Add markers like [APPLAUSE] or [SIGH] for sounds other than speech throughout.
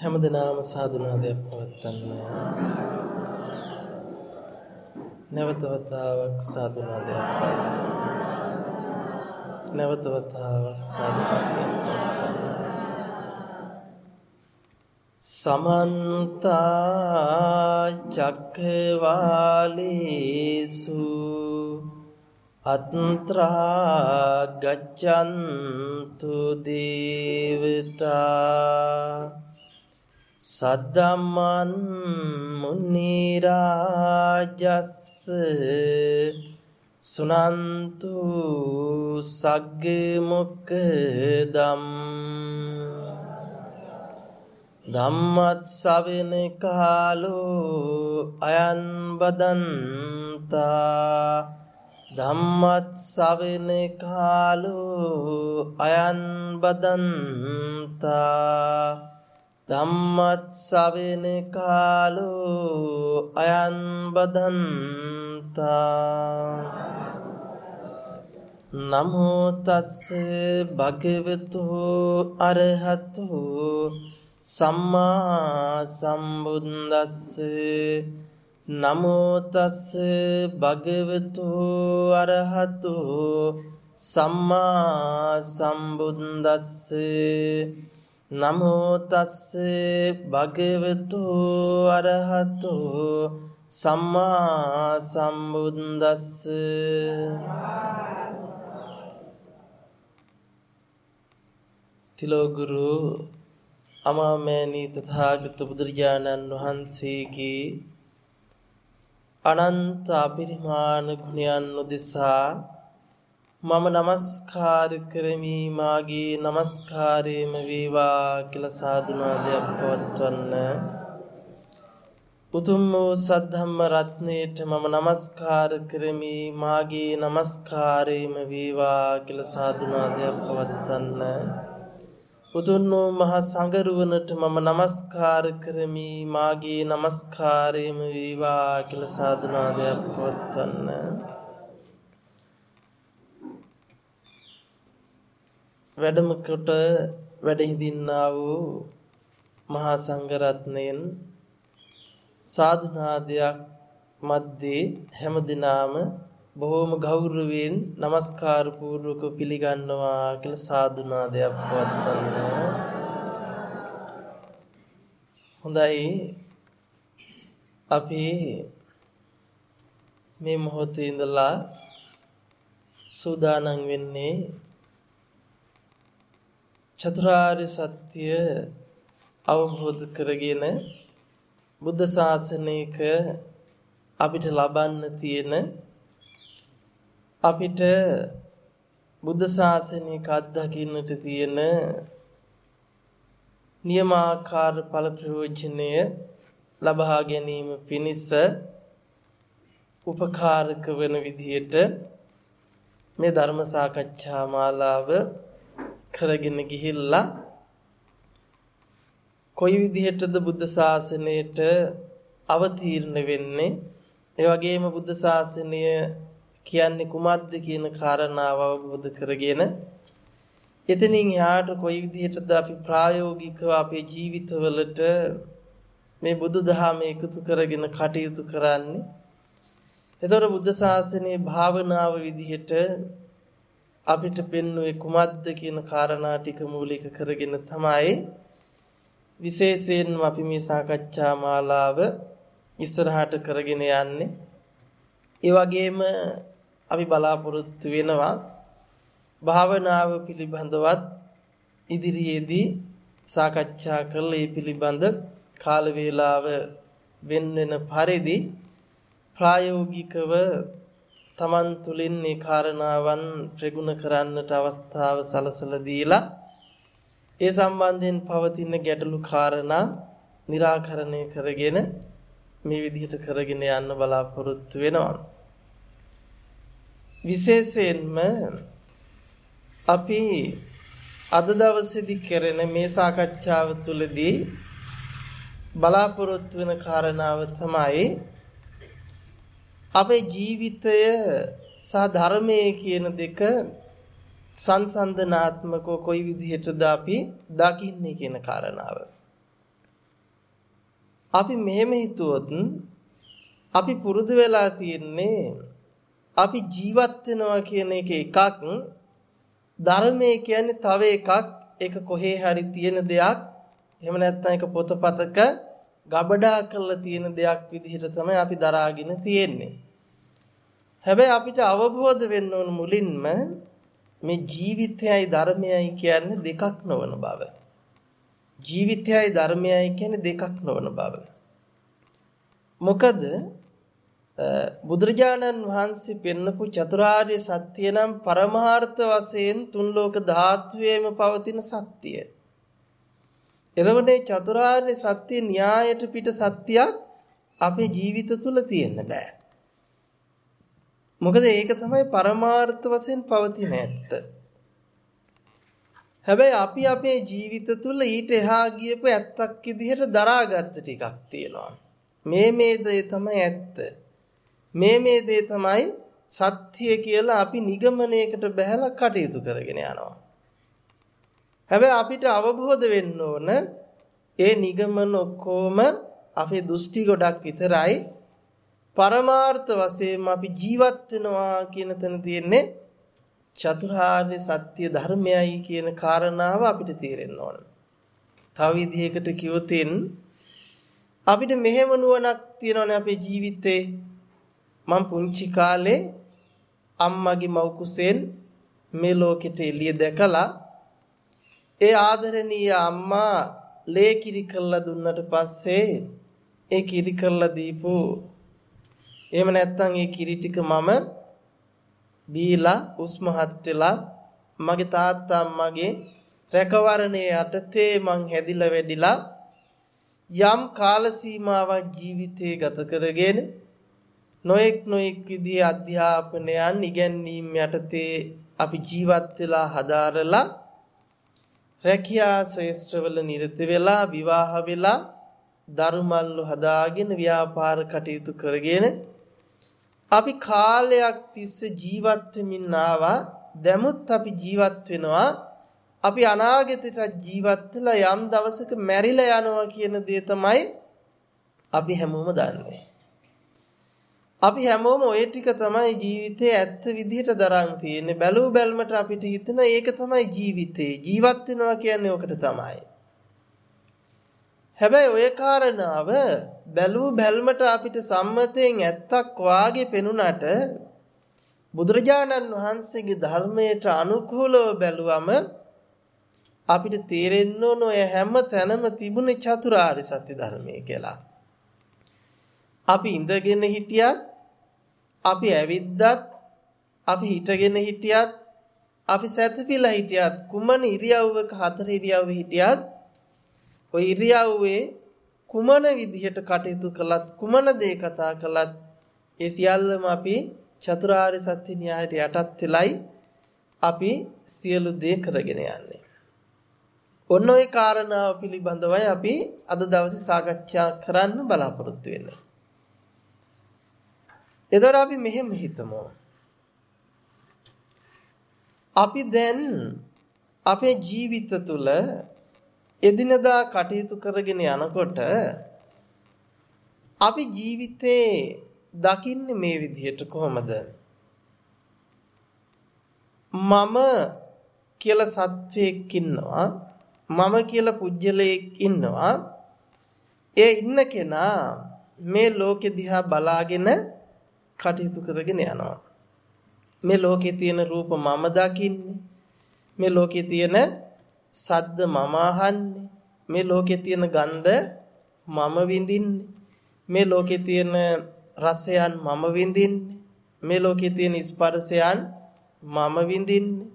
හැමදෙනාම සාදුනාදයක් පවත්වන්න. නැවත වතාවක් සාදුනාදයක් පවත්වන්න. නැවත වතාවක් සාදුනාදයක් පවත්වන්න. සමන්ත චක්කවාලේසු අත්‍රා ගච්ඡන්තු දේවතා සද්දම්මන් මුනිරාජස්ස සුනන්තු සග්ග මොක්කදම් ධම්මත් සවෙන කාලෝ අයන් බදන්තා ධම්මත් සවෙන කාලෝ අයන් බදන්තා ධම්මත් සවෙන කාලෝ අයන් බදන්තා. නමෝ තස්ස භගවතු අරහතු. සම්මා සම්බුද්දස්ස. නමෝ තස්ස භගවතු අරහතු. සම්මා සම්බුද්දස්ස. නමෝ තස්ස භගවතු අරහතු සම්මා සම්බුද්දස්ස. තිලෝගුරු අමාමෑණී තථාගත බුදුරජාණන් වහන්සේගේ අනන්ත අපරිමාණ ගුණයන් උදෙසා මම নমස්කාර කරමි. මාගේ নমස්කාරයම වේවා කියලා සාදුනාදයක් පවත්වන්න. උතුම් වූ සද්ධම්ම රත්නයට මම নমස්කාර කරමි. මාගේ নমස්කාරයම වේවා කියලා සාදුනාදයක් පවත්වන්න. උතුම් වූ මහ සංගරුවනට මම নমස්කාර කරමි. මාගේ নমස්කාරයම වේවා කියලා සාදුනාදයක් පවත්වන්න. වැඩම කොට වැඩ හිඳින්නා වූ මහා සංඝරත්නයන් සාධනාදයක් මැද්දේ හැම දිනාම බොහෝම ගෞරවයෙන් নমස්කාර පූර්වක පිළිගන්නවා කියලා සාදුනාදයක් පවත්වන්න. හොඳයි අපි මේ මොහොතේ ඉඳලා සූදානම් වෙන්නේ චතුරාර්ය සත්‍ය අවබෝධ කරගෙන බුද්ධ ශාසනයක අපිට ලබන්න තියෙන අපිට බුද්ධ ශාසනයක අත්දකින්නට තියෙන නියමාකාර ඵල ප්‍රයෝජනය ලබා ගැනීම පිණිස උපකාරක වන විදිහට මේ ධර්ම සාකච්ඡා මාලාව කරගෙන ගිහිල්ලා කොයි විදිහටද බුද්ධ ශාසනයට අවතීර්ණ වෙන්නේ? ඒ වගේම බුද්ධ ශාසනය කියන්නේ කුමක්ද කියන කාරණාව අවබෝධ කරගෙන එතනින් එහාට කොයි විදිහටද අපි ප්‍රායෝගිකව අපේ ජීවිතවලට මේ බුදුදහම එකතු කරගෙන කටයුතු කරන්නේ? එතකොට බුද්ධ ශාසනයේ භාවනාව විදිහට අපිට පෙන්වුවේ කුමක්ද කියන කාරණා ටික මූලික කරගෙන තමයි විශේෂයෙන්ම අපි මේ සාකච්ඡා මාලාව ඉස්සරහට කරගෙන යන්නේ. ඒ වගේම අපි බලාපොරොත්තු වෙනවා භාවනාව පිළිබඳවත් ඉදිරියේදී සාකච්ඡා කළ ඒ පිළිබඳ කාල වේලාව වෙන වෙන පරිදි ප්‍රායෝගිකව තමන් තුළින් මේ කාරණාවන් ප්‍රගුණ කරන්නට අවස්ථාව සලසලා දීලා ඒ සම්බන්ධයෙන් පවතින ගැටලු කාරණා निराකරණය කරගෙන මේ විදිහට කරගෙන යන්න බලාපොරොත්තු වෙනවා. විශේෂයෙන්ම අපි අද දවසේදී කරන මේ සාකච්ඡාව තුළදී බලාපොරොත්තු වෙන කාරණාව තමයි අපේ ජීවිතය සහ ධර්මයේ කියන දෙක සංසන්දනාත්මකව කොයි විදිහටද අපි දකින්නේ කියන කාරණාව. අපි මෙහෙම හිතුවොත් අපි පුරුදු වෙලා තියෙන්නේ අපි ජීවත් වෙනවා කියන එක එකක් ධර්මයේ කියන්නේ තව එකක් ඒක කොහේ හරි තියෙන දෙයක් එහෙම නැත්නම් ඒක පොතපතක ගබඩා කරලා තියෙන දෙයක් විදිහට තමයි අපි දරාගෙන තියෙන්නේ හැබැයි අපිට අවබෝධ වෙන්න ඕන මුලින්ම මේ ජීවිතයයි ධර්මයයි කියන්නේ දෙකක් නොවන බව. ජීවිතයයි ධර්මයයි කියන්නේ දෙකක් නොවන බව. මොකද බුදුරජාණන් වහන්සේ පෙන්නපු චතුරාර්ය සත්‍ය නම් පරමාර්ථ වශයෙන් තුන් ලෝක ධාතුවේම පවතින සත්‍යය. එතකොට මේ චතුරාර්ය සත්‍ය න්‍යායට පිට සත්‍යයක් අපේ ජීවිත තුල තියෙන්න බෑ. මොකද ඒක තමයි පරමාර්ථ වශයෙන් පවතින ඇත්ත. හැබැයි අපි අපේ ජීවිත තුල ඊට එහා ගියපු ඇත්තක් විදිහට දරාගත්ත ටිකක් තියෙනවා. මේ මේ දේ තමයි ඇත්ත. මේ මේ දේ තමයි සත්‍ය කියලා අපි නිගමනයකට බහැලා කටයුතු කරගෙන යනවා. හැබැයි අපිට අවබෝධ වෙන්න ඕන ඒ නිගමන ඔක්කොම අපේ දෘෂ්ටි ගොඩක් විතරයි පරමාර්ථ වශයෙන් අපි ජීවත් වෙනවා කියන තැන තියෙන්නේ චතුරාර්ය සත්‍ය ධර්මයයි කියන කාරණාව අපිට තේරෙන්න ඕන. තව විදිහකට කිව්වොත් අපිට මෙහෙම නුවණක් තියෙනවනේ අපේ ජීවිතේ මම පුංචි කාලේ අම්මගේ මව් කුසෙන් මේ ලෝකෙට එළිය දැකලා ඒ ආදරණීය අම්මා ලේ කිරි කරලා දුන්නට පස්සේ ඒ කිරි කරලා දීපු එහෙම නැත්නම් ඒ කිරි ටික මම බීලා උස්මහත් වෙලා මගේ තාත්තා අම්මගේ රැකවරණයේ යටතේ මං හැදිලා වැඩිලා යම් කාල සීමාවක් ජීවිතේ ගත කරගෙන නොඑක් නොඑක් විදිහේ අධ්‍යාපනයන් ඉගැන්වීම් යටතේ අපි ජීවත් වෙලා හදාරලා රැකියා ශ්‍රේෂ්ඨවල නිරත වෙලා විවාහ වෙලා දරුමල්ලු හදාගෙන ව්‍යාපාර කටයුතු කරගෙන අපි කාලයක් තිස්සේ ජීවත් වෙමින් ආවා දැමුත් අපි ජීවත් වෙනවා අපි අනාගතයට ජීවත් වෙලා යම් දවසක මැරිලා යනවා කියන දේ තමයි අපි හැමෝම දන්නේ. අපි හැමෝම ওই ටික තමයි ජීවිතයේ ඇත්ත විදිහට දරන් තියෙන්නේ. බැලූ බැල්මට අපිට හිතෙන ඒක තමයි ජීවිතේ. ජීවත් වෙනවා කියන්නේ ඔකට තමයි. හැබැයි ওই කාරණාව බැලූ බැල්මට අපිට සම්මතයෙන් ඇත්තක් වාගේ පෙනුනට බුදුරජාණන් වහන්සේගේ ධර්මයට අනුකූලව බැලුවම අපිට තේරෙන්න ඕන ඔය හැම තැනම තිබුණේ චතුරාර්ය සත්‍ය ධර්මයේ කියලා. අපි ඉඳගෙන හිටියත් අපි ඇවිද්දත් අපි හිටගෙන හිටියත් අපි සැතපීලා හිටියත් කුමන ඉරියව්වක හතර ඉරියව්වෙ හිටියත් ওই ඉරියව්වේ කුමන විදිහට කටයුතු කළත් කුමන දේ කතා කළත් ඒ සියල්ලම අපි චතුරාර්ය සත්‍ය න්‍යායට යටත් වෙලයි අපි සියලු දේ කරගෙන යන්නේ. ඔන්න ඔය කාරණාව පිළිබඳවයි අපි අද දවසේ සාකච්ඡා කරන්න බලාපොරොත්තු වෙන්නේ. එතකොට අපි මෙහෙම හිතමු. අපි දැන් අපේ ජීවිත තුළ එදිනදා කටයුතු කරගෙන යනකොට අපි ජීවිතේ දකින්නේ මේ විදිහට කොහොමද? මම කියලා සත්වයක් ඉන්නවා මම කියලා පුජ්‍යලයක් ඉන්නවා ඒ ඉන්න කෙනා මේ ලෝකෙ දිහා බලාගෙන කටයුතු කරගෙන යනවා. මේ ලෝකේ තියෙන රූප මම දකින්නේ. මේ ලෝකේ තියෙන සද්ද මම අහන්නේ. මේ ලෝකේ තියෙන ගන්ධ මම විඳින්නේ. මේ ලෝකේ තියෙන රසයන් මම විඳින්නේ. මේ ලෝකේ තියෙන ස්පර්ශයන් මම විඳින්නේ.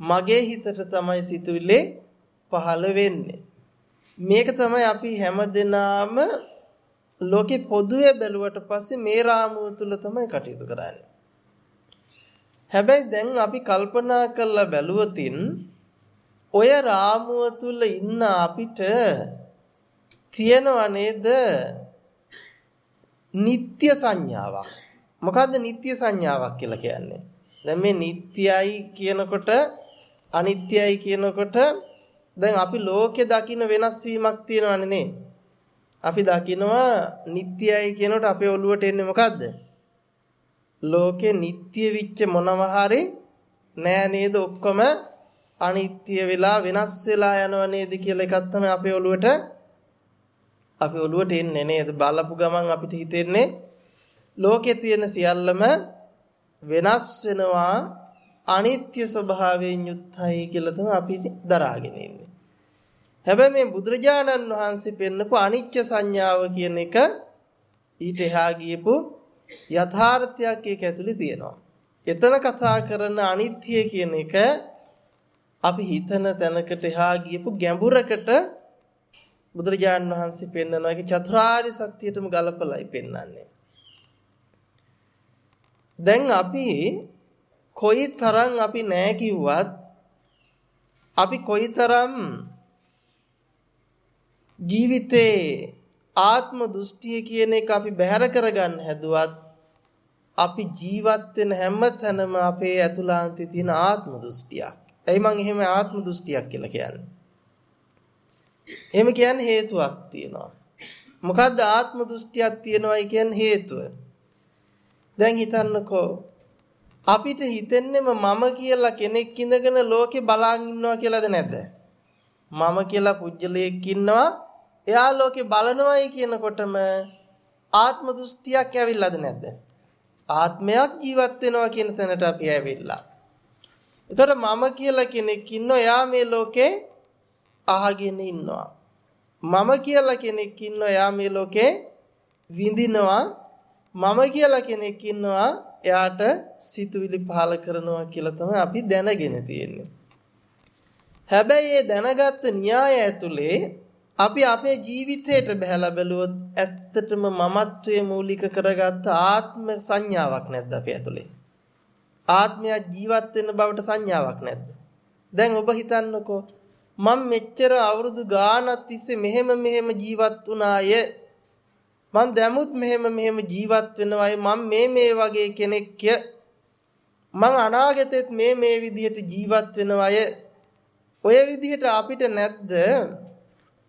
මගේ හිතට තමයි සිතුවිලේ පහළ වෙන්නේ. මේක තමයි අපි හැමදෙනාම ලෝකෙ පොදුවේ බැලුවට පස්සේ මේ රාමුව තුල තමයි කටයුතු කරන්නේ. හැබැයි දැන් අපි කල්පනා කරලා බැලුවොතින් ඔය රාමුව තුල ඉන්න අපිට තියනව නේද නিত্য සංඥාවක්. මොකද්ද නিত্য සංඥාවක් කියලා කියන්නේ? දැන් මේ නিত্যයි කියනකොට අනිත්‍යයි කියනකොට දැන් අපි ලෝකේ දකින්න වෙනස් වීමක් තියෙනවනේ නේ. අපි දකිනවා නිට්ටයයි කියනකොට අපේ ඔළුවට එන්නේ මොකද්ද? ලෝකේ නිට්ටය විච්ච මොනවා හරි නෑ නේද ඔක්කොම අනිත්‍ය වෙලා වෙනස් වෙලා යනව නේද කියලා එකක් තමයි අපේ ඔළුවට අපේ ඔළුවට එන්නේ නේද බලපු ගමන් අපිට හිතෙන්නේ ලෝකේ තියෙන සියල්ලම වෙනස් වෙනවා අනිත්‍ය ස්වභාවයෙන් යුක්තයි කියලා තමයි අපි දරාගෙන ඉන්නේ. හැබැයි මේ බුදුරජාණන් වහන්සේ පෙන්නපු අනිත්‍ය සංඥාව කියන එක ඊට එහා ගියපු යථාර්ථයක් ඒක ඇතුලේ තියෙනවා. එතන කතා කරන අනිත්‍ය කියන එක අපි හිතන තැනකට එහා ගියපු ගැඹුරකට බුදුරජාණන් වහන්සේ පෙන්වනවා ඒක චතුරාර්ය සත්‍යයටම ගලපලයි පෙන්වන්නේ. දැන් අපි කොයි තරම් අපි නෑ කිව්වත් අපි කොයිතරම් ජීවිතේ ආත්ම දෘෂ්ටිය කියන එක අපි බැහැර කරගන්න හැදුවත් අපි ජීවත් වෙන හැම තැනම අපේ ඇතුළාන්තයේ තියෙන ආත්ම දෘෂ්ටියක්. එයි මං එහෙම ආත්ම දෘෂ්ටියක් කියලා කියන්නේ. එහෙම කියන්නේ හේතුවක් තියෙනවා. මොකද්ද ආත්ම දෘෂ්ටියක් තියෙනවයි කියන්නේ හේතුව? දැන් හිතන්නකෝ අපිට හිතෙන්නේම මම කියලා කෙනෙක් ඉඳගෙන ලෝකේ බලන් ඉන්නවා කියලාද නැද්ද? මම කියලා පුජ්‍යලයක් ඉන්නවා එයා ලෝකේ බලනවායි කියනකොටම ආත්ම දෘෂ්ටියක් ඇවිල්ලාද නැද්ද? ආත්මයක් ජීවත් වෙනවා කියන තැනට අපි ඇවිල්ලා. එතකොට මම කියලා කෙනෙක් ඉන්නවා එයා මේ ලෝකේ අහගෙන ඉන්නවා. මම කියලා කෙනෙක් ඉන්නවා එයා මේ ලෝකේ විඳිනවා. මම කියලා කෙනෙක් ඉන්නවා එයාට සිතුවිලි පහල කරනවා කියලා තමයි අපි දැනගෙන තියෙන්නේ. හැබැයි ඒ දැනගත්ත න්‍යාය ඇතුලේ අපි අපේ ජීවිතයට බහැලා බැලුවොත් ඇත්තටම මමත්වයේ මූලික කරගත්ත ආත්ම සංඥාවක් නැද්ද අපි ඇතුලේ? ආත්මයක් ජීවත් වෙන බවට සංඥාවක් නැද්ද? දැන් ඔබ හිතන්නකෝ මම මෙච්චර අවුරුදු ගාණක් තිස්සේ මෙහෙම මෙහෙම ජීවත් වුණාය. මං දැමුත් මෙහෙම මෙහෙම ජීවත් වෙනවයි. මම මේ මේ වගේ කෙනෙක්ය. මං අනාගතෙත් මේ මේ විදිහට ජීවත් වෙනවය. ඔය විදිහට අපිට නැද්ද?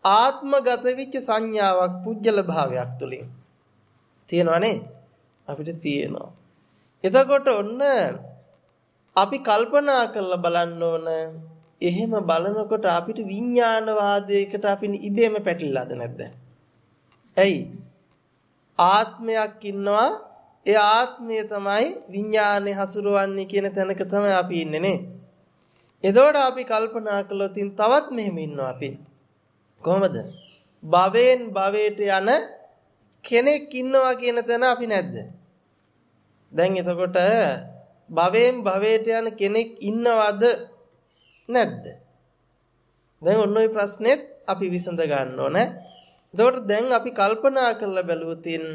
ආත්මගත වෙච්ච සංඥාවක් පුජ්‍යල භාවයක් තුලින් තියෙනවනේ අපිට තියෙනවා එතකොට ඔන්න අපි කල්පනා කරලා බලන්න ඕන එහෙම බලනකොට අපිට විඥානවාදයකට අපි ඉබේම පැටලිලාද නැද්ද? ඇයි? ආත්මයක් ඉන්නවා ඒ ආත්මය තමයි විඥානේ හසුරවන්නේ කියන තැනක තමයි අපි ඉන්නේ නේ. එතකොට අපි කල්පනා කළොත් තවත් මෙහෙම ඉන්නවා අපි. කොහොමද? භවෙන් භවයට යන කෙනෙක් ඉන්නවා කියන තැන අපි නැද්ද? දැන් එතකොට භවෙන් භවයට යන කෙනෙක් ඉන්නවද නැද්ද? දැන් ඔන්න ඔය ප්‍රශ්නෙත් අපි විසඳ ගන්න ඕන. එතකොට දැන් අපි කල්පනා කරලා බැලුවොතින්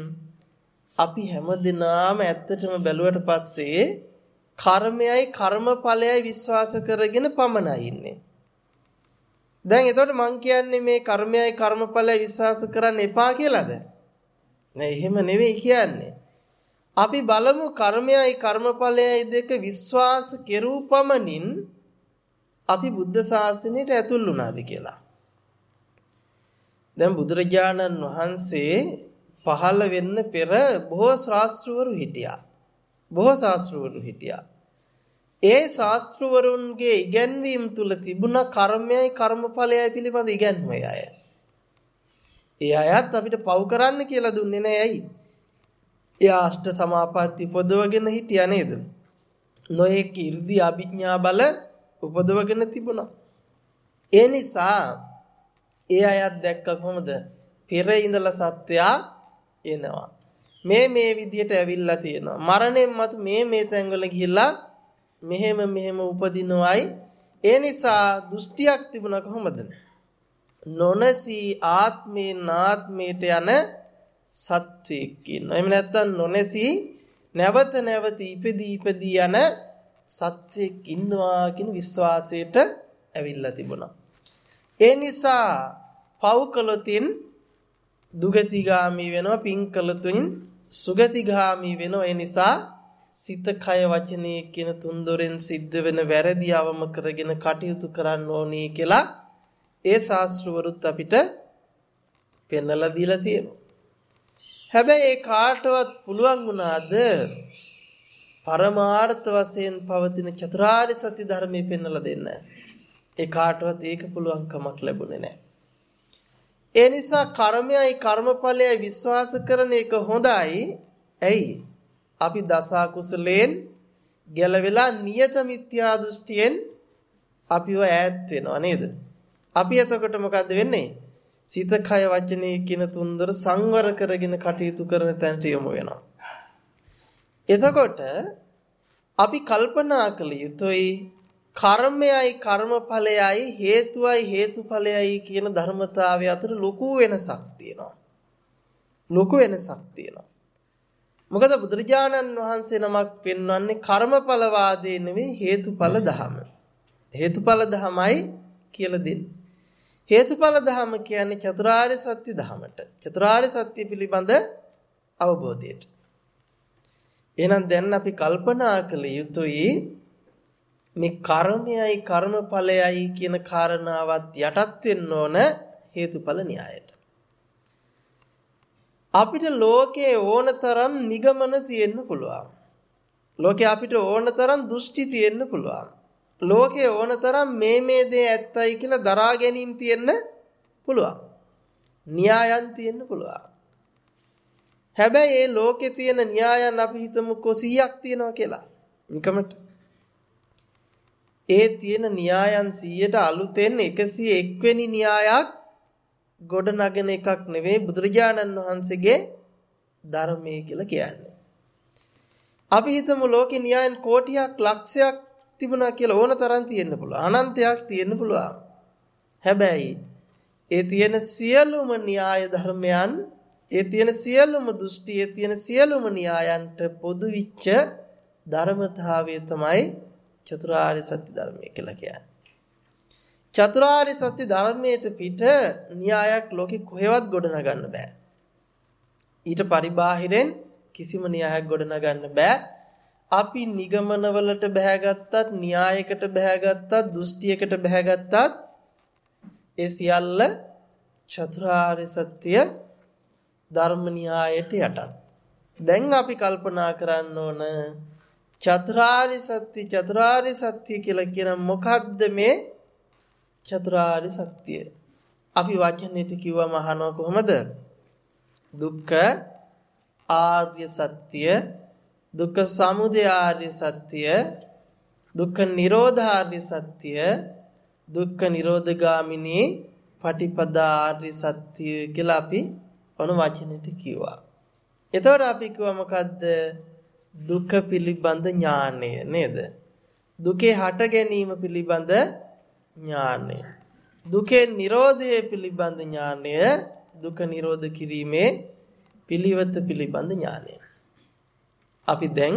අපි හැමදිනාම ඇත්තටම බැලුවට පස්සේ කර්මයයි කර්මඵලයයි විශ්වාස කරගෙන පමණයි ඉන්නේ. දැන් එතකොට මං කියන්නේ මේ කර්මයයි කර්මඵලයයි විශ්වාස කරන්න එපා කියලාද? නෑ එහෙම නෙවෙයි කියන්නේ. අපි බලමු කර්මයයි කර්මඵලයයි දෙක විශ්වාස කෙරූ පමණින් අපි බුද්ධ ශාසනයට ඇතුල් වුණාද කියලා. දැන් බුදුරජාණන් වහන්සේ පහළ වෙන්න පෙර බොහෝ ශාස්ත්‍රවරු හිටියා. බොහෝ ශාස්ත්‍රවරු හිටියා. ඒ ශාස්ත්‍රවරුන්ගේ ඉගැන්වීම් තුල තිබුණ කර්මයයි කර්මඵලයයි පිළිබඳ ඉගැන්වීම අය. ඒ අයත් අපිට පව් කරන්න කියලා දුන්නේ නෑ ඇයි? එයා අෂ්ට සමාපatti උපදවගෙන හිටියා නේද? නොයෙක් 이르දි අභිඥා බල උපදවගෙන තිබුණා. ඒ නිසා ඒ අයත් දැක්ක කොහොමද? පෙර ඉඳලා සත්‍යයා එනවා. මේ මේ විදියට ඇවිල්ලා තියෙනවා. මරණයෙන් මතු මේ මේ තැන්වල ගිහිල්ලා මෙහෙම මෙහෙම උපදිනවයි. ඒ නිසා දෘෂ්ටියක් තිබුණා කොහොමද? නොනසී ආත්මේ නාත්මේට යන සත්වයක් ඉන්නවා. එහෙම නැත්නම් නොනැසී නැවත නැවත ඉපදී ඉපදී යන සත්වයක් ඉන්නවා කියන විශ්වාසයට ඇවිල්ලා තිබුණා. ඒ නිසා පව් කළොතින් දුගතිගාමි වෙනවා පින් කළොතින් සුගතිගාමි වෙනවා. ඒ නිසා සිත කය වචනේ කියන තුන්දොරෙන් සිද්ධ වෙන වැරදි අවම කරගෙන කටයුතු කරන්න ඕනි කියලා ඒ ශාස්ත්‍රවරුත් අපිට පෙන්වලා දීලා තියෙනවා. හැබැයි ඒ කාටවත් පුළුවන් වුණාද පරමාර්ථ වශයෙන් පවතින චතුරාර්ය සත්‍ය ධර්මයේ පෙන්වලා දෙන්න. ඒ කාටවත් ඒක පුළුවන් කමක් ලැබුණේ නැහැ. ඒ නිසා කර්මයයි කර්මඵලයයි විශ්වාස කරන එක හොඳයි. ඇයි? අපි දස කුසලයෙන් ගැලවිලා නියත මිත්‍යා දෘෂ්ටියෙන් අපිව ඈත් වෙනවා නේද? අපි එතකොට මොකද්ද වෙන්නේ? සිත කය වචනේ කියන තුන්දර සංවර කරගෙන කටයුතු කරන තැනට යමු වෙනවා. එතකොට අපි කල්පනා කළ යුතුයි කර්මයයි කර්මඵලයයි හේතුවයි හේතුඵලයයි කියන ධර්මතාවය අතර ලොකු වෙනසක් තියෙනවා. ලොකු වෙනසක් තියෙනවා. මොකද බුදුරජාණන් වහන්සේ නමක් පෙන්වන්නේ කර්මඵලවාදී නෙවෙයි හේතුඵල ධම. හේතුඵල ධමයි කියලා දෙන්නේ. හේතුඵල ධම කියන්නේ චතුරාර්ය සත්‍ය ධමයට. චතුරාර්ය සත්‍ය පිළිබඳ අවබෝධයට. එහෙනම් දැන් අපි කල්පනා කළ යුතුයි මේ කර්මයයි කර්මඵලයයි කියන කාරණාවත් යටත් වෙන්න ඕන හේතුඵල න්‍යායට. අපිට ලෝකේ ඕනතරම් නිගමන තියෙන්න පුළුවන්. ලෝකේ අපිට ඕනතරම් දෘෂ්ටි තියෙන්න පුළුවන්. ලෝකේ ඕනතරම් මේ මේ දේ ඇත්තයි කියලා දරා ගැනීම තියෙන්න පුළුවන්. න්‍යායන් තියෙන්න පුළුවන්. හැබැයි මේ ලෝකේ තියෙන න්‍යායන් අපි හිතමුකෝ 100ක් තියෙනවා කියලා. නිකමට ඒ තියෙන න්‍යායන් 100ට අලුතෙන් 101 වෙනි න්‍යායක් ගොඩ නගන එකක් නෙවෙයි බුදුරජාණන් වහන්සේගේ ධර්මයේ කියලා කියන්නේ. අපි හිතමු ලෝකේ න්‍යායන් කෝටියක් ලක්ෂයක් තිබුණා කියලා ඕන තරම් තියෙන්න පුළුවන්. අනන්තයක් තියෙන්න පුළුවන්. හැබැයි ඒ තියෙන සියලුම න්‍යාය ධර්මයන් ඒ තියෙන සියලුම දෘෂ්ටි ඒ තියෙන සියලුම න්‍යායන්ට පොදු විච්ච ධර්මතාවය තමයි චතුරාර්ය සත්‍ය ධර්මය කියලා කියන්නේ. චතුරාර්ය සත්‍ය ධර්මයට පිට න්‍යායක් ලෝකෙ කොහෙවත් ගොඩනගන්න බෑ. ඊට පරිබාහිරෙන් කිසිම න්‍යායක් ගොඩනගන්න බෑ. අපි නිගමනවලට බැහැගත්තත් න්‍යායකට බැහැගත්තත් දෘෂ්ටියකට බැහැගත්තත් ඒ සියල්ල චතුරාර්ය සත්‍ය ධර්ම න්‍යායට යටත්. දැන් අපි කල්පනා කරන්න ඕන චතුරාර්ය සත්‍ය චතුරාර්ය සත්‍ය කියලා කියන මොකක්ද මේ චතුරාර්ය සත්‍ය? අපි වචනෙට කිව්වම අහනවා කොහමද? දුක්ඛ ආර්ය සත්‍ය, දුක්ඛ සමුදය ආර්ය සත්‍ය, දුක්ඛ නිරෝධාර්ය සත්‍ය, දුක්ඛ නිරෝධගාමිනී පටිපදා ආර්ය සත්‍ය කියලා අපි ඔන වචනෙට කිව්වා. එතකොට අපි කිව්වා මොකද්ද? දුක පිළිබඳ ඥානය නේද? දුකේ හට ගැනීම පිළිබඳ ඥානය. දුකේ Nirodhe පිළිබඳ ඥානය දුක නිරෝධ කිරීමේ පිළිවෙත පිළිබඳ ඥානය. අපි දැන්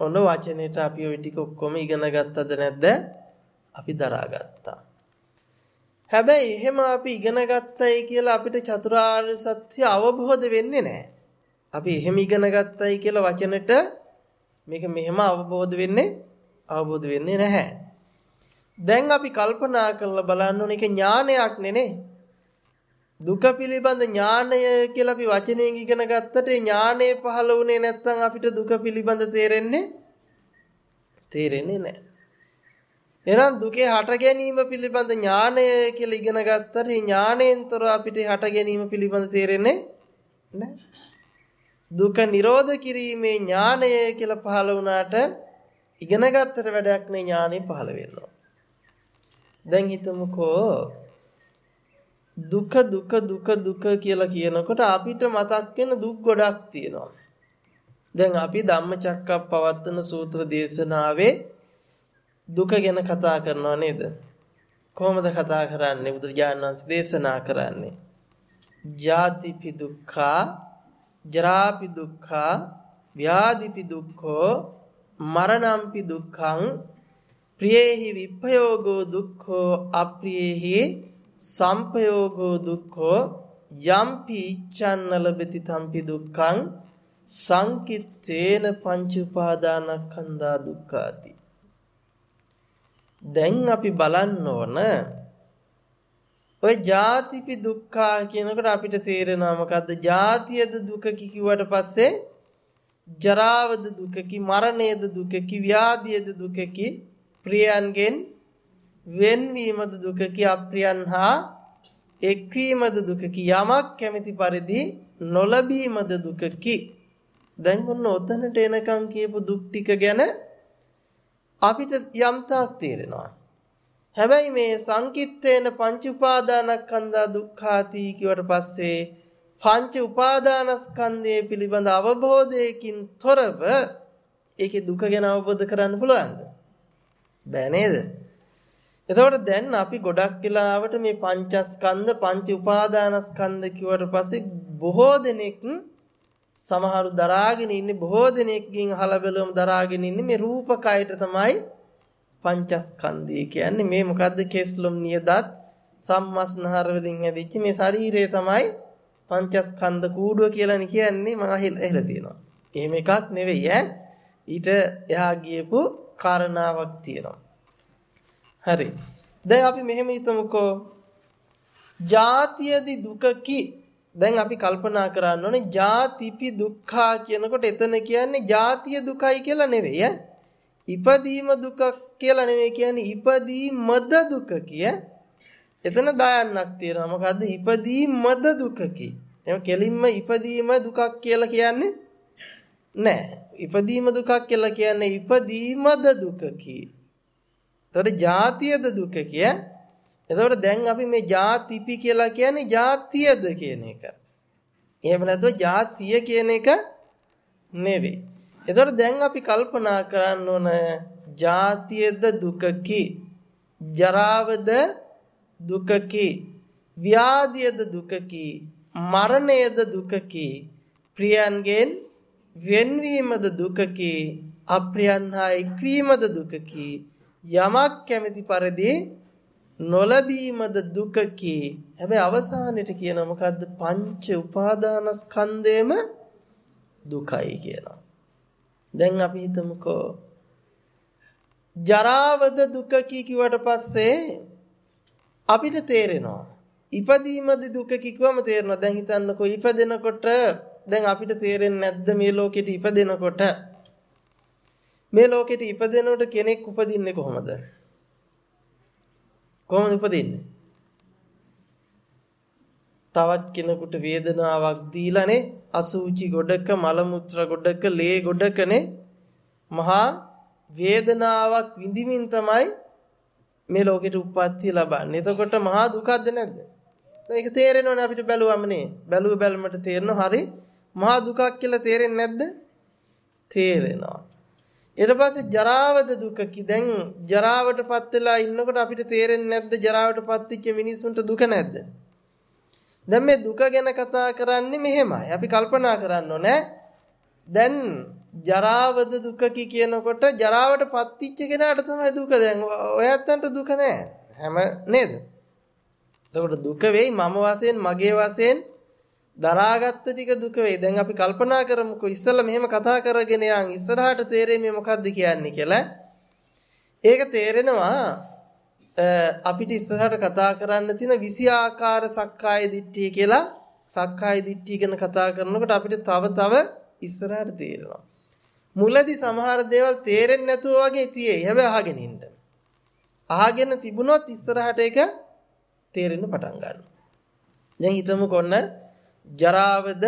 ඔන්න වචනෙට අපි ওই ටික ඔක්කොම ඉගෙන ගත්තද නැද්ද? අපි දරාගත්තා. හැබැයි එහෙම අපි ඉගෙන ගත්තයි කියලා අපිට චතුරාර්ය සත්‍ය අවබෝධ වෙන්නේ නැහැ. අපි එහෙම ඉගෙන ගත්තයි කියලා වචනෙට මේක මෙහෙම අවබෝධ වෙන්නේ අවබෝධ වෙන්නේ නැහැ. දැන් අපි කල්පනා කරලා බලන්න ඕනේ ඒක ඥානයක් නෙනේ. දුක පිළිබඳ ඥානය කියලා අපි වචනයෙන් ඉගෙන ගත්තට ඥානය පහළ වුණේ නැත්නම් අපිට දුක පිළිබඳ තේරෙන්නේ තේරෙන්නේ නැහැ. එහෙනම් දුකේ හට ගැනීම පිළිබඳ ඥානය කියලා ඉගෙන ගත්තට ඥාණයෙන්තර අපිට හට ගැනීම පිළිබඳ තේරෙන්නේ නැහැ. දුක නිරෝධ කිරීමේ ඥානය කියලා පහළ වුණාට ඉගෙන ගත්තට වැඩක් නෑ ඥානෙ පහළ වෙනවා. දැන් හිතමුකෝ දුක දුක දුක දුක කියලා කියනකොට අපිට මතක් වෙන දුක් ගොඩක් තියෙනවා. දැන් අපි ධම්මචක්කප්පවත්තන සූත්‍ර දේශනාවේ දුක ගැන කතා කරනවා නේද? කොහොමද කතා කරන්නේ? බුදුරජාණන් වහන්සේ දේශනා කරන්නේ. ජාතිපි දුක්ඛා ජරාපි දුක්ඛා ව්‍යාධිපි දුක්ඛෝ මරණම්පි දුක්ඛං ප්‍රියේහි විප්පයෝගෝ දුක්ඛෝ අප්‍රියේහි සම්පයෝගෝ දුක්ඛෝ යම්පි ඉච්ඡන්න ලබති තම්පි දුක්ඛං සංකිත්තේන පංච උපාදානස්කන්ධා දුක්ඛාති දැන් අපි බලන්න ඕන ඔය ජාතිපි දුක්ඛා කියනකොට අපිට තේරෙනවා මොකද්ද? ජාතියද දුක කිව්වට පස්සේ ජරාවද දුකකි, මරණයද දුකකි, ව්‍යාධියද දුකකි, ප්‍රියයන්ගෙන් වෙන්වීමද දුකකි, අප්‍රියන් හා එක්වීමද දුකකි, යමක් කැමැති පරිදි නොලබීමද දුකකි. දැන් ඔන්න ඔතනට එනකන් කියපු දුක් ටික ගැන අපිට යම් තාක් තේරෙනවා. හැබැයි මේ සංකිට්ඨේන පංච උපාදානස්කන්ධා දුක්ඛාති කියවට පස්සේ පංච උපාදානස්කන්ධය පිළිබඳ අවබෝධයකින් තොරව ඒකේ දුක ගැන අවබෝධ කරගන්න පුළුවන්ද? බෑ නේද? එතකොට දැන් අපි ගොඩක් වෙලාවට මේ පංචස්කන්ධ පංච උපාදානස්කන්ධ කිව්වට පස්සේ බොහෝ දෙනෙක් සමහරු දරාගෙන ඉන්නේ බොහෝ දෙනෙක්ගෙන් අහලා බැලුවම දරාගෙන ඉන්නේ මේ රූපකයට තමයි පංචස්කන්ධය කියන්නේ මේ මොකද්ද කෙස්ලොම් නියදත් සම්මස්නහර වලින් හැදිච්ච මේ ශරීරය තමයි පංචස්කන්ධ කූඩුව කියලානේ කියන්නේ මම එහෙලා තියෙනවා. එහෙම එකක් නෙවෙයි ඈ. ඊට එහා ගියපු කාරණාවක් තියෙනවා. හරි. දැන් අපි මෙහෙම හිතමුකෝ. ජාතියදි දුකකි. දැන් අපි කල්පනා කරන්න ඕනේ ජාතිපි දුක්ඛා කියනකොට එතන කියන්නේ ජාතිය දුකයි කියලා නෙවෙයි ඈ. ඉපදීම දුකක් කියලා නෙවෙයි කියන්නේ ඉපදීමද දුක කිය. එතන දායන්නක් තියෙනවා. මොකද්ද? ඉපදීමද දුකකි. එහෙනම් කෙලින්ම ඉපදීම දුකක් කියලා කියන්නේ නෑ. ඉපදීම දුකක් කියලා කියන්නේ ඉපදීමද දුකකි. එතකොට ජාතියද දුක කිය. එතකොට දැන් අපි මේ ජාතිපි කියලා කියන්නේ ජාතියද කියන එක. එහෙම නැත්නම් ජාතිය කියන එක නෙවෙයි. එතකොට දැන් අපි කල්පනා කරන්න ඕන ජාතියද දුකකි ජරාවද දුකකි ව්‍යාධියද දුකකි මරණයද දුකකි ප්‍රියයන්ගෙන් වෙන්වීමද දුකකි අප්‍රියන් හා එක්වීමද දුකකි යමක් කැමැති පරිදි නොලබීමද දුකකි. හැබැයි අවසානයේට කියන මොකද්ද? පංච උපාදානස්කන්ධේම දුකයි කියනවා. දැන් අපි හිතමුකෝ. ජරාවද දුකකි කිව්වට පස්සේ අපිට තේරෙනවා. ඉපදීමද දුක කිව්වම තේරෙනවා. දැන් හිතන්නකෝ ඉපදෙනකොට දැන් අපිට තේරෙන්නේ නැද්ද මේ ලෝකෙට ඉපදෙනකොට? මේ ලෝකෙට ඉපදෙනකොට කෙනෙක් උපදින්නේ කොහොමද? කොහොමද උපදින්නේ? තවත් කෙනෙකුට වේදනාවක් දීලානේ. අසූචි ගොඩක මල මුත්‍ර ගොඩක ලේ ගොඩකනේ. මහා වේදනාවක් විඳිමින් තමයි මේ ලෝකෙට උප්පත්තිය ලබන්නේ. එතකොට මහා දුකක්ද නැද්ද? ඒක තේරෙනවනේ අපිට බැලුවමනේ. බැලුව බැලමට තේරෙනවා. හරි. මහා දුකක් කියලා තේරෙන්නේ නැද්ද? තේරෙනවා. ඊට පස්සේ ජරාවද දුකකි. දැන් ජරාවටපත් වෙලා ඉන්නකොට අපිට තේරෙන්නේ නැද්ද ජරාවටපත් වෙච්ච මිනිස්සුන්ට දුක නැද්ද? දැන් මේ දුක ගැන කතා කරන්නේ මෙහෙමයි. අපි කල්පනා කරන්න ඕනේ. දැන් ජරාවද දුකකි කියනකොට ජරාවට පත්විච්ච කෙනාට තමයි දුක. දැන් ඔයත්තන්ට දුක නෑ. හැම නේද? එතකොට දුක වෙයි මම වශයෙන් මගේ වශයෙන් දරාගත්ත ටික දුක වෙයි. දැන් අපි කල්පනා කරමුකෝ ඉස්සෙල්ලා මෙහෙම කතා කරගෙන යන් ඉස්සරහට තේරෙන්නේ මොකද්ද කියන්නේ කියලා. ඒක තේරෙනවා අපිට ඉස්සරහට කතා කරන්න තියෙන 20 ආකාර සක්කාය දිට්ඨිය කියලා සක්කාය දිට්ඨිය ගැන කතා කරනකොට අපිට තව තව ඉස්සරහට තේරෙනවා. මුලදී සමහර දේවල් තේරෙන්නේ නැතුව වගේ තියෙයි. හැබැයි අහගෙන ඉන්න. අහගෙන තිබුණොත් ඉස්සරහට ඒක තේරෙන්න පටන් ගන්නවා. දැන් හිතමු කොන්න ජරාවද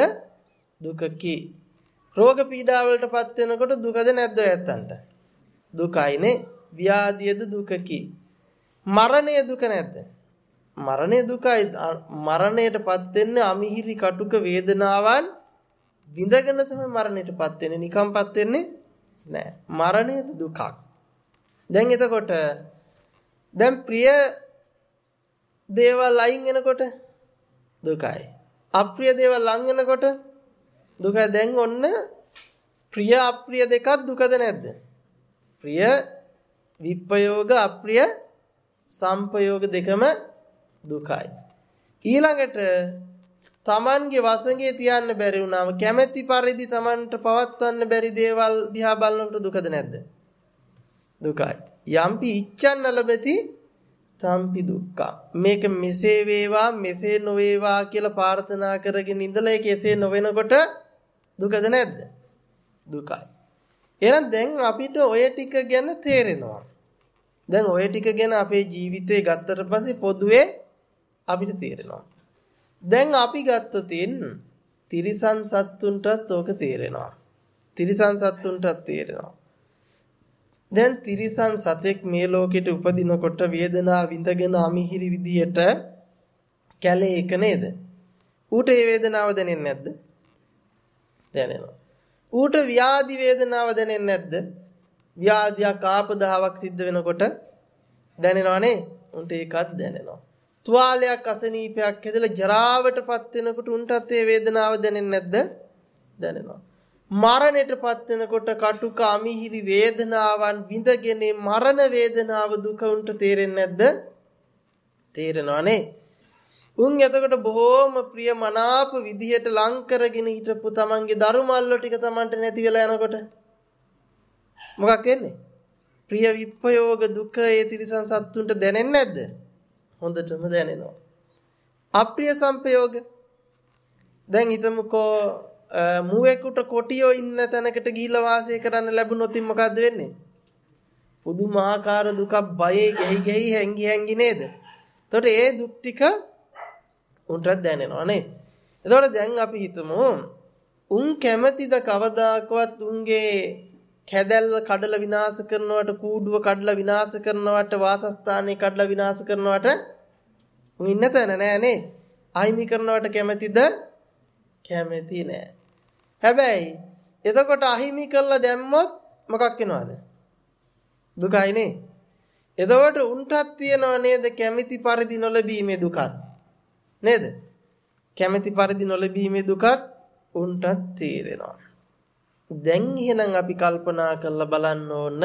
දුකකි. රෝග පීඩා වලටපත් වෙනකොට දුකද නැද්ද ඇත්තන්ට? දුකයිනේ. ව්‍යාධියද දුකකි. මරණය දුක නැද්ද? මරණය දුකයි මරණයටපත් වෙන්නේ අමිහිරි කටුක වේදනාවන් විඳගෙන තමයි මරණයටපත් වෙන්නේ නිකම්පත් වෙන්නේ නෑ මරණය දුකක් දැන් එතකොට දැන් ප්‍රිය දේවල් අයින් වෙනකොට දුකයි අප්‍රිය දේවල් ලං වෙනකොට දුකයි දැන් ඔන්න ප්‍රිය අප්‍රිය දෙකක් දුකද නැද්ද ප්‍රිය විප්පයෝග අප්‍රිය සම්පයෝග දෙකම දුකයි. ඊළඟට තමන්ගේ වසඟේ තියන්න බැරි වුණාම කැමැති පරිදි තමන්ට පවත්වන්න බැරි දේවල් දිහා බලනකොට දුකද නැද්ද? දුකයි. යම්පි ඉච්ඡන්න ලැබති තම්පි දුක්ඛ. මේක මෙසේ වේවා මෙසේ නොවේවා කියලා ප්‍රාර්ථනා කරගෙන ඉඳලා ඒක එසේ නොවෙනකොට දුකද නැද්ද? දුකයි. එහෙනම් දැන් අපිට ඔය ටික ගැන තේරෙනවා. දැන් ඔය ටික ගැන අපේ ජීවිතේ ගත්තට පස්සේ පොදුවේ අපිට තේරෙනවා. දැන් අපි ගත්තොතින් තිරිසන් සත්තුන්ටත් ඕක තේරෙනවා. තිරිසන් සත්තුන්ටත් තේරෙනවා. දැන් තිරිසන් සතෙක් මේ ලෝකෙට උපදිනකොට වේදනාව විඳගෙන අමිහිරි විදියට කැලේ එක නේද? ඌට ඒ වේදනාව දැනෙන්නේ නැද්ද? දැනෙනවා. ඌට ව්‍යාධි වේදනාව දැනෙන්නේ නැද්ද? ව්‍යාධියක් ආපදාවක් සිද්ධ වෙනකොට දැනෙනවනේ. උන්ට ඒකත් දැනෙනවා. තුවාලයක් අසනීපයක් හැදලා ජරාවටපත් වෙනකොට උන්ටත් ඒ වේදනාව දැනෙන්නේ නැද්ද? දැනෙනවා. මරණයටපත් වෙනකොට කටුක අමිහිරි වේදනාවන් විඳගෙන මරණ වේදනාව දුක උන්ට තේරෙන්නේ නැද්ද? තේරෙනවනේ. උන් එතකොට බොහෝම ප්‍රිය මනාප විදිහට ලං කරගෙන හිටපු තමන්ගේ දරුමල්ලෝ ටික තමන්ට නැති වෙලා යනකොට මොකක් වෙන්නේ? ප්‍රිය විප්පයෝග දුක ඒ තිරිසන් සත්තුන්ට දැනෙන්නේ නැද්ද? හොඳටම දැනෙනවා. අප්‍රිය සංපයෝග දැන් හිතමුකෝ මුවෙකුට කොටියෝ ඉන්න තැනකට ගිහිල්ලා වාසය කරන්න ලැබුණොත් මොකද්ද වෙන්නේ? පුදුමාකාර දුකක් බයේ ගැහි ගැහි හැංගි හැංගි නේද? එතකොට ඒ දුක් ටික උන්ටත් දැනෙනවා නේ. එතකොට දැන් අපි හිතමු උන් කැමැතිද කවදාකවත් උන්ගේ කැදැල්ල කඩලා විනාශ කරනවට කූඩුව කඩලා විනාශ කරනවට වාසස්ථානේ කඩලා විනාශ කරනවට උන් ඉන්න තැන නෑනේ. අහිමි කරනවට කැමැතිද? කැමැති නෑ. හැබැයි එතකොට අහිමි කරලා දැම්මොත් මොකක් වෙනවද? දුකයිනේ. එතකොට උන්ටත් තියෙනව නේද කැමැති පරිදි නොලැබීමේ දුකත්. නේද? කැමැති පරිදි නොලැබීමේ දුකත් උන්ටත් තේරෙනවා. දැන් එහෙනම් අපි කල්පනා කරලා බලන්න ඕන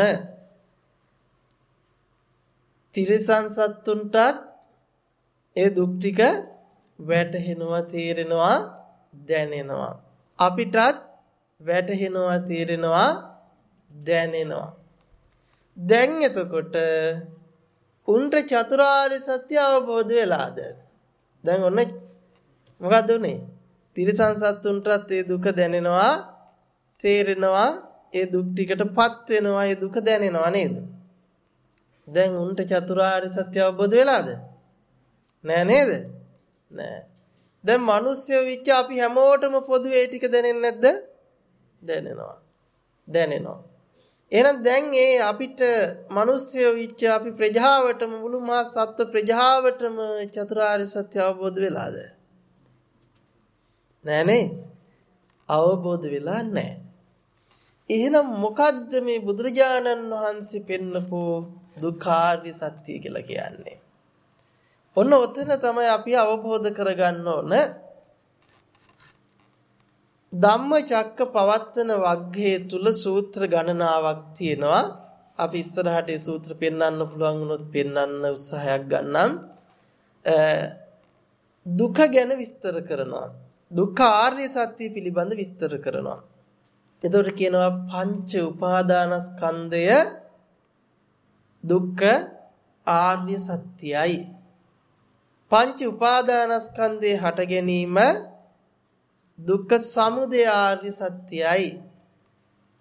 තිරිසන් සත්තුන්ටත් ඒ දුක් ටික වැටහෙනවා තේරෙනවා දැනෙනවා අපිටත් වැටහෙනවා තේරෙනවා දැනෙනවා දැන් එතකොට උන්ට චතුරාර්ය සත්‍ය අවබෝධ වෙලාද දැන් ඔන්න මොකද උනේ තිරිසන් සත්තුන්ටත් ඒ දුක දැනෙනවා තේරෙනවා ඒ දුක් ටිකටපත් වෙනවා ඒ දුක දැනෙනවා නේද? දැන් උන්ට චතුරාර්ය සත්‍ය අවබෝධ වෙලාද? නෑ නේද? නෑ. දැන් මිනිස්සු විච්ච අපි හැමෝටම පොදු ඒ ටික දැනෙන්නේ නැද්ද? දැනෙනවා. දැනෙනවා. එහෙනම් දැන් ඒ අපිට මිනිස්සු විච්ච අපි ප්‍රජාවටම මුළු මහත් සත්ත්ව ප්‍රජාවටම චතුරාර්ය සත්‍ය අවබෝධ වෙලාද? නෑනේ. අවබෝධ වෙලා නැහැ. එහෙනම් මොකද්ද මේ බුදුරජාණන් වහන්සේ පෙන්නපු දුක්ඛාර්ය සත්‍ය කියලා කියන්නේ? ඔන්න ඔතන තමයි අපි අවබෝධ කරගන්න ඕන. ධම්මචක්ක පවත්තන වග්ගයේ තුල සූත්‍ර ගණනාවක් තියෙනවා. අපි ඉස්සරහට ඒ සූත්‍ර පෙන්වන්න පුළුවන් වුණොත් පෙන්වන්න උත්සාහයක් ගන්නම්. දුක ගැන විස්තර කරනවා. දුක්ඛ ආර්ය සත්‍ය පිළිබඳ විස්තර කරනවා. එතකොට කියනවා පංච උපාදානස්කන්ධය දුක්ඛ ආර්ය සත්‍යයි. පංච උපාදානස්කන්ධේ හට ගැනීම දුක්ඛ සමුදය ආර්ය සත්‍යයි.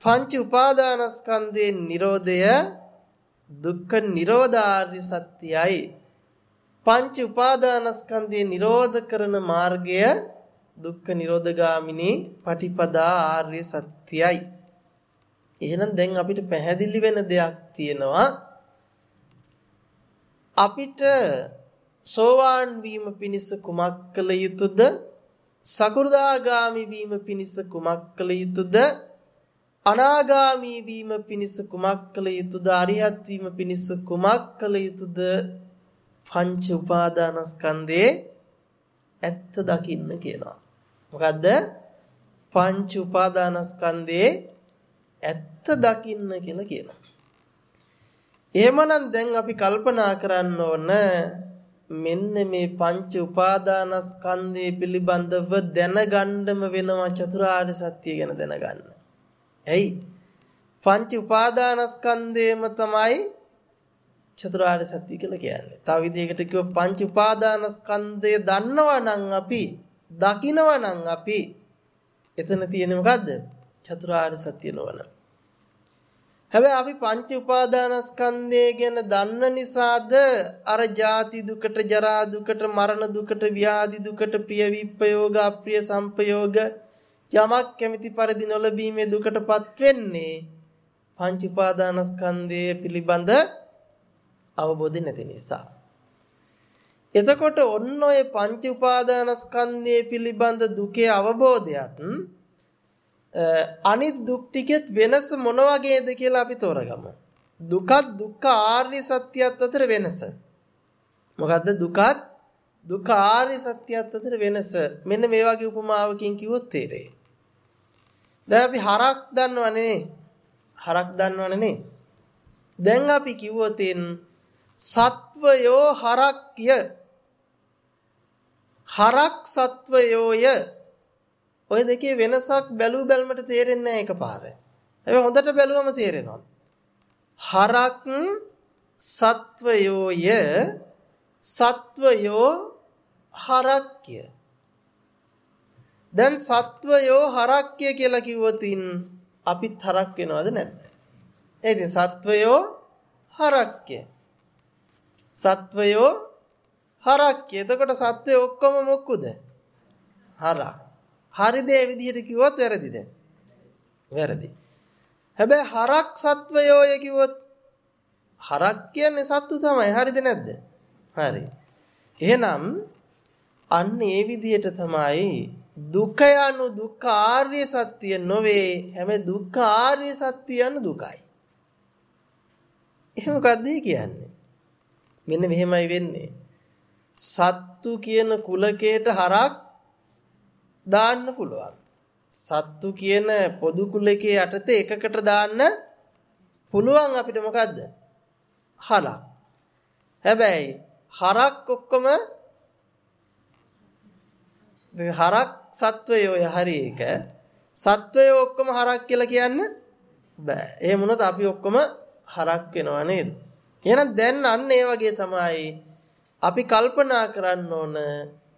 පංච උපාදානස්කන්ධේ නිරෝධය දුක්ඛ නිරෝධාර්ය සත්‍යයි. පංච උපාදානස්කන්ධේ නිරෝධ කරන මාර්ගය දුක්ඛ නිරෝධගාමිනී පටිපදා ආර්ය සත්‍යයි. එහෙනම් දැන් අපිට පැහැදිලි වෙන දෙයක් තියෙනවා. අපිට සෝවාන් වීම පිණිස කුමක් කළ යුතුද? සකු르දාගාමි වීම පිණිස කුමක් කළ යුතුද? අනාගාමි වීම පිණිස කුමක් කළ යුතුද? අරිහත් වීම පිණිස කුමක් කළ යුතුද? පංච උපාදානස්කන්ධේ ඇත්ත දකින්න කියනවා. මොකද්ද? පංච උපාදානස්කන්ධයේ ඇත්ත දකින්න කියලා කියනවා. එහෙමනම් දැන් අපි කල්පනා කරන්න ඕන මෙන්න මේ පංච උපාදානස්කන්ධය පිළිබඳව දැනගන්නම වෙනවා චතුරාර්ය සත්‍ය ගැන දැනගන්න. ඇයි? පංච උපාදානස්කන්ධයම තමයි චතුරාර්ය සත්‍ය කියලා කියන්නේ. තව විදිහකට කිව්ව පංච උපාදානස්කන්ධය දන්නවා නම් අපි දකිනවා නම් අපි එතන තියෙන්නේ මොකද්ද? චතුරාර්ය සත්‍ය නොවන. හැබැයි අපි පංච උපාදානස්කන්ධය ගැන දන්න නිසාද අර ජාති දුකට, ජරා දුකට, මරණ දුකට, ව්‍යාධි දුකට, ප්‍රිය විප්පයෝග, අප්‍රිය සංපයෝග යමක් කැමති පරිදි නොලබීමේ දුකටපත් වෙන්නේ පංච උපාදානස්කන්ධය පිළිබඳ අවබෝධය නැති නිසා. එතකොට ඔන්න ඔය පංච උපාදානස්කන්ධය පිළිබඳ දුකේ අවබෝධයත් අනිත් දුක් ටිකෙත් වෙනස මොන වගේද කියලා අපි තෝරගමු. දුකත් දුක්ඛ ආර්ය සත්‍යයත් අතර වෙනස. මොකද්ද දුකත් දුක්ඛ ආර්ය සත්‍යයත් අතර වෙනස. මෙන්න මේ වගේ උපමාවකින් කිව්වොත් තේරෙයි. දැන් අපි හරක් දන්නවනේ හරක් දන්නවනේ දැන් අපි කිව්වොත් සත්වයෝ හරක්ය හරක් සත්වයෝය ඔය දෙකේ වෙනසක් බැලූ බැලමට තේරෙන්නේ නැහැ එකපාරේ. හැබැයි හොඳට බැලුවම තේරෙනවා. හරක් සත්වයෝය සත්වයෝ හරක්ය. දැන් සත්වයෝ හරක්ය කියලා කිව්වොතින් අපිත් හරක් වෙනවද නැද්ද? ඒ ඉතින් සත්වයෝ හරක්ය. සත්වයෝ හරක්ය. එතකොට සත්වයෝ ඔක්කොම මොක්කුද? හරක්. හරිද ඒ විදිහට කිව්වොත් වැරදිද? වැරදි. හැබැයි හරක් සත්වයෝය කිව්වොත් හරක් කියන්නේ සත්තු තමයි. හරිද නැද්ද? හරි. එහෙනම් අන්න ඒ විදිහට තමයි දුක යනු දුක්ඛ ආර්ය සත්‍ය නොවේ හැම දුක්ඛ ආර්ය සත්‍ය යනු දුකයි. එහෙම මොකද්ද කියන්නේ? මෙන්න මෙහෙමයි වෙන්නේ. සත්තු කියන කුලකයට හරක් දාන්න පුළුවන්. සත්තු කියන පොදු කුලකයේ යටතේ එකකට දාන්න පුළුවන් අපිට මොකද්ද? හරක්. හැබැයි හරක් ඔක්කොම හරක් සත්වයෝය හරි එක සත්වයෝ ඔක්කොම හරක් කියලා කියන්න බෑ. එහෙම වුණොත් අපි ඔක්කොම හරක් වෙනවා නේද? එහෙනම් දැන් අන්න ඒ වගේ තමයි අපි කල්පනා කරන්න ඕන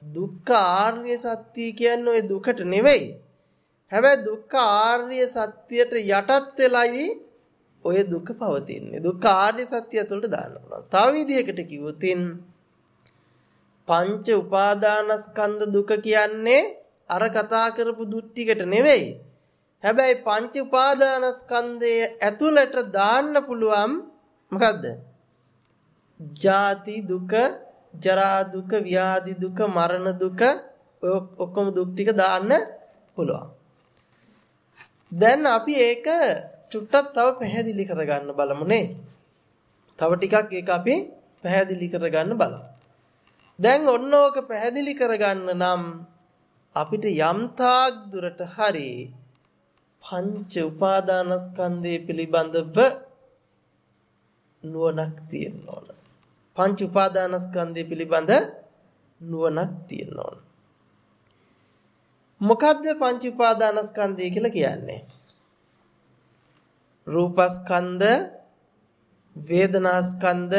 දුක්ඛ ආර්ය සත්‍ය කියන්නේ ওই දුකට නෙවෙයි. හැබැයි දුක්ඛ ආර්ය සත්‍යයට යටත් වෙලයි ඔය දුක පවතින්නේ. දුක්ඛ ආර්ය සත්‍ය ඇතුළට දාන්න පුළුවන්. තව විදිහකට කිව්වොත් පංච උපාදානස්කන්ධ දුක කියන්නේ අර කතා කරපු දුක් ටිකට නෙවෙයි. හැබැයි පංච උපාදානස්කන්ධය ඇතුළට දාන්න පුළුවන් මොකද්ද? ජාති දුක, ජරා දුක, ව්‍යාධි දුක, මරණ දුක ඔය ඔක්කොම දුක් ටික දාන්න පුළුවන්. දැන් අපි ඒක චුට්ටක් තව පැහැදිලි කරගන්න බලමු නේ. තව ටිකක් ඒක අපි පැහැදිලි කරගන්න බලමු. දැන් ඔන්න ඕක පැහැදිලි කරගන්න නම් අපිට යම් තාක් දුරට හරි පංච උපාදානස්කන්ධය පිළිබඳව නුවණක් තියෙන්න ඕන. පංච උපාදානස්කන්ධය පිළිබඳ නුවණක් තියෙන්න ඕන. මොකද්ද පංච උපාදානස්කන්ධය කියලා කියන්නේ? රූපස්කන්ධ, වේදනාස්කන්ධ,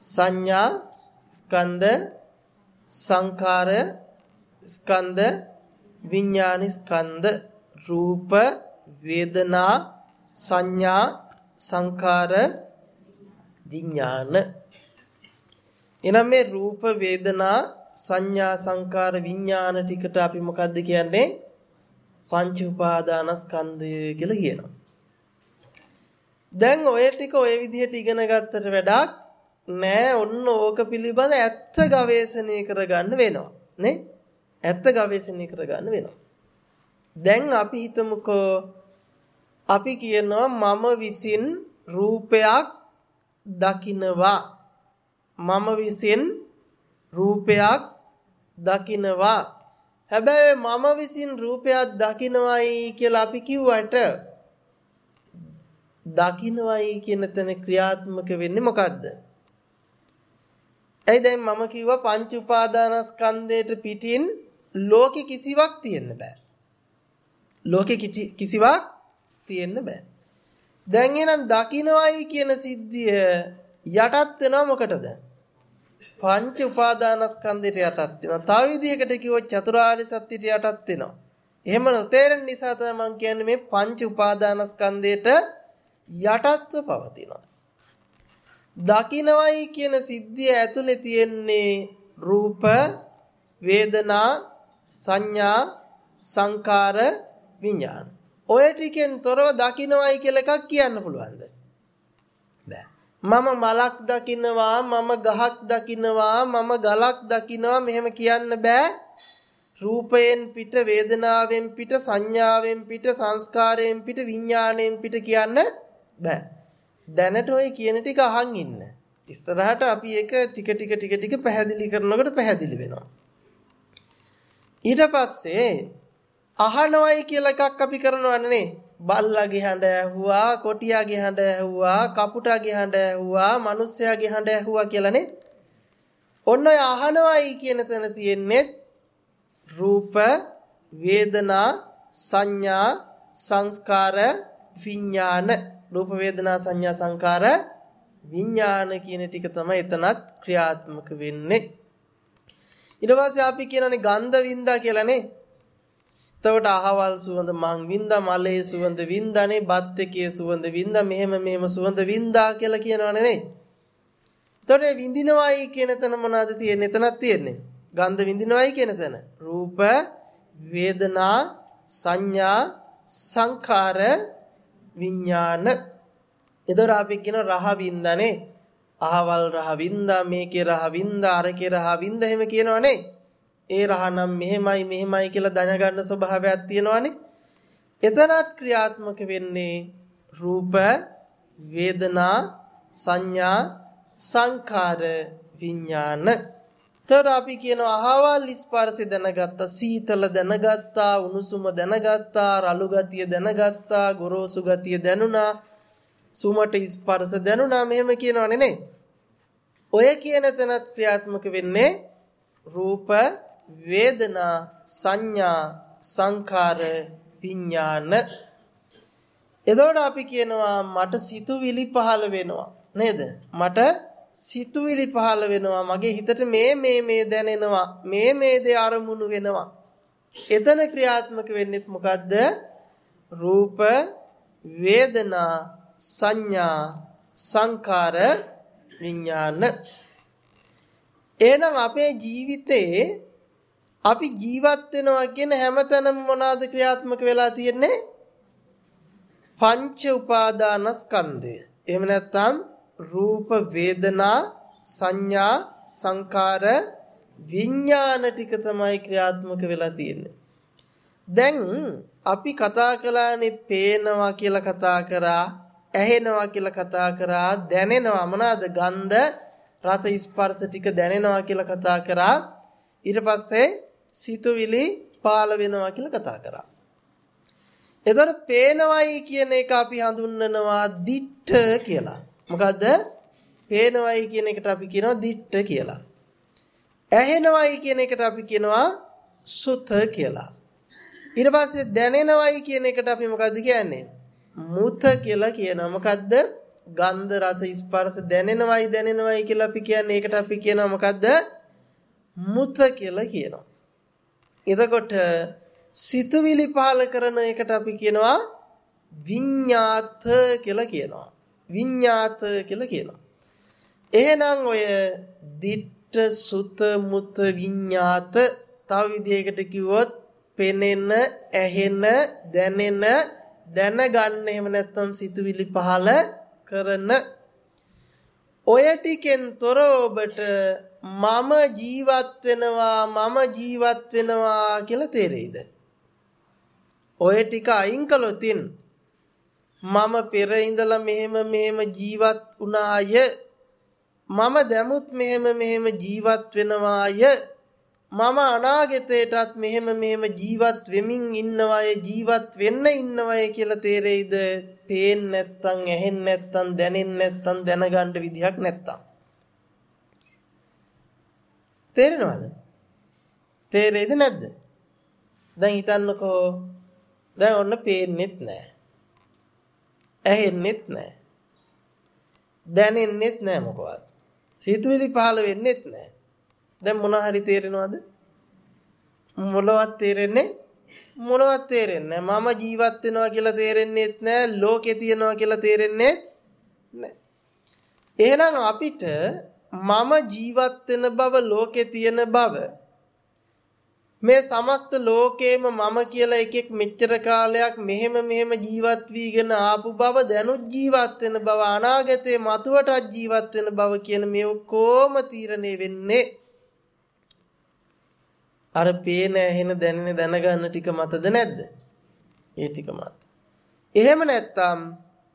සංඥා ස්කන්ධ, සංඛාර ස්කන්ධ, විඥාන ස්කන්ධ, රූප, වේදනා, සංඥා, සංඛාර, විඥාන. එනම් මේ රූප, වේදනා, සංඥා, සංඛාර, විඥාන ටිකට අපි මොකද්ද කියන්නේ? පංච උපාදානස්කන්ධය කියලා කියනවා. දැන් ඔය ටික ඔය විදිහට ඉගෙන ගත්තට වැඩක් නෑ ඔන්න ඕක පිළිබඳ ඇත්ත ගවේෂණය කරගන්න වෙනවා නේ ඇත්ත ගවේෂණය කරගන්න වෙනවා. දැන් අපි හිතමුකෝ අපි කියනවා මම විසින් රූපයක් දකිනවා. මම විසින් රූපයක් දකිනවා. හැබැයි මම විසින් රූපයක් දකිනවයි කියලා අපි කිව්වට දකින්නවයි කියන තැන ක්‍රියාත්මක වෙන්නේ මොකද්ද? ඇයි දැන් මම කිව්වා පංච උපාදානස්කන්ධයට පිටින් ලෝකෙ කිසිවක් තියෙන්න බෑ. ලෝකෙ කිසිවක් තියෙන්න බෑ. දැන් එනම් දකින්නවයි කියන සිද්ධිය යටත් වෙනවා මොකටද? පංච උපාදානස්කන්ධයට යටත් වෙනවා. තව විදිහකට කිව්වොත් චතුරාර්ය සත්‍යයට යටත් වෙනවා. එහෙම නොතේරෙන නිසා තමයි මම කියන්නේ මේ පංච උපාදානස්කන්ධයට යටත්ව පවතිනවා. දකින්නවයි කියන සිද්ධිය ඇතුලේ තියෙන්නේ රූප, වේදනා, සංඥා, සංකාර, විඥාන. ඔය ටිකෙන් තොරව දකින්නවයි කියලා එකක් කියන්න පුළුවන්ද? බෑ. මම මලක් දකින්නවා මම ගහක් දකින්නවා මම ගලක් දකින්නවා මෙහෙම කියන්න බෑ රූපයෙන් පිට වේදනාවෙන් පිට සංඥාවෙන් පිට සංස්කාරයෙන් පිට විඥාණයෙන් පිට කියන්න බෑ දැනට ඔය කියන ටික අහන් ඉන්න ඉස්සරහට අපි ඒක ටික ටික ටික ටික පැහැදිලි කරනකොට පැහැදිලි වෙනවා ඊට පස්සේ අහනවයි කියලා එකක් අපි කරනවන්නේ බල්ලාගේ හඬ ඇහුවා, කොටියාගේ හඬ ඇහුවා, කපුටාගේ හඬ ඇහුවා, මිනිස්සයාගේ හඬ ඇහුවා කියලානේ. ඔන්න ඔය අහනවයි කියන තැන තියෙන්නේ රූප, වේදනා, සංඥා, සංස්කාර, විඥාන. රූප වේදනා සංඥා සංකාර විඥාන කියන ටික තමයි එතනත් ක්‍රියාත්මක වෙන්නේ. ඊට පස්සේ අපි කියනනේ ගන්ධ වින්දා කියලානේ. එතකොට අහවල් සුවඳ මං වින්දා මලේ සුවඳ වින්දානේ බත් එකේ සුවඳ වින්දා මෙහෙම මෙහෙම සුවඳ වින්දා කියලා කියනවනේ නේ. එතකොට විඳිනවයි කියන තැන මොනවද තියෙන්නේ? එතනක් තියෙන්නේ. ගන්ධ විඳිනවයි කියන තැන. රූප, වේදනා, සංඥා, සංඛාර, විඥාන. එතකොට අපි කියන රහ වින්දානේ. අහවල් රහ වින්දා මේකේ රහ වින්දා අරකේ රහ වින්දා එහෙම කියනවනේ. ඒ රහනම් මෙහෙමයි මෙහෙමයි කියලා දැනගන්න ස්වභාවයක් තියෙනවනේ. එතනත් ක්‍රියාත්මක වෙන්නේ රූප, වේදනා, සංඥා, සංකාර, විඥාන. තර අපි කියනවා අහවල් ස්පර්ශය දැනගත්තා, සීතල දැනගත්තා, උණුසුම දැනගත්තා, රළු ගතිය දැනගත්තා, ගොරෝසු ගතිය දැනුණා, සුමට ස්පර්ශ දැනුණා මෙහෙම කියනවනේ නේ. ඔය කියන තැනත් ක්‍රියාත්මක වෙන්නේ රූප වේදනා සංඥා සංඛාර විඥාන. එතකොට අපි කියනවා මට සිතුවිලි පහළ වෙනවා. නේද? මට සිතුවිලි පහළ වෙනවා. මගේ හිතට මේ මේ මේ දැනෙනවා. මේ මේ දේ අරමුණු වෙනවා. එතන ක්‍රියාත්මක වෙන්නේ මොකද්ද? රූප වේදනා සංඥා සංකාර විඥාන. එහෙනම් අපේ ජීවිතේ අපි ජීවත් වෙනවා කියන හැමතැනම මොනවාද ක්‍රියාත්මක වෙලා තියෙන්නේ? පංච උපාදානස්කන්ධය. එහෙම නැත්නම් රූප වේදනා සංඥා සංකාර විඥාන ටික තමයි ක්‍රියාත්මක වෙලා තියෙන්නේ. දැන් අපි කතා කළානේ පේනවා කියලා කතා කරා, ඇහෙනවා කියලා කතා කරා, දැනෙනවා මොනවාද? ගන්ධ, රස, ස්පර්ශ ටික දැනෙනවා කියලා කතා කරා. ඊට පස්සේ සිතුවිලි පාල වෙනවා කියලා කතා කරා. එතකොට පේනවයි කියන එක අපි හඳුන්වනවා දිට්ඨ කියලා. මොකද්ද? පේනවයි කියන එකට අපි කියනවා දිට්ඨ කියලා. ඇහෙනවයි කියන එකට අපි කියනවා සුත කියලා. ඊට පස්සේ දැනෙනවයි කියන එකට අපි මොකද්ද කියන්නේ? මුත කියලා කියනවා. මොකද්ද? ගන්ධ රස ස්පර්ශ දැනෙනවයි දැනෙනවයි කියලා අපි කියන්නේ ඒකට අපි කියනවා මොකද්ද? මුත කියලා කියනවා. එතකොට සිතුවිලි පහල කරන එකට අපි කියනවා විඤ්ඤාත කියලා කියනවා. විඤ්ඤාත කියලා කියනවා. එහෙනම් ඔය දිට්ඨ සුත මුත විඤ්ඤාත තව විදිහකට කිව්වොත් පෙනෙන, ඇහෙන, දැනෙන, දැනගන්න එහෙම නැත්නම් සිතුවිලි පහල කරන ඔය ටිකෙන් තොර ඔබට මම ජීවත් වෙනවා මම ජීවත් වෙනවා කියලා තේරෙයිද? ඔය ටික අයින් කළොතින් මම පෙර ඉඳලා මෙහෙම මෙහෙම ජීවත් වුණාය මම දැමුත් මෙහෙම මෙහෙම ජීවත් වෙනවාය මම අනාගතයටත් මෙහෙම මෙහෙම ජීවත් වෙමින් ඉන්නවය ජීවත් වෙන්න ඉන්නවය කියලා තේරෙයිද? පේන්නේ නැත්තම් ඇහෙන්නේ නැත්තම් දැනෙන්නේ නැත්තම් දැනගන්න විදිහක් නැත්තම් තේරෙනවද? තේරෙයිද නැද්ද? දැන් හිතන්නකෝ දැන් ඔන්න පේන්නෙත් නැහැ. ඇහෙන්නෙත් නැහැ. දැනෙන්නෙත් නෑ මොකවත්. සිතුවිලි පහළ වෙන්නෙත් නෑ. දැන් මොන හරි තේරෙනවද? මොනවත් තේරෙන්නේ මොනවත් තේරෙන්නේ නෑ. මම ජීවත් වෙනවා කියලා තේරෙන්නෙත් නෑ. ලෝකේ තියනවා කියලා තේරෙන්නේ නෑ. එහෙනම් අපිට මම ජීවත් වෙන බව ලෝකේ තියෙන බව මේ සමස්ත ලෝකේම මම කියලා එකෙක් මෙච්චර කාලයක් මෙහෙම මෙහෙම ජීවත් වීගෙන ආපු බව දැනුත් ජීවත් වෙන බව අනාගතේ මතුවටත් ජීවත් වෙන බව කියන මේ ඔක්කොම තීරණය වෙන්නේ අර පේන ඇහෙන දැනෙන දැනගන්න ටික මතද නැද්ද? ඒ ටික මත. එහෙම නැත්තම්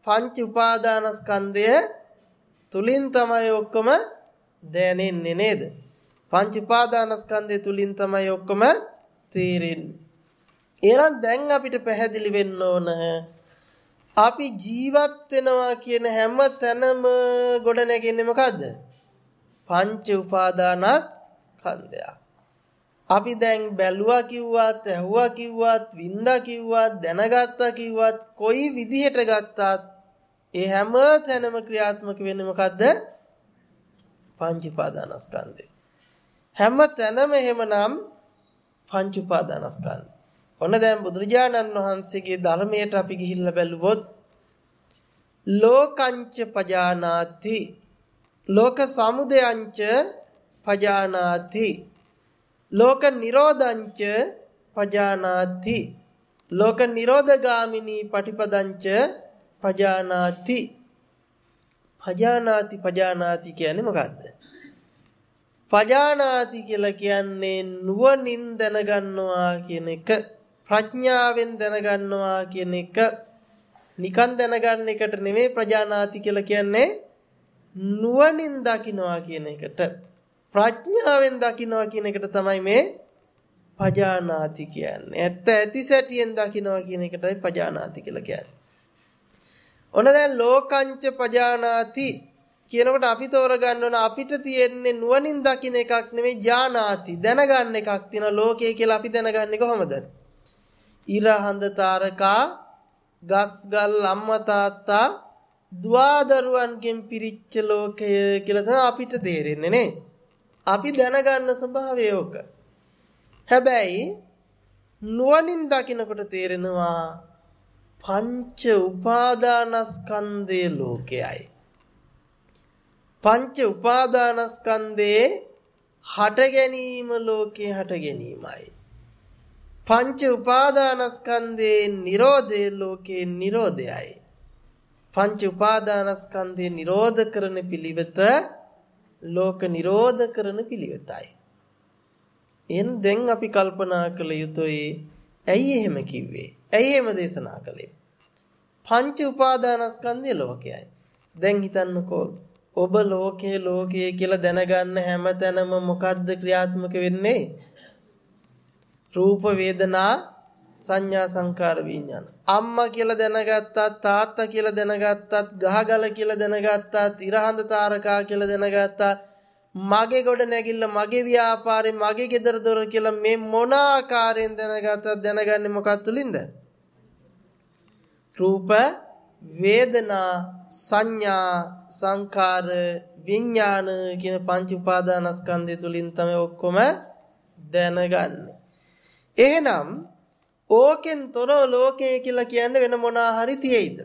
පංච උපාදානස්කන්ධය තුලින් තමයි ඔක්කොම දැනෙන්නේ නේද? පංච උපාදානස්කන්ධය තුලින් තමයි ඔක්කොම තේරෙන්නේ. එහෙනම් දැන් අපිට පැහැදිලි වෙන්න ඕන අපි ජීවත් වෙනවා කියන හැම තැනම ගොඩ නැගෙන්නේ මොකද්ද? පංච උපාදානස්කන්ධයක්. අපි දැන් බැලුවා කිව්වත්, ඇහුවා කිව්වත්, වින්දා කිව්වත්, දැනගත්තා කිව්වත් කොයි විදිහට ගත්තත් ඒ හැම තැනම ක්‍රියාත්මක වෙන්නේ මොකද්ද? පංච උපාදානස්කන්ධය. හැම තැනම එහෙමනම් පංච උපාදානස්කන්ධ. ඔන්න දැන් බුදුරජාණන් වහන්සේගේ ධර්මයට අපි ගිහිල්ලා බැලුවොත් ලෝකංච පජානාති ලෝක සමුදයංච පජානාති ලෝක නිරෝධංච පජානාති ලෝක නිරෝධගාමිනී පටිපදංච පජානාති පජානාති පජානාති කියන්නේ මොකද්ද පජානාති කියලා කියන්නේ නුවණින් දැනගන්නවා කියන එක ප්‍රඥාවෙන් දැනගන්නවා කියන එක නිකන් දැනගන්න එකට නෙමෙයි ප්‍රජානාති කියලා කියන්නේ නුවණින් දකින්නවා කියන එකට ප්‍රඥාවෙන් දකින්නවා කියන එකට තමයි මේ පජානාති කියන්නේ. ඇත්ත ඇති සැටියෙන් දකින්නවා කියන එකටයි පජානාති කියලා කියන්නේ. ඔන්න දැන් ලෝකංච පජානාති කියනකොට අපි තෝරගන්න ඕන අපිට තියෙන්නේ නුවණින් දකින්න එකක් නෙමෙයි ඥානාති දැනගන්න එකක් තියෙන ලෝකය කියලා අපි දැනගන්නේ කොහොමද? ඉර හඳ තාරකා ගස් ගල් අම්මා තාත්තා දුවදරුවන්ගෙන් පිරිච්ච ලෝකය කියලා තමයි අපිට තේරෙන්නේ නේ. අපි දැනගන්න ස්වභාවය ඕක. හැබැයි නුවණින් දකිනකොට තේරෙනවා පංච උපාදානස්කන්ධයේ ලෝකයයි. පංච උපාදානස්කන්ධයේ හට ගැනීම ලෝකේ හට ගැනීමයි. පංච උපාදානස්කන්ධයේ Nirodhe ලෝකේ Nirodhayයි. පංච උපාදානස්කන්ධේ නිරෝධ කරන පිළිවෙත ලෝක නිරෝධ කරන පිළිවෙතයි. එහෙනම් දැන් අපි කල්පනා කළ යුතුයි ඇයි එහෙම කිව්වේ? ඇයි එහෙම දේශනා කළේ? පංච උපාදානස්කන්ධය ලෝකයයි. දැන් හිතන්නකෝ ඔබ ලෝකයේ ලෝකයේ කියලා දැනගන්න හැමතැනම මොකද්ද ක්‍රියාත්මක වෙන්නේ? රූප වේදනා සංඥා සංකාර විඥාන. අම්මා කියලා දැනගත්තත් තාත්තා කියලා දැනගත්තත් ගහගල කියලා දැනගත්තත් ඉරහඳ තාරකා කියලා දැනගත්තත් මගේ ගොඩ නැගිල්ල මගේ ව්‍යාපාරේ මගේ ගෙදර දොර කියලා මේ මොන ආකාරයෙන් දැනගත්තත් දැනගන්නේ මොකක් තුලින්ද? රූප වේදනා සංඥා සංකාර විඥාන කියන පංච උපාදානස්කන්ධය තුලින් තමයි ඔක්කොම දැනගන්නේ. එහෙනම් ඕකෙන් තොරව ලෝකය කියලා කියන්නේ වෙන මොනා හරි තියෙයිද?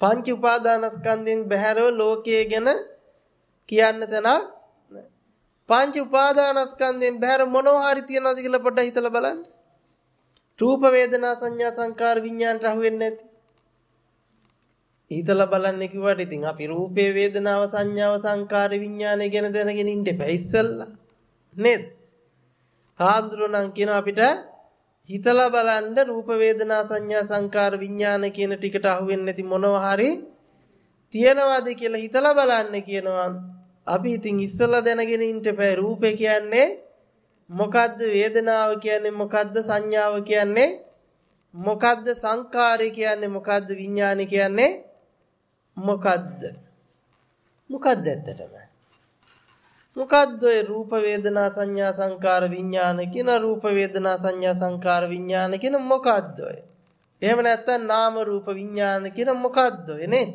පංච උපාදානස්කන්ධයෙන් බැහැරව ලෝකයේ ගැන කියන්න තැනක් පංච උපාදානස්කන්ධයෙන් බැහැර මොනවා හරි තියනවද කියලා පොඩ්ඩක් හිතලා බලන්න. රූප වේදනා සංඥා සංකාර විඥානට අහු වෙන්නේ නැති. හිතලා බලන්න කිව්වට ඉතින් අපි රූපේ වේදනාව සංඥාව සංකාර විඥානය ගැන දැනගෙන ඉන්න එපා ඉස්සල්ලා. නේද? හාමුදුරුවෝ කියන අපිට හිතලා බලන්න රූප වේදනා සංඥා සංකාර විඥාන කියන ටිකට අහු වෙන්නේ නැති මොනවා හරි තියනවාද කියලා හිතලා බලන්න කියනවා. අපි ඉතින් ඉස්සලා දැනගෙන ඉන්න එපා. රූපේ කියන්නේ මොකද්ද? වේදනාව කියන්නේ මොකද්ද? සංඥාව කියන්නේ මොකද්ද? සංකාරය කියන්නේ මොකද්ද? විඥානය කියන්නේ මොකද්ද? මොකද්ද ඇත්තටම? මොකද්ද ඒ රූප වේදනා සංඥා සංකාර විඥාන කියන රූප වේදනා සංඥා සංකාර විඥාන කියන මොකද්ද ඔය? එහෙම නැත්නම් නාම රූප විඥාන කියන මොකද්ද ඔය නේ?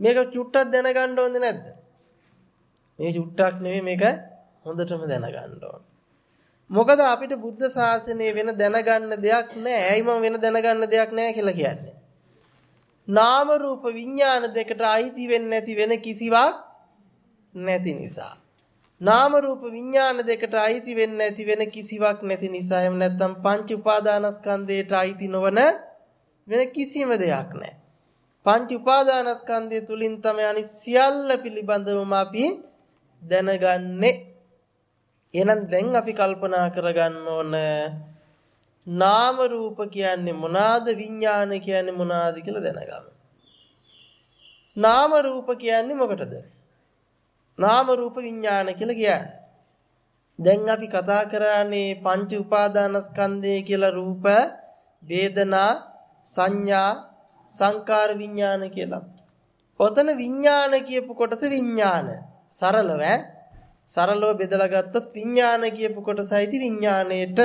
මේක චුට්ටක් දැනගන්න ඕනේ නැද්ද? මේ චුට්ටක් නෙවෙයි මේක හොඳටම දැනගන්න ඕන. මොකද අපිට බුද්ධ ශාසනය වෙන දැනගන්න දෙයක් නැහැ. ඇයි මම වෙන දැනගන්න දෙයක් නැහැ කියලා කියන්නේ? නාම රූප විඥාන දෙකට අයිති වෙන්නේ නැති වෙන කිසිවක් නැති නිසා. නාම රූප විඥාන දෙකට අයිති වෙන්නේ නැති වෙන කිසිවක් නැති නිසා එහෙම නැත්නම් පංච උපාදානස්කන්ධයට අයිති නොවන වෙන කිසිම දෙයක් නැහැ. පංච උපාදානස්කන්ධය තුලින් තමයි අනිත් සියල්ල පිළිබඳවම අපි දැනගන්නේ. එහෙනම් දැන් අපි කල්පනා කරගන්න ඕන නාම රූප කියන්නේ මොනවාද විඥාන කියන්නේ මොනවාද කියලා දැනගන්න. නාම රූප කියන්නේ මොකටද? නාම රූප විඥාන කියලා කියන්නේ. දැන් අපි කතා කරන්නේ පංච උපාදානස්කන්ධය කියලා රූප, වේදනා, සංඥා, සංකාර විඥාන කියලා. ඔතන විඥාන කියපු කොටස විඥාන. සරලව සරලව බෙදලා ගත්තොත් විඥාන කියපු කොටසයිති විඥාණයට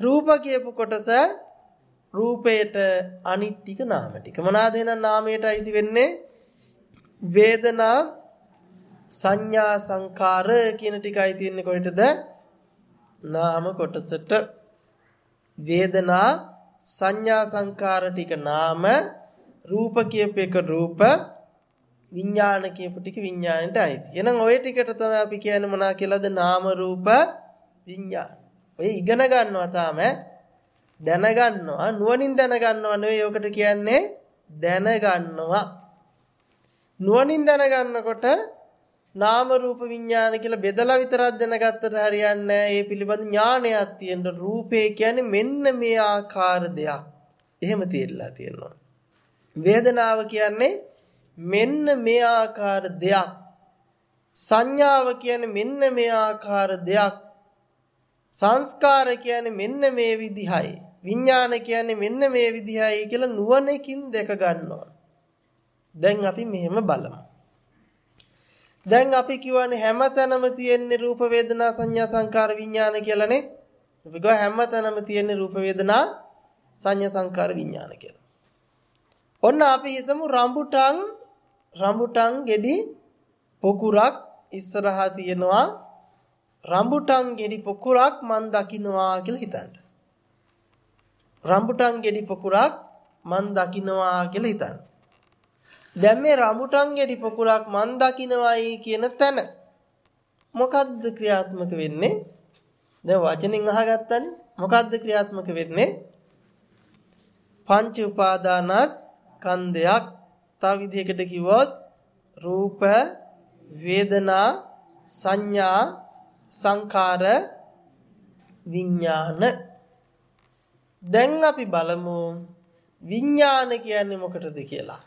රූප කියපු කොටස රූපයට අනිත් ටික නාම ටික. මොනවාද එහෙනම් නාමයට අයිති වෙන්නේ? වේදනා සංඥා සංකාර කියන ටිකයි තියෙන්නේ කොහෙටද? නාම කොටසට වේදනා සංඥා සංකාර ටික නාම රූප කියප එක රූප විඥාන කියපු ටික විඥාණයට අයිති. එහෙනම් ওই ටිකට තමයි අපි කියන්නේ මොනවා කියලාද? නාම රූප විඥාන. ඔය ඉගෙන ගන්නවා තාම දැනගන්නවා නුවණින් දැනගන්නවා නෙවෙයි ඔකට කියන්නේ දැනගන්නවා. නුවණින් දැනගන්නකොට නාම රූප විඥාන කියලා බෙදලා විතරක් දැනගත්තට හරියන්නේ නැහැ. ඒ පිළිබඳ ඥානයක් තියෙන රූපේ කියන්නේ මෙන්න මේ ආකාර දෙයක්. එහෙම තියලා තියෙනවා. වේදනාව කියන්නේ මෙන්න මේ ආකාර දෙයක්. සංඥාව කියන්නේ මෙන්න මේ ආකාර දෙයක්. සංස්කාර කියන්නේ මෙන්න මේ විදිහයි. විඥාන කියන්නේ මෙන්න මේ විදිහයි කියලා නුවණකින් දැක ගන්නවා. දැන් අපි මෙහෙම බලමු. දැන් අපි කියවනේ හැමතැනම තියෙන්නේ රූප වේදනා සංඥා සංකාර විඥාන කියලානේ. අපි ගා හැමතැනම තියෙන්නේ රූප වේදනා සංඥා සංකාර විඥාන කියලා. ඔන්න අපි හිතමු රම්බුටන් රම්බුටන් ගෙඩි පොකුරක් ඉස්සරහා තියෙනවා රම්බුටන් ගෙඩි පොකුරක් මන් දකින්නවා කියලා හිතන්න. රම්බුටන් ගෙඩි පොකුරක් මන් දකින්නවා කියලා හිතන්න. දැන් මේ රඹුටන් ගෙඩි පොකුරක් මන් දකින්නවයි කියන තැන මොකද්ද ක්‍රියාත්මක වෙන්නේ? දැන් වචනෙන් අහගත්තනේ. මොකද්ද ක්‍රියාත්මක වෙන්නේ? පංච උපාදානස් කන්දයක් තව විදිහකට කිව්වොත් රූප වේදනා සංඥා සංකාර විඥාන. දැන් අපි බලමු විඥාන කියන්නේ මොකටද කියලා.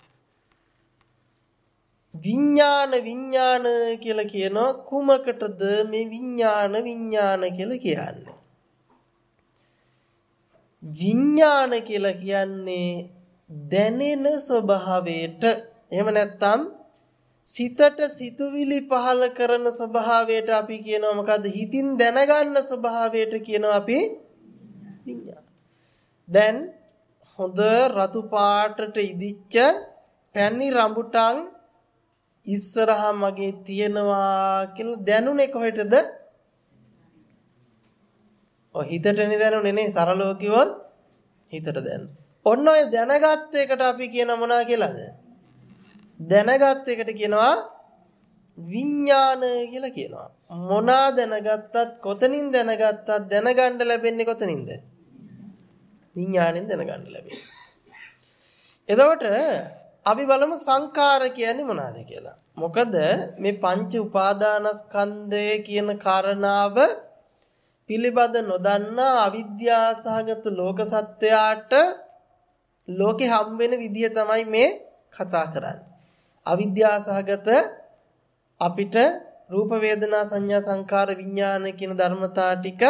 විඥාන විඥාන කියලා කියනවා කුමකටද මේ විඥාන විඥාන කියලා කියන්නේ? විඥාන කියලා කියන්නේ දැනෙන ස්වභාවයට එහෙම නැත්නම් සිතට සිතුවිලි පහල කරන ස්වභාවයට අපි කියනවා මොකද්ද හිතින් දැනගන්න ස්වභාවයට කියනවා අපි විඥාන දැන් හොඳ රතු පාටට ඉදිච්ච පැණි රඹුටන් ඉස්සරහා මගේ තියෙනවා කියලා දැනුනේ කොහෙටද? ඔය හිතටනේ දැනුනේ නේ සරලව කිව්වොත් හිතට දැන. ඔන්න ඔය දැනගත් එකට අපි කියන මොනවා කියලාද? දැනගත් එකට කියනවා විඥාන කියලා කියනවා. මොනා දැනගත්තත් කොතනින් දැනගත්තත් දැනගන්න ලැබෙන්නේ කොතනින්ද? විඥාණයෙන් දැනගන්න ලැබෙන්නේ. එතකොට අපි බලමු සංඛාර කියන්නේ මොනවද කියලා. මොකද මේ පංච උපාදානස්කන්ධය කියන කාරණාව පිළිබඳ නොදන්නා අවිද්‍යාසහගත ලෝක සත්‍යයට ලෝකේ හම් වෙන විදිය තමයි මේ කතා කරන්නේ. අවිද්‍යාසහගත අපිට රූප වේදනා සංඥා සංකාර විඥාන කියන ධර්මතා ටික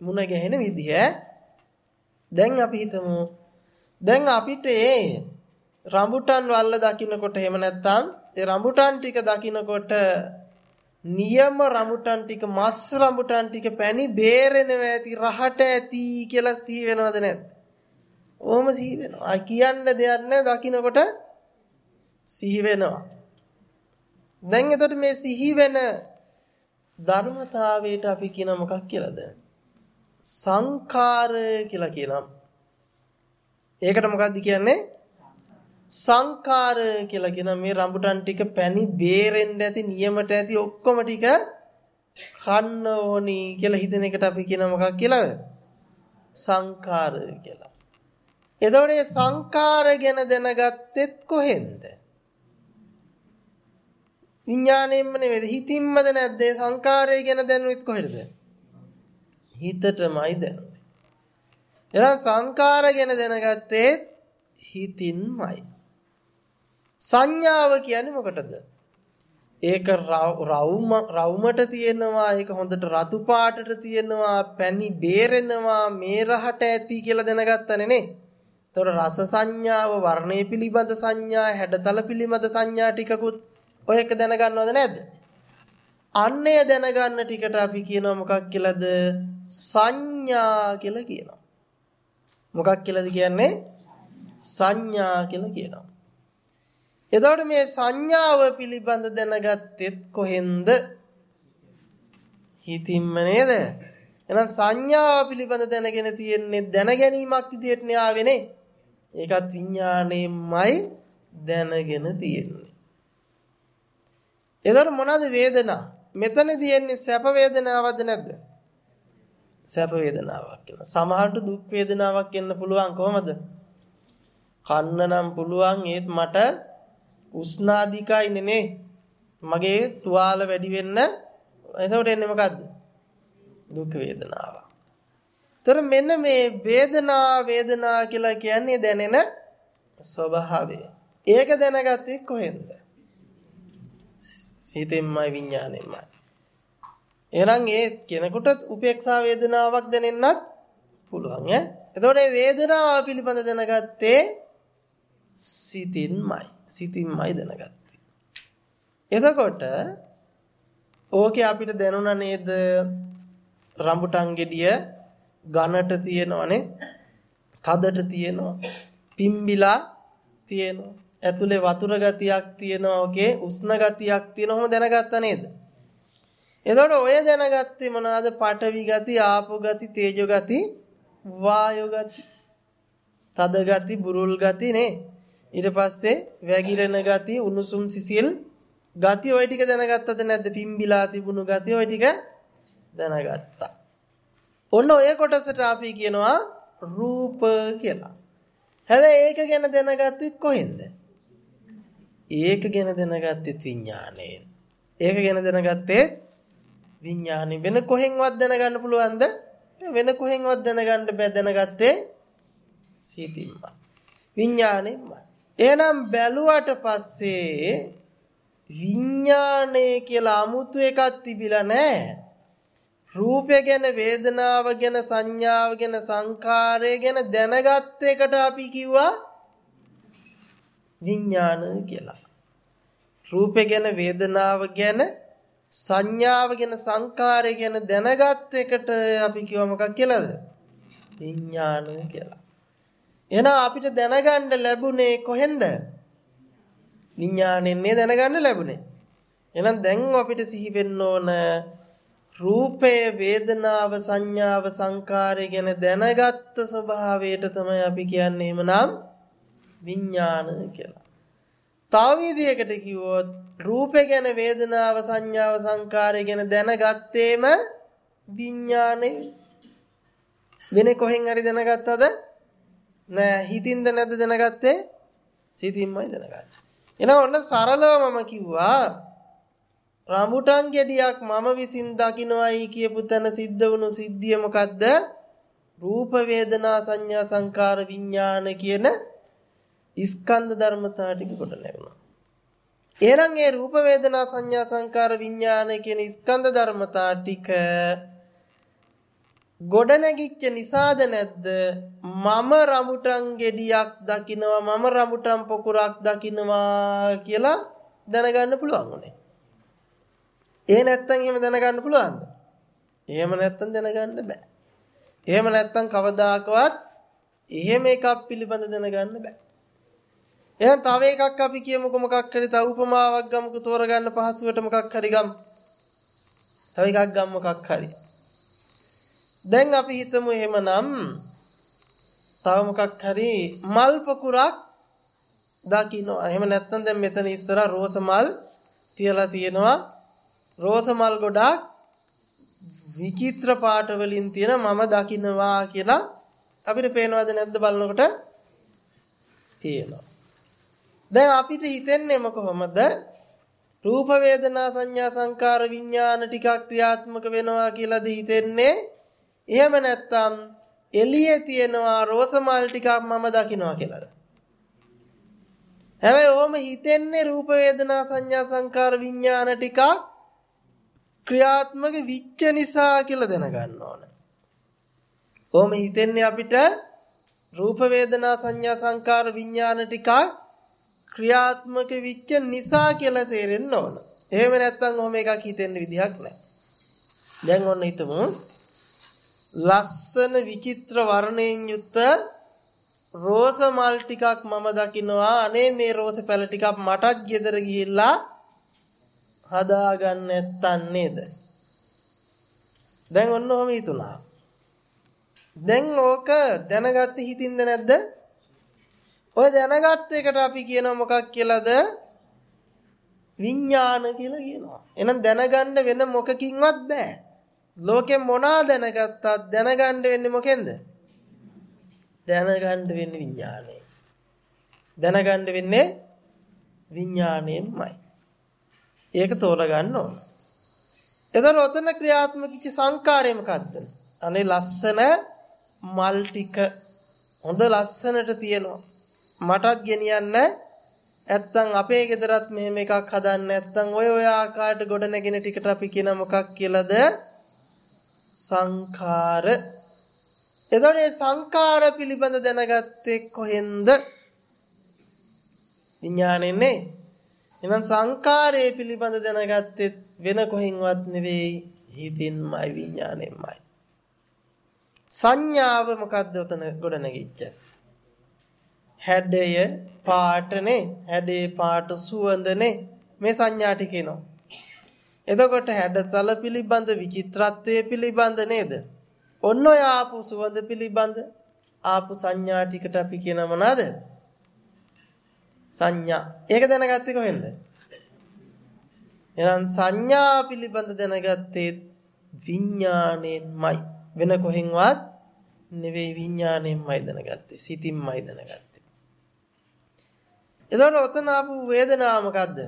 මුණ ගැහෙන විදිය. දැන් අපි හිතමු දැන් අපිට රඹුටන් වල්ල දකින්නකොට එහෙම නැත්නම් ඒ රඹුටන් ටික දකින්නකොට නියම රඹුටන් ටික මස් රඹුටන් ටික පැණි බේරෙනව ඇති රහට ඇති කියලා සිහි වෙනවද නැද්ද? ඔහොම සිහි වෙනවා. කියන්න දෙයක් නැහැ දකින්නකොට සිහි වෙනවා. දැන් එතකොට මේ සිහි වෙන ධර්මතාවයට අපි කියන මොකක් කියලාද? සංකාර කියලා කියනවා. ඒකට මොකද්ද කියන්නේ? සංකාර කියලා කියන මේ රඹුටන් ටික පැණි බේරෙන්න ඇති නියමට ඇති ඔක්කොම ටික කන්න ඕනි කියලා හිතන එකට අපි කියන මොකක් කියලාද? සංකාර කියලා. එතකොට මේ සංකාර ගැන දැනගත්තෙත් කොහෙන්ද? විඥාණයෙන්ම නෙවෙයි හිතින්මද නැද්ද? සංකාරය ගැන දැනුනෙත් කොහෙද? හිතටමයි දැනුනේ. එහෙනම් සංකාර ගැන දැනගත්තේ හිතින්මයි. සංඥාව කියන්නේ මොකටද? ඒක රවුම රවුමට තියෙනවා ඒක හොඳට රතු පාටට තියෙනවා පැණි බේරෙනවා මේ රහට ඇති කියලා දැනගත්තනේ නේ. එතකොට රස සංඥාව වර්ණයේ පිළිබඳ සංඥා හැඩතල පිළිබඳ සංඥා ටිකකුත් ඔය එක දැනගන්නවද නැද්ද? අන්නේ දැනගන්න ටිකට අපි කියනවා මොකක් කියලාද? සංඥා කියලා කියනවා. මොකක් කියලාද කියන්නේ? සංඥා කියලා කියනවා. එතකොට මේ සංඥාව පිළිබඳ දැනගත්තෙත් කොහෙන්ද? හිතින්ම නේද? එහෙනම් සංඥාව පිළිබඳ දැනගෙන තියෙන්නේ දැනගැනීමක් විදියට න්යාවෙනේ. ඒකත් විඥාණයෙන්මයි දැනගෙන තියෙන්නේ. එතකොට මොනවාද වේදනා? මෙතනදී එන්නේ සැප වේදනාවක්ද නැද්ද? සැප වේදනාවක් කියන. සමහරට දුක් වේදනාවක් එන්න පුළුවන් කොහමද? කන්න නම් පුළුවන් ඒත් මට උස්නාධිකයිනේ නේ. මගේ තුවාල වැඩි වෙන්න එතකොට එන්නේ මොකද්ද? දුක් වේදනාව. ତොර මෙන්න මේ වේදනා වේදනා කියලා කියන්නේ දැනෙන ස්වභාවය. ඒක දැනගත්තේ කොහෙන්ද? සිතෙන්මයි විඥාණයෙන්මයි. එහෙනම් ඒ කෙනෙකුට උපේක්ෂා වේදනාවක් දැනෙන්නත් පුළුවන් ඈ. එතකොට මේ වේදනාව පිළිබඳ දැනගත්තේ සිතින්මයි. සිතින්මයි දැනගත්තේ. එතකොට ඕකේ අපිට දැනුණා නේද රඹුටන් ගෙඩිය ඝනට තියෙනවනේ තදට තියෙනවා. පිම්බිලා තියෙනවා. ඇතුලේ වතුර ගතියක් තියෙනවා ඔකේ උෂ්ණ ගතියක් තියෙනවා. ඔහොම දැනගත්තා නේද? එතකොට ඔය දැනගත්තේ මොනවාද? පඨවි ගති ආපෝ ගති තේජෝ ගති වායෝ ගති. තද ගති බුරුල් ගති නේ. ඊට පස්සේ වැగిරෙන ගති උණුසුම් සිසිල් ගති ওই ටික දැනගත්තද නැද්ද? පිම්බිලා තිබුණු ගති ওই ටික දැනගත්තා. ඔන්න ඔය කොටසට අපි කියනවා රූප කියලා. හැබැයි ඒක ගැන දැනගත්තෙත් කොහෙන්ද? ඒක ගැන දැනගත්තෙත් විඥාණයෙන්. ඒක ගැන දැනගත්තේ විඥාණය වෙන කොහෙන්වත් දැනගන්න පුළුවන්ද? වෙන කොහෙන්වත් දැනගන්න බෑ දැනගත්තේ සීතිම්ම විඥාණයෙන්මයි එහෙනම් බැලුවට පස්සේ විඥාණය කියලා 아무තු එකක් තිබිලා නැහැ. රූපය ගැන වේදනාව ගැන සංඥාව ගැන සංකාරය ගැන දැනගත් එකට අපි කිව්වා විඥාන කියලා. රූපය ගැන වේදනාව ගැන සංඥාව ගැන සංකාරය ගැන දැනගත් එකට අපි කිව්ව මොකක් කියලාද? විඥාන කියලා. එහෙනම් අපිට දැනගන්න ලැබුණේ කොහෙන්ද? විඥාණයෙන්නේ දැනගන්න ලැබුණේ. එහෙනම් දැන් අපිට සිහි වෙන්න ඕන රූපය වේදනාව සංඥාව සංකාරය ගැන දැනගත්ත ස්වභාවයට තමයි අපි කියන්නේ එහෙමනම් විඥාන කියලා. තව විදියකට කිව්වොත් රූපය ගැන වේදනාව සංඥාව සංකාරය ගැන දැනගත්තේම විඥානේ වෙන කොහෙන් හරි දැනගත්තද නෑ හිතින්ද නැද්ද දැනගත්තේ? සිතින්මයි දැනගත්තේ. එහෙනම් ඔන්න සරලව මම කිව්වා රාමුටන් ගෙඩියක් මම විසින් දකින්නවයි කියපු තැන සිද්ධ වුණු සිද්ධිය මොකද්ද? රූප වේදනා සංඥා සංකාර විඥාන කියන ස්කන්ධ ධර්මතා ටික කොට නැගුණා. එහෙනම් ඒ රූප වේදනා සංඥා සංකාර විඥාන කියන ස්කන්ධ ධර්මතා ටික ගොඩ නැගිච්ච නිසාද නැද්ද මම රඹුටන් ගෙඩියක් දකිනවා මම රඹුටන් පොකුරක් දකිනවා කියලා දැනගන්න පුළුවන් උනේ. ඒ නැත්තම් එහෙම දැනගන්න පුළුවන්ද? එහෙම නැත්තම් දැනගන්න බෑ. එහෙම නැත්තම් කවදාකවත් එහෙම එකක් පිළිබඳ දැනගන්න බෑ. එහෙනම් තව එකක් අපි කියමුකෝ මොකක් හරි තව උපමාවක් ගමුකෝ තෝරගන්න පහසුවට මොකක් හරි ගමු. තව එකක් ගමු මොකක් හරි. දැන් අපි හිතමු එහෙමනම් තව මොකක් හරි මල් පොකුරක් දකින්නවා. එහෙම නැත්නම් දැන් මෙතන ඉස්සර රෝස මල් තියලා තියෙනවා. රෝස මල් ගොඩක් විචිත්‍ර පාට වලින් තියෙන මම දකින්නවා කියලා අපිට පේනවද නැද්ද බලනකොට තියෙනවා. දැන් අපිට හිතෙන්නේ කොහොමද? රූප වේදනා සංඥා සංකාර විඥාන ටිකක් ක්‍රියාත්මක වෙනවා කියලාද හිතෙන්නේ? එහෙම නැත්නම් එළියේ තියෙනවා රෝස මල් ටිකක් මම දකින්නවා කියලාද? හැබැයි ඕම හිතෙන්නේ රූප වේදනා සංඥා සංකාර විඥාන ටිකක් ක්‍රියාත්මක විච්ච නිසා කියලා දැනගන්න ඕන. ඕම හිතෙන්නේ අපිට රූප වේදනා සංඥා සංකාර විඥාන ටිකක් ක්‍රියාත්මක විච්ච නිසා කියලා තේරෙන්න ඕන. එහෙම නැත්නම් ඔහොම එකක් හිතෙන්න විදිහක් නැහැ. දැන් ඔන්න හිතමු ලස්සන විචිත්‍ර වර්ණයෙන් යුක්ත රෝස මල් ටිකක් මම දකිනවා අනේ මේ රෝස පැල ටිකක් මටත් ගෙදර ගිහිල්ලා හදාගන්න නැත්තන් නේද? දැන් ඔන්න ඔහම හිතුණා. දැන් ඕක දැනගත්ත හිතින්ද නැද්ද? ඔය දැනගත් එකට අපි කියනවා මොකක් කියලාද? විඥාන කියලා කියනවා. එහෙනම් දැනගන්න වෙන මොකකින්වත් බෑ. ලෝකෙ මොනා දැනගත්තත් දැනගන්න වෙන්නේ මොකෙන්ද? දැනගන්න වෙන්නේ විඥාණය. දැනගන්න වෙන්නේ විඥාණයෙන්මයි. ඒක තෝරගන්න ඕන. එතන ඔතන ක්‍රියාත්මක කිසි සංකාරය මොකද්ද? අනේ ලස්සන මල් ටික හොඳ ලස්සනට තියෙනවා. මටත් ගෙනියන්න නැත්තම් අපේ ගෙදරත් මෙහෙම එකක් හදන්න නැත්තම් ඔය ඔය ආකාරයට ගොඩ නැගෙන ටිකට අපි කියන මොකක් කියලාද සංඛාර එතකොට මේ සංඛාර පිළිබඳ දැනගත්තේ කොහෙන්ද? විඥාණයෙන්නේ. එහෙනම් සංඛාරයේ පිළිබඳ දැනගත්තේ වෙන කොහෙන්වත් නෙවෙයි හිතින්මයි විඥාණයෙන්මයි. සංඥාව මොකද්ද උතන ගොඩ නැගිච්ච? හැඩය පාටනේ හැඩේ පාට සුවඳනේ මේ සංඥා ටිකේනෝ. එතකොට හැඩතල පිළිබඳ විචිත්‍රත්වයේ පිළිබඳ නේද? ඔන්න ඔය ආපු සුවඳ පිළිබඳ ආපු සංඥා ටිකට අපි කියන මොනවාද? සංඥා. ඒක දැනගත්තේ කොහෙන්ද? එහෙනම් සංඥා පිළිබඳ දැනගත්තේ විඥාණයෙන්මයි. වෙන කොහෙන්වත් නෙවෙයි විඥාණයෙන්මයි දැනගත්තේ. සිතින්මයි දැනගත්තේ. එතකොට ඔතන ආපු වේදනාව මොකද්ද?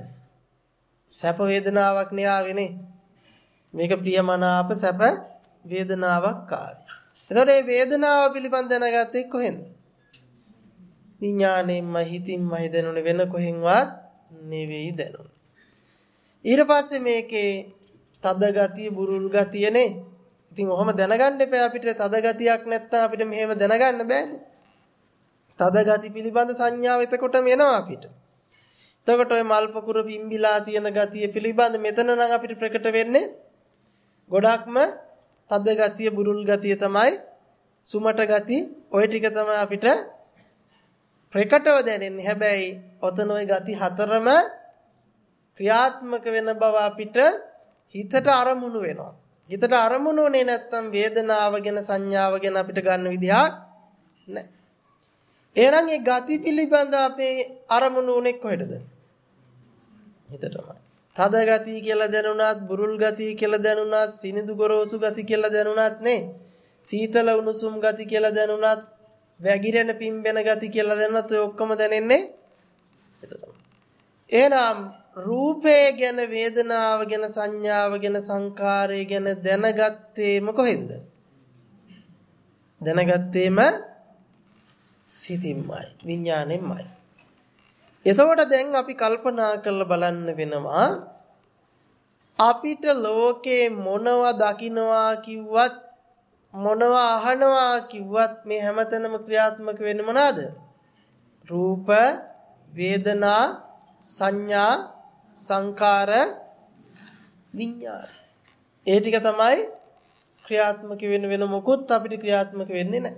සැප වේදනාවක් නේ ආවේනේ. මේක ප්‍රියමනාප සැප වේදනාවක් ආවේ. එතකොට මේ වේදනාව පිළිබඳ දැනගත්තේ කොහෙන්ද? විඥාණයෙන්ම හිතින්මයි දැනුනේ වෙන කොහෙන්වත් නෙවෙයි දැනුනේ. ඊට පස්සේ මේකේ තද ගතිය බුරුල් ගතියනේ. ඉතින් ඔහොම දැනගන්න එපා අපිට තද ගතියක් නැත්තම් අපිට මෙහෙම දැනගන්න බෑනේ. තද ගති පිළිබඳ සංඥාව එතකොටම එනවා අපිට. එතකොට ඔය මල් පොකුර පිම්බිලා තියෙන ගතිය පිළිබඳ මෙතන නම් අපිට ප්‍රකට වෙන්නේ ගොඩක්ම තද ගතිය බුරුල් ගතිය තමයි සුමට ගති ওই ටික තමයි අපිට ප්‍රකටව දැනෙන්නේ. හැබැයි ඔතන ওই ගති හතරම ක්‍රියාත්මක වෙන බව අපිට හිතට අරමුණු වෙනවා. හිතට අරමුණුනේ නැත්තම් වේදනාව ගැන සංඥාව ගැන අපිට ගන්න විදිහක් නැහැ. එහෙනම් ඒ ගති පිළිබඳ අපේ අරමුණු උනේ කොහෙටද? හිතටමයි. තද ගතිය කියලා දැනුණත් බුරුල් ගතිය කියලා දැනුණත් සිනිඳු ගොරෝසු ගති කියලා දැනුණත් නේ සීතල උණුසුම් ගති කියලා දැනුණත් වැగిරෙන පිම්බෙන ගති කියලා දැනුණත් ඔය ඔක්කොම දැනෙන්නේ එහෙනම් රූපේ ගැන වේදනාව ගැන සංඥාව ගැන සංකාරය ගැන දැනගත්තේම කොහෙන්ද? දැනගත්තේම සිතින්මයි විඥාණයෙන්මයි. එතකොට දැන් අපි කල්පනා කරලා බලන්න වෙනවා අපිට ලෝකේ මොනවා දකින්නවා කිව්වත් මොනවා අහනවා කිව්වත් මේ හැමතැනම ක්‍රියාත්මක වෙන්නේ මොනවාද? රූප, වේදනා, සංඥා, සංකාර, විඤ්ඤාණ. ඒ ටික තමයි ක්‍රියාත්මක වෙන වෙන මොකුත් අපිට ක්‍රියාත්මක වෙන්නේ නැහැ.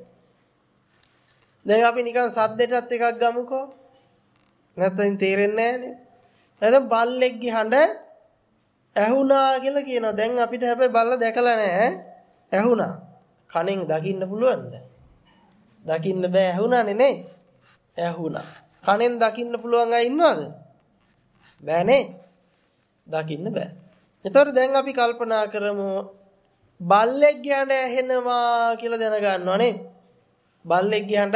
දැන් අපි නිකන් සද්දෙටත් එකක් ගමුකෝ. නැත්නම් තේරෙන්නේ නැහනේ. නැත්නම් බල්ලෙක්ගේ හඬ ඇහුණා කියලා කියනවා. දැන් අපිට හැබැයි බල්ලා දැකලා නැහැ. ඇහුණා. කණෙන් දකින්න පුළුවන්ද? දකින්න බෑ ඇහුණානේ නේ. ඇහුණා. කණෙන් දකින්න පුළුවන් අය ඉන්නවද? බෑනේ. දකින්න බෑ. එතකොට දැන් අපි කල්පනා කරමු බල්ලෙක් ගැන ඇහෙනවා කියලා දැනගන්නවා නේ. බල්ලෙක් ගැන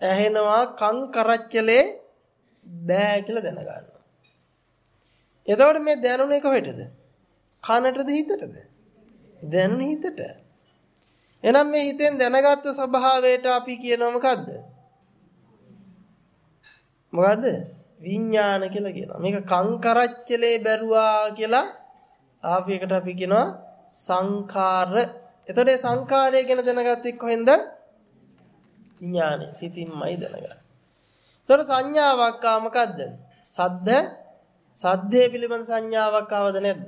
ඇහෙනවා කන් කරච්චලේ බෑ කියලා දැනගන්නවා. එතකොට මේ දැනුනේ කොහෙටද? කනටද හිතටද? දැනුනේ හිතට. එහෙනම් මේ හිතෙන් දැනගත්ත ස්වභාවයට අපි කියනවා මොකද්ද? මොකද්ද? විඥාන කියලා කියනවා. මේක කංකරච්චලේ බැරුවා කියලා ආපු එකට අපි කියනවා සංඛාර. එතකොට මේ සංඛාරය ගැන දැනගත්තේ කොහෙන්ද? විඥානේ සිතින්මයි දැනගන්නේ. එතකොට සංඥාවක් ආ මොකද්ද? සද්ද සද්දේ පිළිබඳ සංඥාවක් ආවද නැද්ද?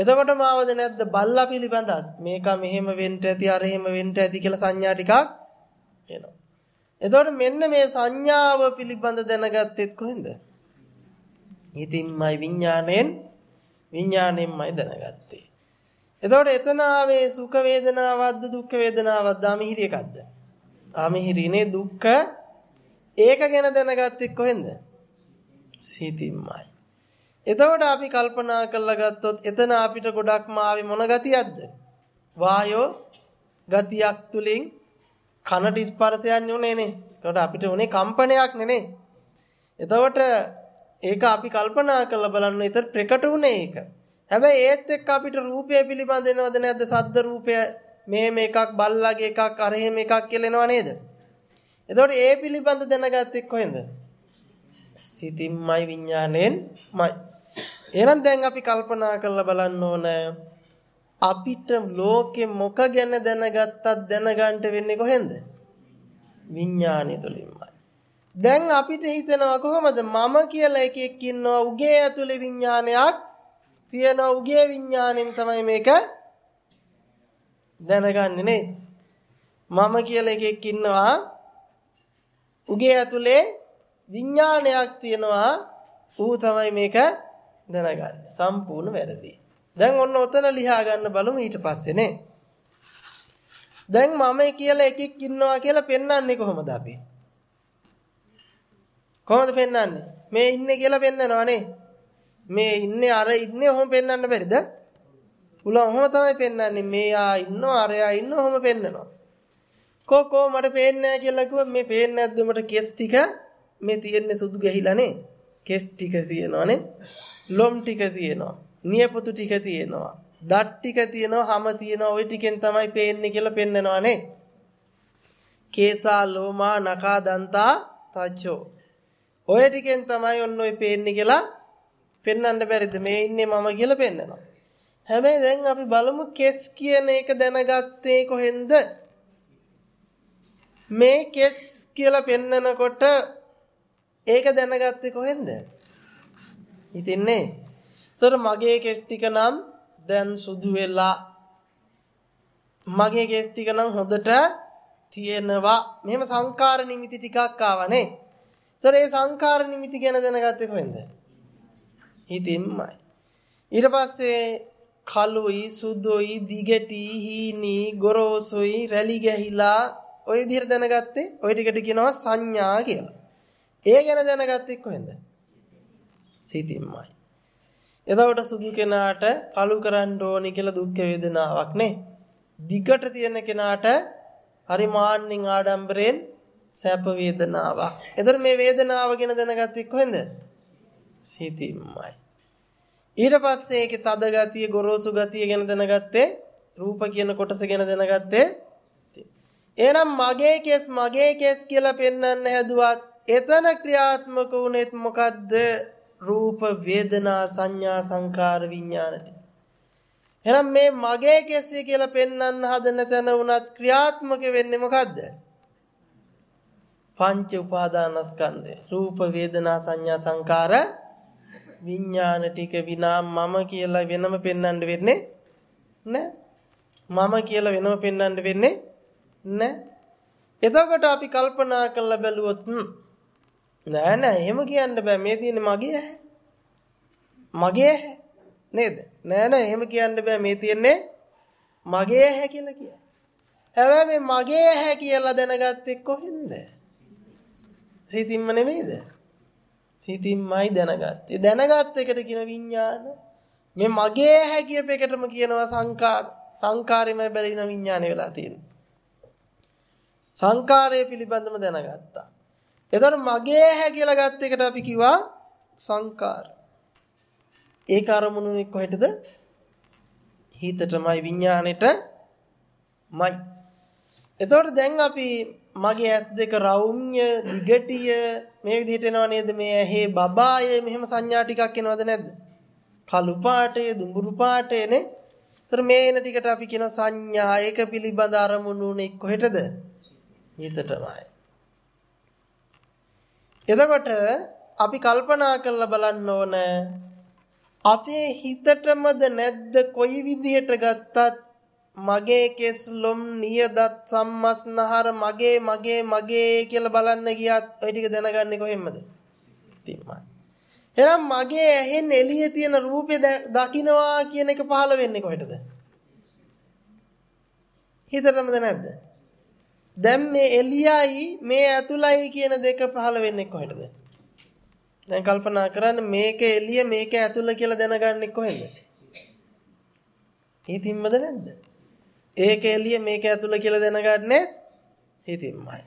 එතකොටම ආවද නැද්ද? බල්ලා පිළිබඳත් මේක මෙහෙම වෙන්න ඇති අර එහෙම වෙන්න ඇති කියලා සංඥා ටිකක් එනවා. එතකොට මෙන්න මේ සංඥාව පිළිබඳ දැනගත්තෙත් කොහෙන්ද? ඉතින්මයි විඥාණයෙන් විඥාණයෙන්මයි දැනගත්තේ. එතකොට එතන ආවේ සුඛ වේදනාවක්ද දුක්ඛ වේදනාවක්ද ආමිහිරි එකක්ද? ආමිහිරිනේ දුක්ඛ ඒක ගැන දැනගත්තෙත් කොහෙන්ද? සිතින්මයි. එතකොට අපි කල්පනා කරලා ගත්තොත් එතන අපිට ගොඩක්ම ආවේ මොන ගතියක්ද? වායෝ ගතියක් තුලින් කනට ස්පර්ශයක් නුනේ නේ. ඒකට අපිට උනේ කම්පනයක් නෙනේ. එතකොට ඒක අපි කල්පනා කරලා බලන්න ඊතර ප්‍රකට උනේ ඒක. හැබැයි ඒත් එක්ක අපිට රූපය පිළිබඳ එනවද නැද්ද? සද්ද රූපය මෙහෙම එකක් බල්ලාගේ එකක් අර එහෙම එකක් කියලා එනව නේද? එතකොට ඒ පිළිබඳ දැනගත්තේ කොහෙන්ද? සිතින්මයි විඥාණයෙන්මයි. එහෙනම් දැන් අපි කල්පනා කරලා බලන්න ඕන අපිට ලෝකෙ මොක ගැන දැනගත්තත් දැනගන්න වෙන්නේ කොහෙන්ද? විඥාණය තුලින්මයි. දැන් අපිට හිතෙනවා කොහොමද මම කියලා එකෙක් ඉන්නවා උගේ ඇතුලේ විඥානයක් තියෙනවා උගේ විඥාණයෙන් තමයි මේක දැනගන්නේ නේ. මම කියලා එකෙක් ඉන්නවා උගේ ඇතුලේ විඥානයක් තියෙනවා ඌ තමයි මේක දැනගන්නේ. සම්පූර්ණ වැරදි. දැන් ඔන්න ඔතන ලියා ගන්න බලමු ඊට පස්සේ නේ. දැන් මම කියලා එකෙක් ඉන්නවා කියලා පෙන්වන්නේ කොහොමද අපි? කොහොමද පෙන්වන්නේ? මේ ඉන්නේ කියලා පෙන්වනවා නේ. මේ ඉන්නේ අර ඉන්නේ ඔහොම පෙන්වන්න බැරිද? උලා ඔහොම තමයි පෙන්වන්නේ. මේ ආ ඉන්නෝ අරයා ඉන්නෝ ඔහොම පෙන්වනවා. කෝ කෝ මට පේන්නේ නැහැ කියලා කිව්වා මේ පේන්නේ නැද්ද මට කෙස් ටික මේ තියෙන්නේ සුදු ගැහිලානේ. කෙස් ටික තියෙනවානේ. ලොම් ටික තියෙනවා. නියපොතු ටික තියෙනවා. දත් ටික තියෙනවා, හම තියෙනවා. ওই ටිකෙන් තමයි පේන්නේ කියලා පෙන්නනවානේ. කේසා ලෝමා නකා දන්තා තච්චෝ. ඔය ටිකෙන් තමයි ඔන්න ඔය පේන්නේ කියලා පෙන්වන්න බැරිද? මේ ඉන්නේ මම කියලා පෙන්නනවා. හැබැයි දැන් අපි බලමු කෙස් කියන එක දැනගත්තේ කොහෙන්ද? මේ කෙස් කියලා පෙන්නකොට ඒක දැනගත්තේ කොහෙන්ද? හිතින්නේ. ඒතර මගේ කෙස් ටික නම් දැන් සුදු වෙලා මගේ කෙස් ටික නම් හොඳට තියෙනවා. මෙහෙම සංකාර නිමිති ටිකක් ආවනේ. ඒතර ඒ සංකාර නිමිති ගැන දැනගත්තේ කොහෙන්ද? හිතින්මයි. ඊට පස්සේ කළුයි සුදුයි දිගටි හීනි ගොරෝසුයි රැලි ගැහිලා ওই විදිහට දැනගත්තේ ওই ටිකට කියනවා සංඥා කියලා. ඒ ගැන දැනගත්තේ කොහෙන්ද? සිතින්මයි. එතකොට සුදු කෙනාට කළු කරන්න ඕනි කියලා දුක් වේදනාවක් නේ. දිගට තියෙන කෙනාට හරි මාන්නින් ආඩම්බරෙන් සැප වේදනාවක්. එතකොට මේ වේදනාව ගැන දැනගත්තේ කොහෙන්ද? සිතින්මයි. ඊට පස්සේ ඒකේ තද ගතිය, ගොරෝසු ගතිය ගැන දැනගත්තේ රූප කියන කොටස ගැන දැනගත්තේ. එහෙනම් මගේ කෙස් මගේ කෙස් කියලා පෙන්වන්න හැදුවත් එතන ක්‍රියාත්මක වුනේත් මොකද්ද? රූප වේදනා සංඥා සංකාර විඥාන එහෙනම් මේ මගේ කෙසේ කියලා පෙන්වන්න හදන තැන උනත් ක්‍රියාත්මක වෙන්නේ මොකද්ද? පංච උපාදානස්කන්ධය. රූප වේදනා සංඥා සංකාර විඥාන ටික විනා මම කියලා වෙනම පෙන්වන්න වෙන්නේ නැහැ. මම කියලා වෙනම පෙන්වන්න වෙන්නේ නැහැ. එතකොට අපි කල්පනා කරලා බැලුවොත් නෑ නෑ එහෙම කියන්න බෑ මේ තියෙන්නේ මගේ ඇහැ. මගේ ඇහැ නේද? නෑ නෑ එහෙම කියන්න බෑ මේ තියෙන්නේ මගේ ඇහැ කියලා කියයි. හැබැයි මේ මගේ ඇහැ කියලා දැනගත්තේ කොහෙන්ද? සිතින්ම නෙමෙයිද? සිතින්මයි දැනගත්තේ. දැනගත් එකට කියන විඥාන. මේ මගේ ඇහැ කියප එකටම කියනවා සංකාර. සංකාරෙමයි බැලින විඥානය වෙලා තියෙන්නේ. සංකාරය පිළිබඳව දැනගත්තා. එතකොට මගේ ඇහැ කියලා ගත්ත එකට අපි කිව්වා සංකාර. ඒක අරමුණුනේ කොහෙටද? හිතටමයි විඥානෙටමයි. එතකොට දැන් අපි මගේ ඇස් දෙක රවුම්ය දිගටිය මේ විදිහට එනව නේද මේ ඇහි බබාය මෙහෙම සංඥා ටිකක් එනවද නැද්ද? කළු පාටය දුඹුරු පාටයනේ. ඒතර මේ එන ටිකට අපි කියන සංඥා ඒක පිළිබඳ අරමුණුනේ කොහෙටද? හිතටමයි. එතකොට අපි කල්පනා කරලා බලන්න ඕන අපේ හිතටමද නැද්ද කොයි විදිහට ගත්තත් මගේ කෙස් ලොම් නියදත් සම්මස්නහර මගේ මගේ මගේ කියලා බලන්න ගියත් ওই ටික දැනගන්නේ කොහෙන්මද? තින්මයි. එහෙනම් මගේ ඇහෙන් එළියේ තියෙන රූපේ දකින්නවා කියන එක පහළ වෙන්නේ කොහෙටද? හිතටමද නැද්ද? දැන් මේ එළියයි මේ ඇතුළයි කියන දෙක පහළ වෙන්නේ කොහෙටද? දැන් කල්පනා කරන්න මේක එළිය මේක ඇතුළ කියලා දැනගන්නේ කොහෙන්ද? හිතින්මද නැද්ද? ඒක එළිය මේක ඇතුළ කියලා දැනගන්නේ හිතින්මයි.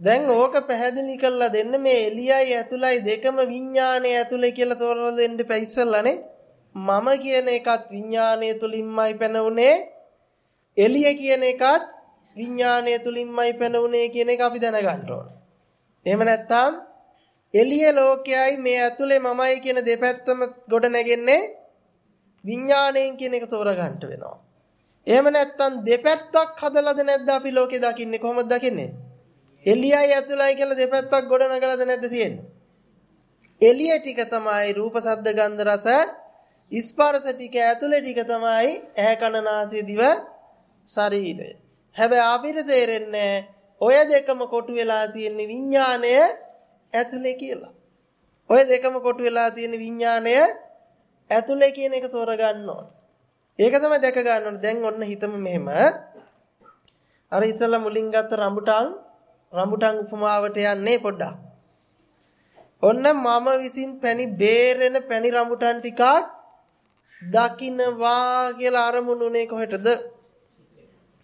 දැන් ඕක පැහැදිලි කරලා දෙන්න මේ එළියයි ඇතුළයි දෙකම විඥානයේ ඇතුළේ කියලා තෝරලා දෙන්න පැයිස්සලානේ. මම කියන එකත් විඥානයේ තුලින්මයි පැනුනේ. එළිය කියන එකත් විඥානය තුලින්මයි පැනුනේ කියන එක අපි දැනගන්න ඕන. එහෙම නැත්නම් එළිය ලෝකයයි මේ ඇතුලේ මමයි කියන දෙපැත්තම ගොඩ නැගෙන්නේ විඥාණයෙන් කියන එක තෝරගන්න වෙනවා. එහෙම නැත්නම් දෙපැත්තක් හදලාද නැද්ද අපි ලෝකේ දකින්නේ කොහොමද දකින්නේ? එළියයි ඇතුලයි කියලා දෙපැත්තක් ගොඩ නගලාද නැද්ද තියෙන්නේ? එළිය ටික තමයි රූප සද්ද ගන්ධ රස ස්පර්ශ ටික ඇතුලේ ටික තමයි ඇහැ කන නාසය දිව ශරීරය. හැබැයි අපිට තේරෙන්නේ ඔය දෙකම කොටු වෙලා තියෙන විඥාණය ඇතුලේ කියලා. ඔය දෙකම කොටු වෙලා තියෙන විඥාණය ඇතුලේ කියන එක තෝරගන්න ඕන. ඒක තමයි දැක ගන්න ඕන. දැන් ඔන්න හිතමු මෙහෙම. අර ඉස්සලා මුලින් ගත්ත රඹුටන් රඹුටන් උපමාවට යන්නේ පොඩ්ඩක්. ඔන්න මම විසින් පැණි බේරෙන පැණි රඹුටන් ටිකක් දකින්නවා කියලා අරමුණුනේ කොහෙටද?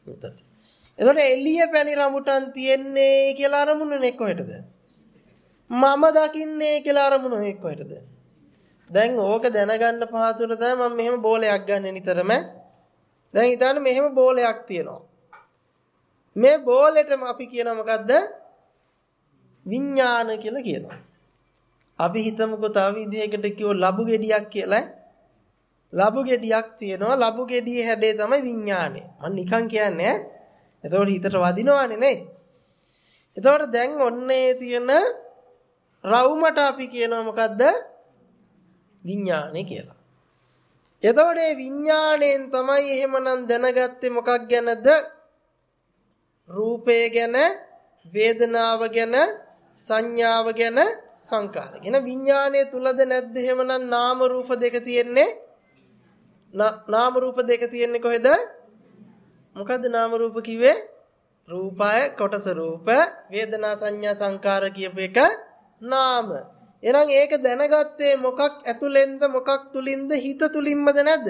එතකොට එතකොට එළිය පැණි රඹුටන් තියන්නේ කියලා අරමුණනේ කොහෙටද? මම දකින්නේ කියලා අරමුණ කොහෙටද? දැන් ඕක දැනගන්න පහසුට තමයි මම මෙහෙම බෝලයක් ගන්න නිතරම. දැන් හිතන්න මෙහෙම බෝලයක් තියෙනවා. මේ බෝලෙටම අපි කියනවා මොකද්ද? විඥාන කියලා කියනවා. අපි හිතමුකෝ තව විදිහකට කිව්ව ලබු ගෙඩියක් කියලා. ලබු ගෙඩියක් තියෙනවා. ලබු ගෙඩියේ හැඩය තමයි විඥානය. මම නිකන් කියන්නේ එතකොට හිතට වදිනවනේ නේ. එතකොට දැන් ඔන්නේ තියෙන රවුමට අපි කියනවා මොකද්ද? විඥානේ කියලා. එතකොට මේ විඥාණයෙන් තමයි එහෙමනම් දැනගත්තේ මොකක් ගැනද? රූපය ගැන, වේදනාව ගැන, සංඥාව ගැන, සංකාර ගැන විඥානයේ තුලද නැද්ද එහෙමනම් නාම රූප දෙක තියෙන්නේ? නාම රූප දෙක තියෙන්නේ කොහෙද? මොකද්ද නාම රූප කිව්වේ? රූපය කොටස රූප වේදනා සංඥා සංකාර කියප එක නාම. එහෙනම් ඒක දැනගත්තේ මොකක් ඇතුලෙන්ද මොකක් තුලින්ද හිත තුලින්මද නැද්ද?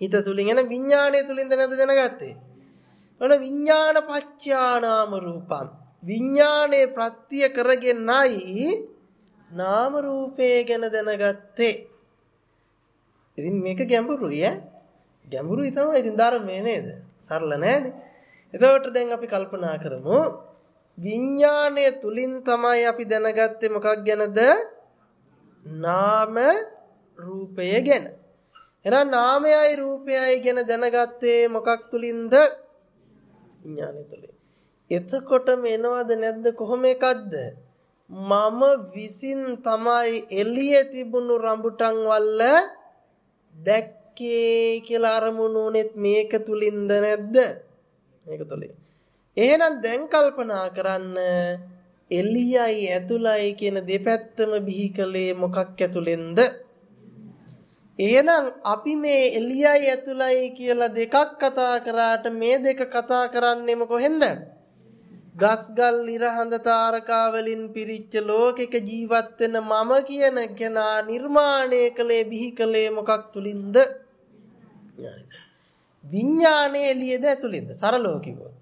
හිත තුලින් එන විඥාණය තුලින්ද නැද්ද දැනගත්තේ? ඔන විඥාන පච්චා නාම රූපම්. විඥාණය ප්‍රත්‍ය කරගෙනයි නාම රූපේ ගැන දැනගත්තේ. ඉතින් මේක ගැඹුරුයි ඈ. ගැඹුරුයි තමයි ඉතින් ධර්මයේ නේද? සරල නෑනේ. එතකොට දැන් අපි කල්පනා කරමු විඥාණය තුලින් තමයි අපි දැනගත්තේ මොකක් ගැනද? නාම රූපය ගැන. එහෙනම් නාමයයි රූපයයි ගැන දැනගත්තේ මොකක් තුලින්ද? විඥාණය තුලින්. එතකොටම එනවද නැද්ද කොහොම එකක්ද? මම විසින් තමයි එළියේ තිබුණු රඹුටන් වල්ල දැක් දැක්කේ කියලා අරමුණු උනේත් මේක තුලින්ද නැද්ද? මේක තුලින්. එහෙනම් දැන් කල්පනා කරන්න එළියයි ඇතුළයි කියන දෙපැත්තම බිහි කළේ මොකක් ඇතුළෙන්ද? එහෙනම් අපි මේ එළියයි ඇතුළයි කියලා දෙකක් කතා කරාට මේ දෙක කතා කරන්නේම කොහෙන්ද? ගස්ගල් ඉරහඳ තාරකා වලින් පිරිච්ච ලෝකෙක ජීවත් වෙන මම කියන කෙනා නිර්මාණය කළේ බිහි කළේ මොකක් තුලින්ද? විඥානයේ එළියද ඇතුළෙන්ද? සරලව කිව්වොත්.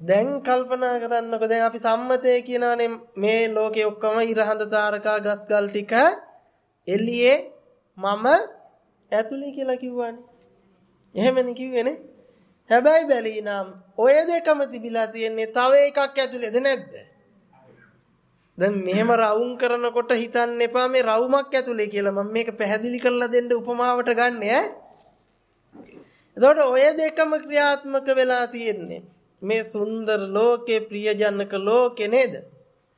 දැන් කල්පනා කරන්නකො දැන් අපි සම්මතය කියනවානේ මේ ලෝකේ ඔක්කොම ඉරහඳ තාරකා ගස්ගල් ටික එළියේ මම ඇතුලේ කියලා කිව්වනේ. එහෙමනේ කිව්වේනේ. හැබැයි බැලීනම් ඔය දෙකම තිබිලා තියෙන්නේ තව එකක් ඇතුලේද නැද්ද? දැන් මෙහෙම රවුම් කරනකොට හිතන්න එපා මේ රවුමක් ඇතුලේ කියලා මම මේක පැහැදිලි කරලා දෙන්න උපමාවට ගන්න ඈ. එතකොට ඔය දෙකම ක්‍රියාත්මක වෙලා තියෙන්නේ. මේ සුන්දර ලෝකේ ප්‍රියජනක ලෝකේ නේද?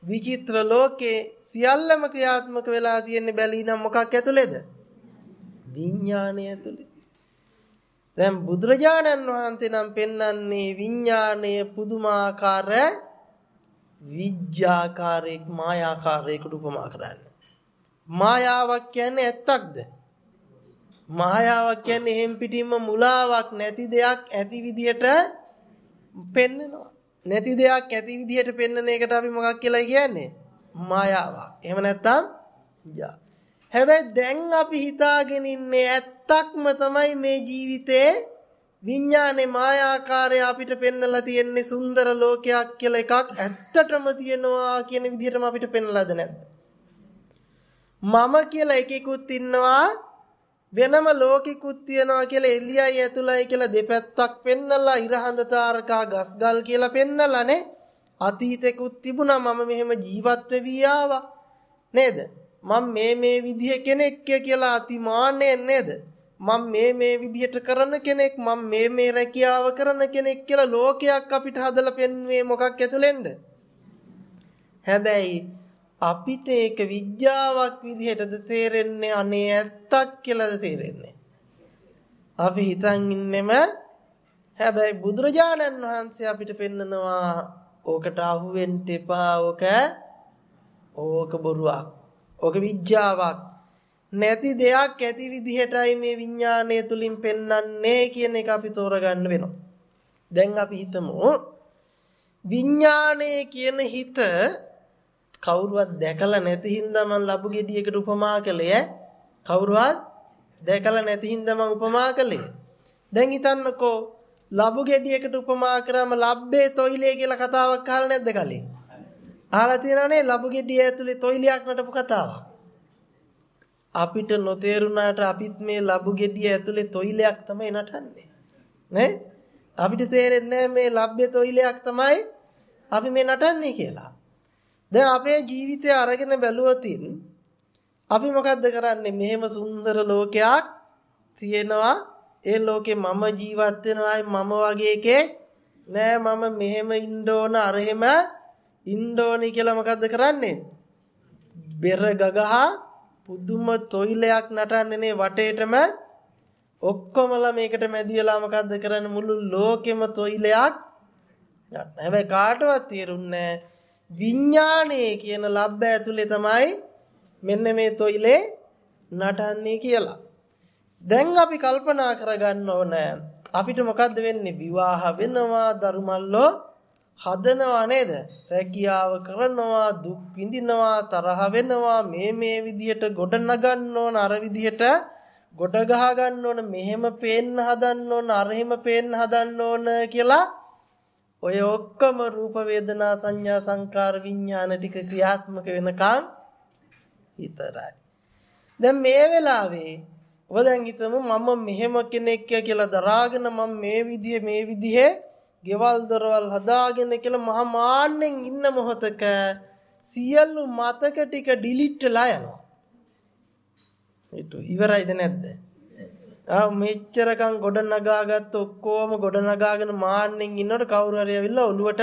විචිත්‍ර ලෝකේ සියල්ලම ක්‍රියාත්මක වෙලා තියෙන්නේ බැලීනම් මොකක් ඇතුලේද? විඥාණය ඇතුලේ. දැන් බුදුරජාණන් වහන්සේ නම් පෙන්වන්නේ විඥාණය පුදුමාකාර විඥාකාරයක් මායාකාරයකට උපමා කරන්නේ. මායාවක් කියන්නේ ඇත්තක්ද? මායාවක් කියන්නේ එහෙම් පිටින්ම මුලාවක් නැති දෙයක් ඇති විදියට පෙන්නනවා. නැති දෙයක් ඇති විදිහට පෙන්වන එකට අපි මොකක් කියලා කියන්නේ? මායාවක්. එහෙම නැත්නම් යා. හැබැයි දැන් අපි හිතාගෙන ඉන්නේ ඇත්තක්ම තමයි මේ ජීවිතේ විඥානේ මායාකාරය අපිට පෙන්වලා තියෙන්නේ සුන්දර ලෝකයක් කියලා එකක් ඇත්තටම තියෙනවා කියන විදිහටම අපිට පෙන්වලාද නැද්ද? මම කියලා එකෙකුත් ඉන්නවා වෙනම ලෝකිකුත් තියනවා කියලා එළියයි ඇතුළයි කියලා දෙපැත්තක් පෙන්නලා ඉරහඳ තාරකා ගස්ගල් කියලා පෙන්නලානේ. අතීතෙකුත් තිබුණා මම මෙහෙම ජීවත් වෙවි ආවා. නේද? මම මේ මේ විදිහ කෙනෙක් කියලා අතිමාන්නයෙන් නේද? මම මේ මේ විදිහට කරන කෙනෙක් මම මේ මේ රැකියාව කරන කෙනෙක් කියලා ලෝකයක් අපිට හදලා පෙන්වුවේ මොකක් ඇතුළෙන්ද හැබැයි අපිට ඒක විද්‍යාවක් විදිහටද තේරෙන්නේ අනේ ඇත්තක් කියලාද තේරෙන්නේ. අපි හිතන් ඉන්නෙම හැබැයි බුදුරජාණන් වහන්සේ අපිට පෙන්නනවා ඕකට අහු වෙන්න එපා ඕක ඕක බොරුවක්. ඕක විද්‍යාවක්. නැති දෙයක් ඇති විදිහටයි මේ විඥාණය තුලින් පෙන්වන්නේ කියන එක අපි තෝරගන්න වෙනවා. දැන් අපි හිතමු විඥාණය කියන හිත කවුරුවත් දැකලා නැති හින්දා මම ලබු ගෙඩියකට උපමා කළේ ඈ. කවුරුවත් දැකලා නැති හින්දා මම උපමා කළේ. දැන් හිතන්නකෝ ලබු ගෙඩියකට උපමා කරාම ලබ්බේ තොইলේ කියලා කතාවක් අහලා නැද්ද කලින්? අහලා තියෙනවනේ ලබු ගෙඩිය ඇතුලේ තොইলයක් නටපු කතාවක්. අපිට නොතේරුණාට අපිත් මේ ලබු gediya ඇතුලේ තොইলයක් තමයි නටන්නේ. නේ? අපිට තේරෙන්නේ මේ ලබ්ය තොইলයක් තමයි අපි මේ නටන්නේ කියලා. දැන් අපේ ජීවිතය අරගෙන බැලුවොතින් අපි මොකද්ද කරන්නේ? මෙහෙම සුන්දර ලෝකයක් තියෙනවා. ඒ ලෝකේ මම ජීවත් වෙනවායි මම වගේ එකේ නෑ. මම මෙහෙම ඉන්න ඕන අරහෙම ඉන්න ඕනි කියලා මොකද්ද කරන්නේ? බෙර ගගහා පුදුම තොইলයක් නටන්නේනේ වටේටම ඔක්කොමලා මේකට මැදි වෙලා මොකද්ද කරන්න මුළු ලෝකෙම තොইলයක් නටන. හැබැයි කාටවත් තේරුන්නේ විඥානයේ කියන ලබ්බ ඇතුලේ තමයි මෙන්න මේ තොইলේ නටන්නේ කියලා. දැන් අපි කල්පනා කරගන්න ඕන අපිට මොකද්ද වෙන්නේ? විවාහ වෙනවා, දරුමල්ලෝ හදනවා නේද රැකියාව කරනවා දුක් විඳිනවා තරහ වෙනවා මේ මේ විදියට ගොඩ නගන්න ඕන අර විදියට ගොඩ ගහ ගන්න ඕන මෙහෙම පේන්න හදන්න ඕන අර එහෙම පේන්න හදන්න ඕන කියලා ඔය ඔක්කොම රූප වේදනා සංඥා සංකාර විඥාන ටික ක්‍රියාත්මක වෙනකන් විතරයි. දැන් මේ වෙලාවේ ඔබ දැන් හිතමු මම මෙහෙම කෙනෙක් කියලා දරාගෙන මම මේ විදිහේ මේ විදිහේ ගෙවල් දොරවල් හදාගෙන කියලා මහා මාන්නෙන් ඉන්න මොහොතක සියලු මතක ටික ඩිලීට් වෙලා යනවා. ඒක ඉවරයිද නැද්ද? ආ මෙච්චරකම් ගොඩ නගාගත්ත ඔක්කොම ගොඩ නගාගෙන මාන්නෙන් ඉන්නකොට කවුරු හරි ඇවිල්ලා ඔළුවට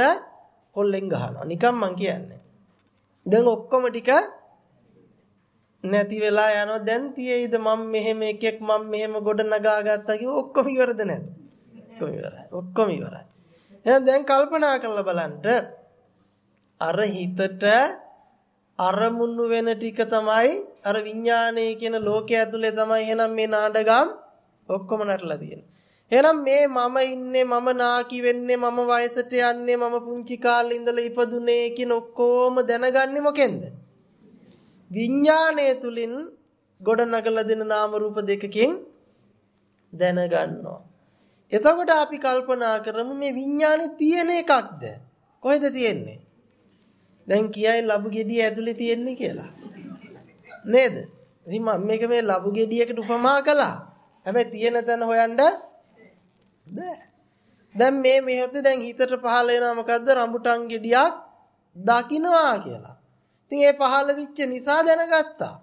කොල්ලෙන් ගහනවා. නිකන් මං කියන්නේ. දැන් ඔක්කොම ටික නැති වෙලා යනවා. දැන් තියෙයිද මම මෙහෙම එකෙක් මම මෙහෙම ගොඩ නගාගත්තා කිව්ව ඔක්කොම ඉවරද නැද්ද? ඔක්කොම ඉවරයි. ඔක්කොම ඉවරයි. එහෙනම් දැන් කල්පනා කරලා බලන්න අර හිතට අරමුණු වෙන ටික තමයි අර විඥානයේ කියන ලෝකය ඇතුලේ තමයි එහෙනම් මේ නාඩගම් ඔක්කොම නටලා තියෙන්නේ. එහෙනම් මේ මම ඉන්නේ මම නාකි වෙන්නේ මම වයසට යන්නේ මම පුංචි කාලේ ඉඳලා ඉපදුනේ කියන ඔක්කොම දැනගන්නේ මොකෙන්ද? විඥාණය තුලින් ගොඩ නගලා දෙන නාම රූප දෙකකින් දැනගන්නවා. එතකොට අපි කල්පනා කරමු මේ විඥානේ තියෙන එකක්ද? කොහෙද තියෙන්නේ? දැන් කියයි ලබු ගෙඩිය ඇතුලේ තියෙන්නේ කියලා. නේද? ඉතින් මම මේක මේ ලබු ගෙඩියකට උපමා කළා. හැබැයි තියෙන තැන හොයන්න බෑ. දැන් මේ මෙහෙත් දැන් හිතට පහළ වෙනවා මොකද්ද? රඹුටන් ගෙඩියක් දකින්නවා කියලා. ඉතින් ඒ පහළ වෙච්ච නිසා දැනගත්තා.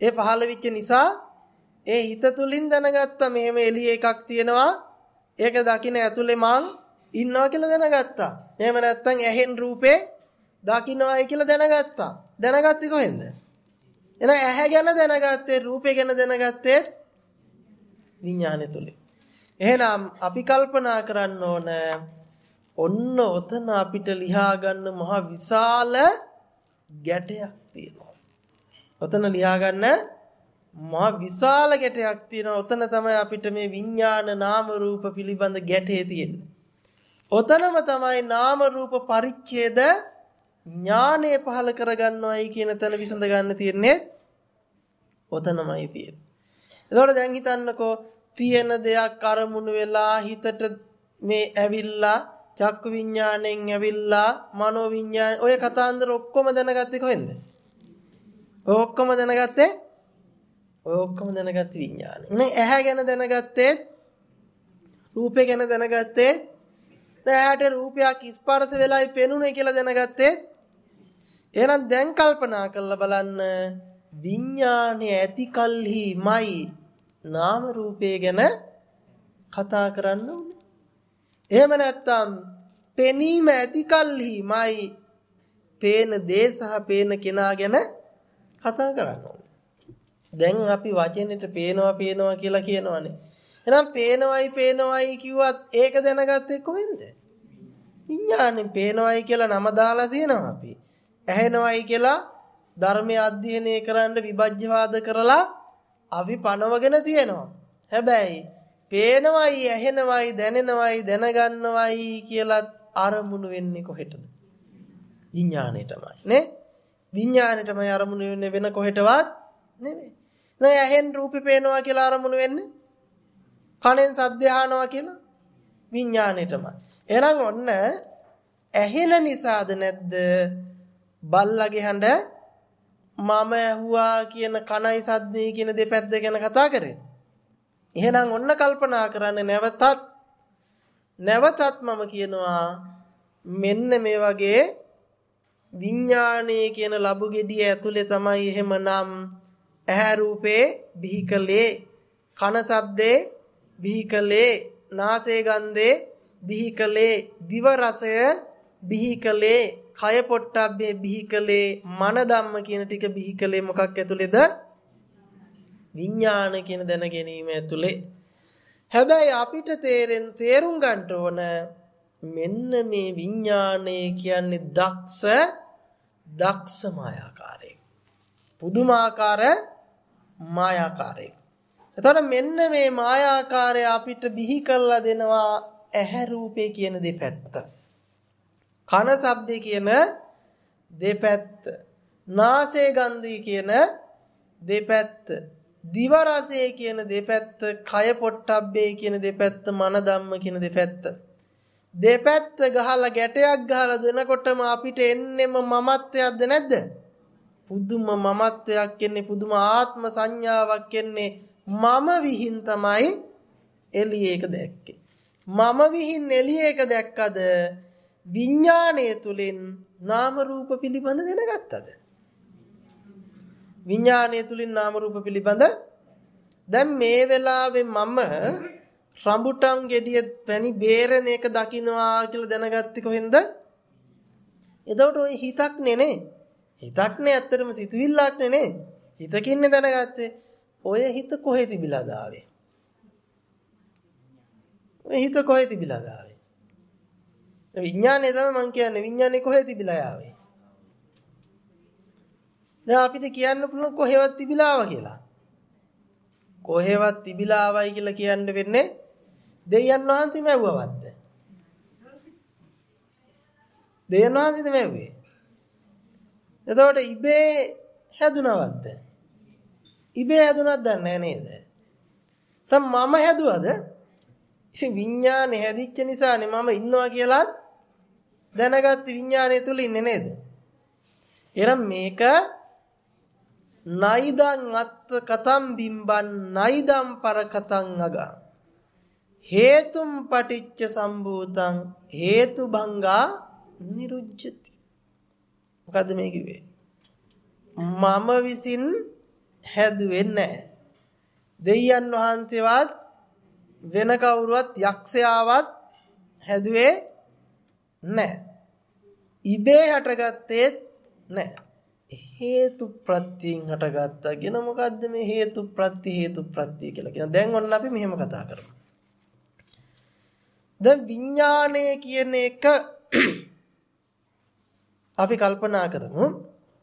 ඒ පහළ වෙච්ච නිසා ඒ හිත තුලින් දැනගත්තා මෙහෙම එළිය එකක් තියෙනවා. ඒක දකින්න ඇතුලේ මං ඉන්නවා කියලා දැනගත්තා. එහෙම නැත්නම් ඇහෙන් රූපේ දකින්නවායි කියලා දැනගත්තා. දැනගත්තේ කොහෙන්ද? එහෙනම් ඇහැ ගැන දැනගත්තේ රූපේ ගැන දැනගත්තේ විඥානය තුලින්. එහෙනම් අපි කල්පනා කරන්න ඕන ඔන්න ඔතන අපිට ලියා ගන්න මහ විශාල ගැටයක් තියෙනවා. ඔතන ලියා ගන්න මහ විශාල ගැටයක් තියෙනවා. ඔතන තමයි අපිට මේ විඥාන නාම රූප පිළිබඳ ගැටේ තියෙන්නේ. ඔතනම තමයි නාම රූප පරිච්ඡේද ඥානය පහල කරගන්නවයි කියන තැන විසඳ ගන්න තියෙන්නේ. ඔතනමයි තියෙන්නේ. එතකොට දැන් හිතන්නකෝ තියෙන දෙයක් අරමුණු වෙලා හිතට මේ ඇවිල්ලා චක්කු විඥාණයෙන් ඇවිල්ලා මනෝ විඥාන ඔය කතාන්දර ඔක්කොම දැනගත්තේ කොහෙන්ද? ඔය ඔක්කොම දැනගත්තේ ඔය ඔක්කොම දැනගත්තේ විඥානේ. නේ ඇහැ ගැන දැනගත්තේ රූපේ ගැන දැනගත්තේ ඇහැට රූපයක් ස්පර්ශ වෙලායි පෙනුනේ කියලා දැනගත්තේ එහෙනම් දැන් කල්පනා කරලා බලන්න විඥානේ ඇති කල්හිමයි නාම රූපේ ගැන කතා කරන්න ඕනේ. එහෙම නැත්නම් පෙනීම ඇති කල්හිමයි පේන දේ සහ පේන කෙනා ගැන කතා කරන්න ඕනේ. දැන් අපි වචනෙට පේනවා පේනවා කියලා කියනවානේ. එහෙනම් පේනවයි පේනවයි කිව්වත් ඒක දැනගත්තේ කොහෙන්ද? විඥානේ පේනවයි කියලා නම දාලා තියෙනවා අපි. ඇහෙනවයි කියලා ධර්මය අධ්‍යයනය කරන්න විභජ්‍යවාද කරලා අපි පනවගෙන තියෙනවා. හැබැයි පේනවයි ඇහෙනවයි දැනෙනවයි දැනගන්නවයි කියලා අරමුණු වෙන්නේ කොහෙටද? විඥාණයටමයි නේ? විඥාණයටමයි අරමුණු වෙන්නේ වෙන කොහෙටවත් නෙමෙයි. නෑ ඇහෙන් රූපේ පේනවා කියලා අරමුණු වෙන්නේ. කනෙන් සද්ද අහනවා කියලා විඥාණයටමයි. එහෙනම් ඔන්න ඇහෙන නිසාද නැද්ද බල්ලගේ හඬ මම ඇහුවා කියන කණයි සද්දේ කියන දෙපැත්ත ගැන කතා කරේ. එහෙනම් ඔන්න කල්පනා කරන්න නැවතත් නැවතත් මම කියනවා මෙන්න මේ වගේ විඥානයේ කියන ලබු ගෙඩිය ඇතුලේ තමයි එහෙමනම් ඇහැ රූපේ බිහිකලේ කන ශබ්දේ බිහිකලේ නාසය ගන්ධේ බිහිකලේ දිව රසය බිහිකලේ කය පොට්ටබ්බේ බිහි කළේ මන ධම්ම කියන ටික බිහි කළේ මොකක් ඇතුළේද? විඥාන කියන දැන ගැනීම ඇතුළේ. හැබැයි අපිට තේරෙන් තේරුම් ගන්න ඕන මෙන්න මේ විඥානය කියන්නේ දක්ෂ දක්ෂ මායාකාරයෙක්. පුදුමාකාර මායාකාරයෙක්. එතකොට මෙන්න මේ මායාකාරය අපිට බිහි කරලා දෙනවා ඇහැ රූපේ කියන දෙපැත්ත. කන ශබ්දේ කියන දෙපැත්ත. නාසය ගන්ධය කියන දෙපැත්ත. දිව රසය කියන දෙපැත්ත. කය පොට්ටබ්බේ කියන දෙපැත්ත. මන ධම්ම කියන දෙපැත්ත. දෙපැත්ත ගහලා ගැටයක් ගහලා දෙනකොටම අපිට එන්නෙම මමත්වයක්ද නැද්ද? පුදුම මමත්වයක් එන්නේ පුදුම ආත්ම සංඥාවක් එන්නේ. මම විහිං තමයි එළියේක දැක්කේ. මම විහිං එළියේක දැක්කද? විඥාණය තුලින් නාම රූප පිළිබඳ දැනගත්තද? විඥාණය තුලින් නාම රූප පිළිබඳ? දැන් මේ වෙලාවේ මම රඹුටන් ගෙඩිය පැණි බේරණ එක දකින්නවා කියලා දැනගත්තේ කොහෙන්ද? එතකොට ওই හිතක් නේ. හිතක් නේ ඇත්තටම සිතුවිල්ලක් නේ හිතකින්නේ දැනගත්තේ. ඔය හිත කොහෙ තිබිලාද ආවේ? ඔය හිත කොහෙ තිබිලාද ආවේ? විඥානය තමයි මං කියන්නේ විඥානේ කොහෙද තිබිලා යාවේ? දැන් අපිට කියන්න පුළුවන් කොහෙවත් තිබිලා ආවා කියලා. කොහෙවත් තිබිලා ආවයි කියලා කියන්න වෙන්නේ දෙයයන් වහන්සේ මැව්වවත්ද? දෙයයන් වහන්සේද මැව්වේ? එතකොට ඉබේ හැදුනවත්ද? ඉබේ හැදුනක් දන්නේ නේද? තම මම හැදුවද? ඉතින් විඥානේ හැදිච්ච නිසානේ මම ඉන්නවා කියලා දැනගත්ත විඥානය තුල ඉන්නේ නේද? එහෙනම් මේක නයිදං අත්ත කතම් බිම්බන් නයිදම් පර කතං අගා හේතුම් පටිච්ච සම්භූතං හේතු භංගා නිරුජ්ජති මොකද්ද මේ කිව්වේ මම විසින් හැදුවේ නැහැ දෙයයන් වහන්සේවත් වෙන කවුරුවත් යක්ෂයාවත් හැදුවේ නැහැ ඉබේ හටගත්තේ නැහැ හේතු ප්‍රත්‍යයෙන් හටගත්තා කියන මොකද්ද මේ හේතු ප්‍රත්‍ය හේතු ප්‍රත්‍ය කියලා කියන. දැන් ඔන්න අපි මෙහෙම කතා කරමු. දැන් විඥාණය කියන එක අපි කල්පනා කරමු.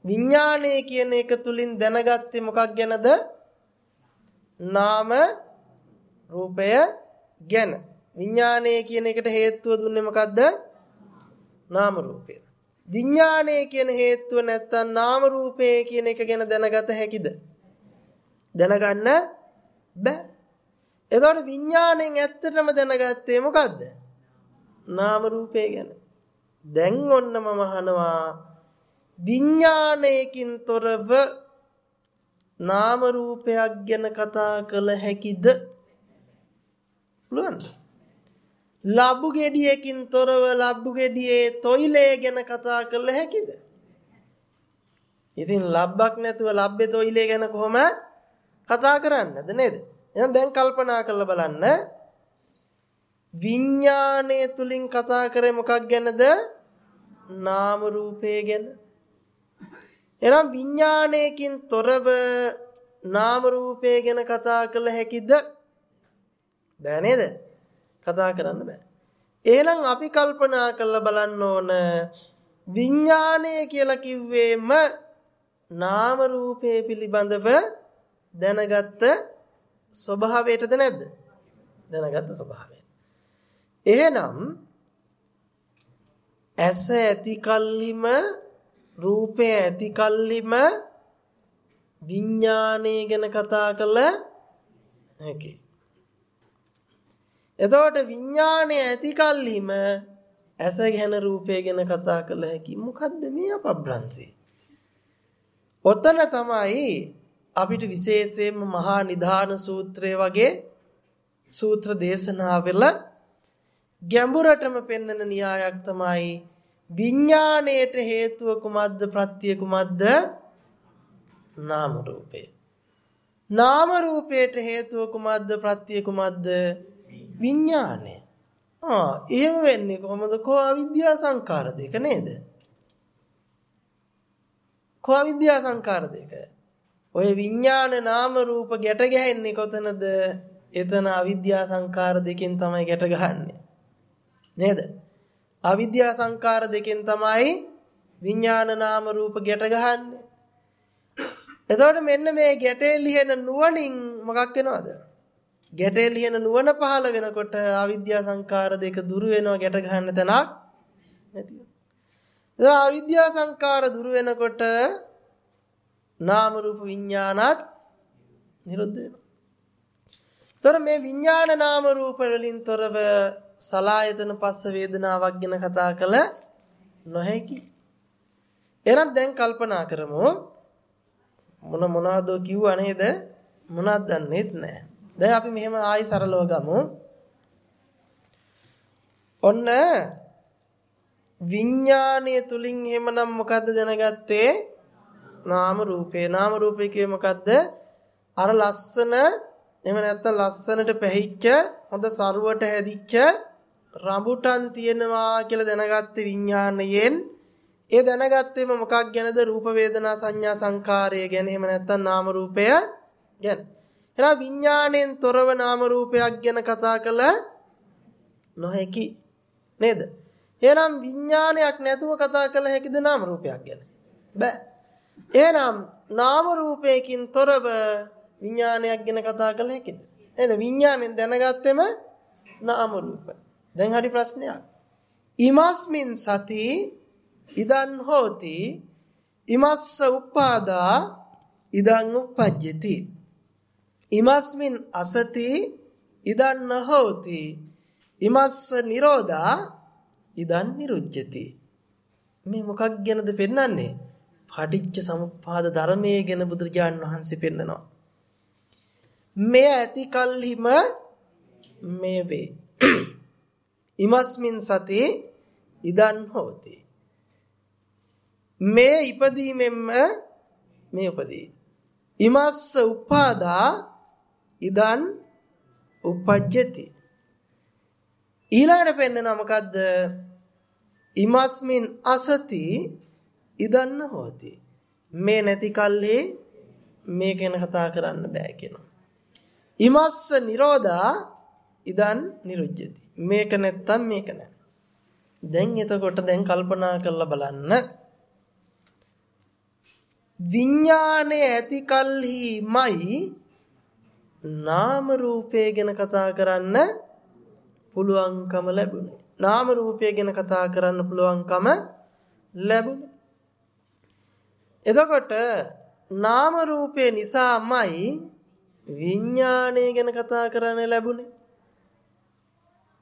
විඥාණය කියන එක තුලින් දැනගත්තේ මොකක් ගැනද? නාම රූපය ගැන. විඥාණය කියන එකට හේතුව දුන්නේ මොකද්ද? නාම රූපය. විඥානය කියන හේතුව නැත්තම් නාම රූපය කියන එක ගැන දැනගත හැකිද? දැනගන්න බෑ. එතකොට විඥාණයෙන් ඇත්තටම දැනගත්තේ මොකද්ද? නාම රූපය ගැන. දැන් ඔන්න මම අහනවා විඥාණයකින් තොරව නාම රූපයක් ගැන කතා කළ හැකිද? පුළුවන්ද? ලබු ගෙඩියකින් තොරව ලබු ගෙඩියේ තොইলය ගැන කතා කළ හැකිද? ඉතින් ලබ්බක් නැතුව ලබ්බේ තොইলය ගැන කොහොම කතා කරන්නද නේද? එහෙනම් දැන් කල්පනා කරලා බලන්න විඥාණය තුලින් කතා කරේ මොකක් ගැනද? නාම රූපේ ගැන. එහෙනම් විඥාණයකින් තොරව නාම රූපේ ගැන කතා කළ හැකිද? බෑ නේද? කතා කරන්න බෑ. එහෙනම් අපි කල්පනා කරලා බලන්න ඕන විඥාණය කියලා කිව්වේම නාම රූපේ පිළිබඳව දැනගත්ත ස්වභාවයටද නැද්ද? දැනගත්ත ස්වභාවයට. එහෙනම් ඇස ඇති කල්ලිම රූපය ඇති කල්ලිම විඥාණය ගැන කතා කළ හැකි. එතකොට විඥාණය ඇති කල්හිම ඇස ගැන රූපය ගැන කතා කළ හැකි මොකද්ද මේ අපබ්‍රංශේ? ඔතන තමයි අපිට විශේෂයෙන්ම මහා නිධාන සූත්‍රය වගේ සූත්‍ර දේශනාවල ගැඹුරටම පෙන්වන න්‍යායක් තමයි විඥාණයට හේතුව කුමද්ද ප්‍රත්‍ය කුමද්ද නාම රූපේ නාම රූපයට හේතුව කුමද්ද ප්‍රත්‍ය කුමද්ද විඥානය. ආ එහෙම වෙන්නේ කොහොමද? කෝ අවිද්‍යා සංකාර දෙක නේද? කෝ අවිද්‍යා සංකාර දෙක. ඔය විඥාන නාම රූප ගැට ගැහෙන්නේ කොතනද? එතන අවිද්‍යා සංකාර දෙකෙන් තමයි ගැට ගහන්නේ. නේද? අවිද්‍යා සංකාර දෙකෙන් තමයි විඥාන නාම රූප ගැට ගහන්නේ. එතකොට මෙන්න මේ ගැටේ ලිහෙන නුවණින් මොකක් වෙනවද? ගැටේ ලියන නුවණ පහළ වෙනකොට අවිද්‍යා සංකාර දෙක දුරු වෙනවා ගැට ගන්න තැනක් නැති වෙනවා. අවිද්‍යා සංකාර දුරු වෙනකොට නාම රූප විඥානත් නිරුද්ධ වෙනවා. ତොර මේ විඥාන නාම රූප වලින් තොරව සලායතන පස්ස වේදනාවක් ගැන කතා කළ නොහැකි. එහෙනම් දැන් කල්පනා කරමු මොන මොනවාද කිව්වා නේද? මොනවද දන්නේත් නැහැ. දැන් අපි මෙහෙම ආයි සරලව ගමු. ඔන්න විඥානීය තුලින් එහෙමනම් මොකද්ද දැනගත්තේ? නාම රූපේ. නාම රූපේ කියේ මොකද්ද? අර ලස්සන එහෙම නැත්නම් ලස්සනට පැහිච්ච හොඳ සරුවට හැදිච්ච රඹුටන් තියෙනවා කියලා දැනගත්තේ විඥාණයෙන් ඒ දැනගත්තේම මොකක් ගැනද රූප වේදනා සංඥා සංකාරය ගැන එහෙම නැත්නම් නාම රූපය ගැන එහෙනම් විඥාණයෙන් තොරව නාම රූපයක් ගැන කතා කළ නොහැකි නේද? එහෙනම් විඥානයක් නැතුව කතා කළ හැකිද නාම රූපයක් ගැන? බෑ. එහෙනම් නාම රූපයකින් තොරව විඥානයක් ගැන කතා කළ හැකිද? නේද? විඥාණයෙන් දැනගත්තෙම නාම රූප. දැන් හරි ප්‍රශ්නයක්. ඉමස්මින් සති ඉදන් හෝති. ඉමස්ස උපාදා ඉදන් උපජ්ජති. ඉමස්මින් අසති ඉදන් නහෝති. ඉමස්ස නිරෝධා ඉදන් නිරුජ්ජති. මේ මොකක් ගැනද පෙන්වන්නේ පටිච්ච සමුප්පාද ධර්මයේ ගැන බුදුරජාණන් වහන්සේ පෙන්නනවා. මෙය ඇති කල්හිම මේ වේ. ඉමස්මින් සති ඉදන් හෝති. මේ ඉපදීමෙන්ම මේ උපදී. ඉමස්ස උපාදා ඉදන් උපජ්ජති. ඊළඟට පෙන්වනවා මොකද්ද? ඉමස්මින් අසති ඉදන්න හෝති. මේ නැති කල්හි මේ ගැන කතා කරන්න බෑ කියනවා. ඉමස්ස නිරෝධා ඉදන් නිරුජ්ජති. මේක නැත්තම් මේක නෑ දැන් එතකොට දැන් කල්පනා කරලා බලන්න විඥාණය ඇති කල්හිමයි නාම රූපය ගැන කතා කරන්න පුළුවන්කම ලැබුණේ. නාම රූපය ගැන කතා කරන්න පුළුවන්කම ලැබුණේ. එතකොට නාම රූපය නිසාමයි විඥාණය ගැන කතා කරන්න ලැබුණේ.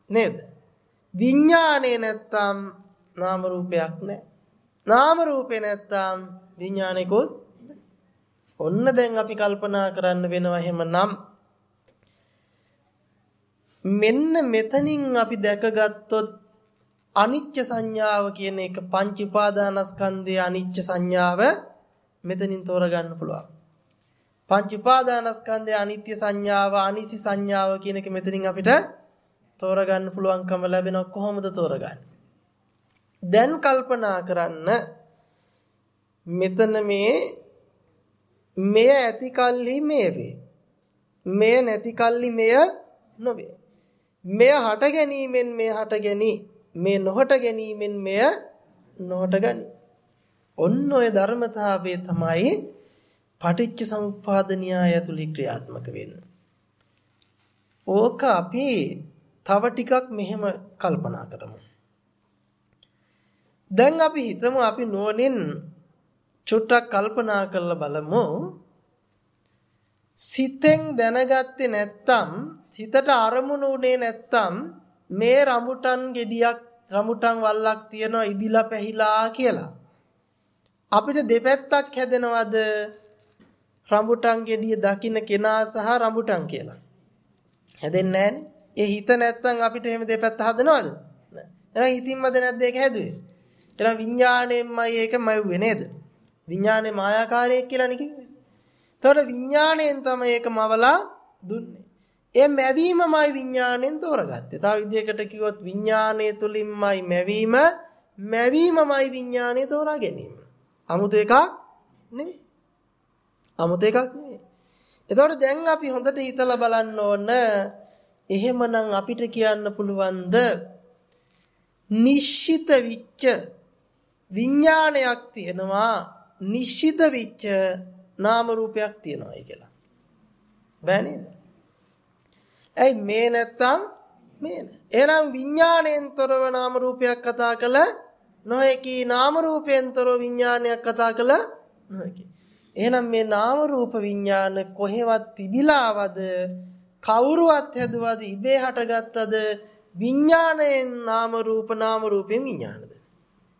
නේද? විඥාණය නැත්තම් නාම රූපයක් නැහැ. නාම රූපේ නැත්තම් විඥානිකුත් ඔන්න දැන් අපි කල්පනා කරන්න වෙනවා එහෙමනම් මෙන්න මෙතනින් අපි දැකගත්තොත් අනිච්ච සංඥාව කියන එක පංච උපාදානස්කන්ධයේ අනිච්ච සංඥාව මෙතනින් තෝරගන්න පුළුවන්. පංච උපාදානස්කන්ධයේ අනිත්‍ය සංඥාව අනිසි සංඥාව කියන එක මෙතනින් අපිට තෝරගන්න පුළුවන්කම ලැබෙනවා කොහොමද තෝරගන්නේ? දැන් කල්පනා කරන්න මෙතන මේ මෙය ඇති කල්හි මෙය වේ. මෙය නැති කල්හි මෙය නොවේ. මෙය හට ගැනීමෙන් මෙය හට ගැනී. මේ නොහට ගැනීමෙන් මෙය නොහට ගනි. ඔන්න ඔය ධර්මතාවය තමයි පටිච්ච සමුප්පාද න්‍යාය ඇතුළේ ක්‍රියාත්මක වෙන්නේ. ඕක අපි තව ටිකක් මෙහෙම කල්පනා කරමු. දැන් අපි හිතමු අපි නුවණින් චුට්ටක් කල්පනා කරලා බලමු. සිතෙන් දැනගත්තේ නැත්තම් සිතට අරමුණු උනේ නැත්තම් මේ රඹුටන් ගෙඩියක් රඹුටන් වල්ලක් තියනවා ඉදිලා පැහිලා කියලා. අපිට දෙපැත්තක් හැදෙනවද? රඹුටන් ගෙඩිය දකින්න කෙනා සහ රඹුටන් කියලා. හැදෙන්නේ ඒ හිත නැත්තම් අපිට එහෙම දෙපැත්ත හදනවද? එහෙනම් හිතින්මද නැද්ද ඒක හැදුවේ? එහෙනම් විඥාණයෙන්මයි ඒක මව්වේ නේද? විඥානේ මායාකාරයක් කියලානේ කිව්වේ. එතකොට විඥාණයෙන් තමයි ඒක මවලා දුන්නේ. ඒ මැවීමමයි විඥාණයෙන් තෝරගත්තේ. තව විදිහකට කිව්වොත් විඥාණය තුලින්මයි මැවීම, මැවීමමයි විඥාණය තෝරා ගැනීම. 아무ත එකක් නෙමෙයි. 아무ත එකක් නෙමෙයි. එතකොට දැන් අපි හොඳට හිතලා බලන්න ඕන එහෙමනම් අපිට කියන්න පුළුවන්ද නිශ්චිත විච්ච විඥානයක් තියෙනවා නිශ්චිත වෙච්ච නාම රූපයක් තියෙනවායි කියලා. බෑ නේද? ඇයි මේ නැත්තම් මේ නෑ. එහෙනම් විඥාණයෙන් තොරව නාම රූපයක් කතා කළ නොහැකි නාම රූපයෙන් තොරව විඥානයක් කතා කළ නොහැකි. එහෙනම් මේ නාම රූප විඥාන කොහෙවත් තිබිලාවද කවුරුවත් හැදුවද? ඉබේ හටගත්තද? විඥාණයෙන් නාම රූප නාම රූපයෙන් විඥානද?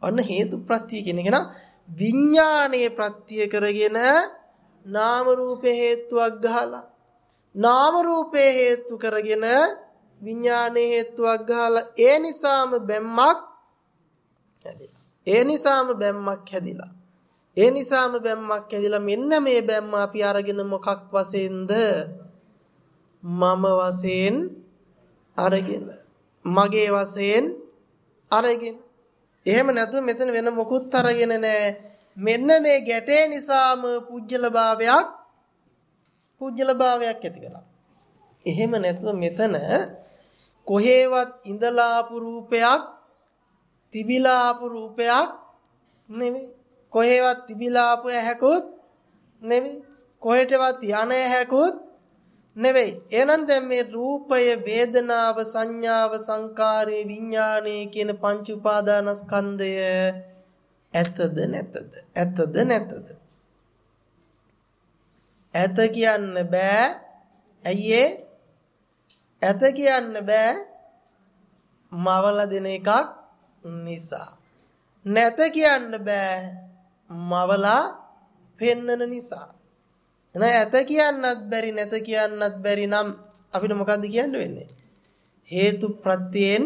අන්න හේතු ප්‍රත්‍ය කියන එක නම් විඥානයේ ප්‍රත්‍ය කරගෙන නාම රූපේ හේතුවක් ගහලා නාම රූපේ හේතු කරගෙන විඥානයේ හේතුවක් ගහලා ඒ නිසාම බැම්මක් හැදිලා ඒ නිසාම බැම්මක් හැදිලා ඒ නිසාම බැම්මක් හැදිලා මෙන්න මේ බැම්ම අපි අරගෙන මොකක් වශයෙන්ද? මම වශයෙන් අරගෙන මගේ වශයෙන් අරගෙන එහෙම නැතුව මෙතන වෙන මොකුත් අරගෙන නැහැ. මෙන්න මේ ගැටේ නිසාම පුජ්‍යල භාවයක් පුජ්‍යල භාවයක් ඇති කළා. එහෙම නැතුව මෙතන කොහේවත් ඉඳලාපු රූපයක් තිබිලා ආපු රූපයක් නෙවෙයි. කොහෙවත් තිබිලා ආපු ඇහැකුත් නෙවෙයි. කොහෙටවත් යන ඇහැකුත් නෙවෙයි. එහෙනම් දැන් මේ රූපය, වේදනාව, සංඥාව, සංකාරය, විඥානය කියන පංච උපාදානස්කන්ධය ඇතද නැතද? ඇතද නැතද? ඇත කියන්න බෑ. ඇයි ඇත කියන්න බෑ. මවල දෙන එකක් නිසා. නැත කියන්න බෑ. මවලා පෙන්නන නිසා. එන ඇත කියන්නත් බැරි නැත කියන්නත් බැරි නම් අපිට මොකද්ද කියන්න වෙන්නේ? හේතු ප්‍රත්‍යයෙන්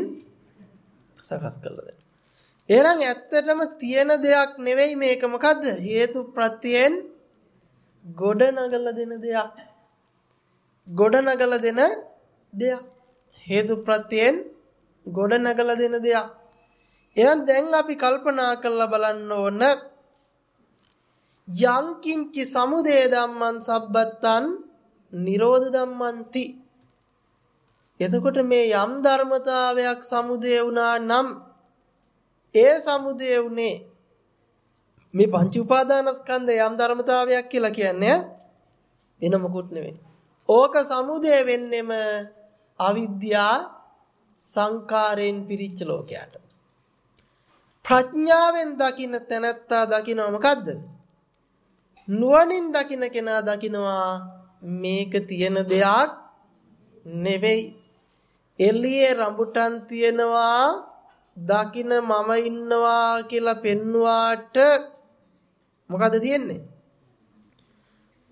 සකස් කළද. එහෙනම් ඇත්තටම තියෙන දෙයක් නෙවෙයි මේක මොකද්ද? හේතු ප්‍රත්‍යයෙන් ගොඩ නගලා දෙන දෙයක්. ගොඩ නගලා දෙන දෙයක්. හේතු ප්‍රත්‍යයෙන් ගොඩ නගලා දෙන දෙයක්. එහෙනම් දැන් අපි කල්පනා කරලා බලන්න ඕන යංකින්ච සමුදය ධම්මං සබ්බත්තං නිරෝධ ධම්මන්ති එතකොට මේ යම් ධර්මතාවයක් සමුදය වුණා නම් ඒ සමුදය උනේ මේ පංච උපාදානස්කන්ධ යම් ධර්මතාවයක් කියලා කියන්නේ වෙන මොකුත් නෙවෙයි. ඕක සමුදය වෙන්නෙම අවිද්‍යා සංකාරයෙන් පිරිච්ච ලෝකයට. ප්‍රඥාවෙන් දකින්න තැනැත්තා දකින්න මොකද්ද? නුවණින් දකින කෙනා දකිනවා මේක තියෙන දෙයක් නෙවෙයි. එළියේ රඹුටන් තියෙනවා දකින මම ඉන්නවා කියලා පෙන්නුවාට මොකද තියෙන්නේ?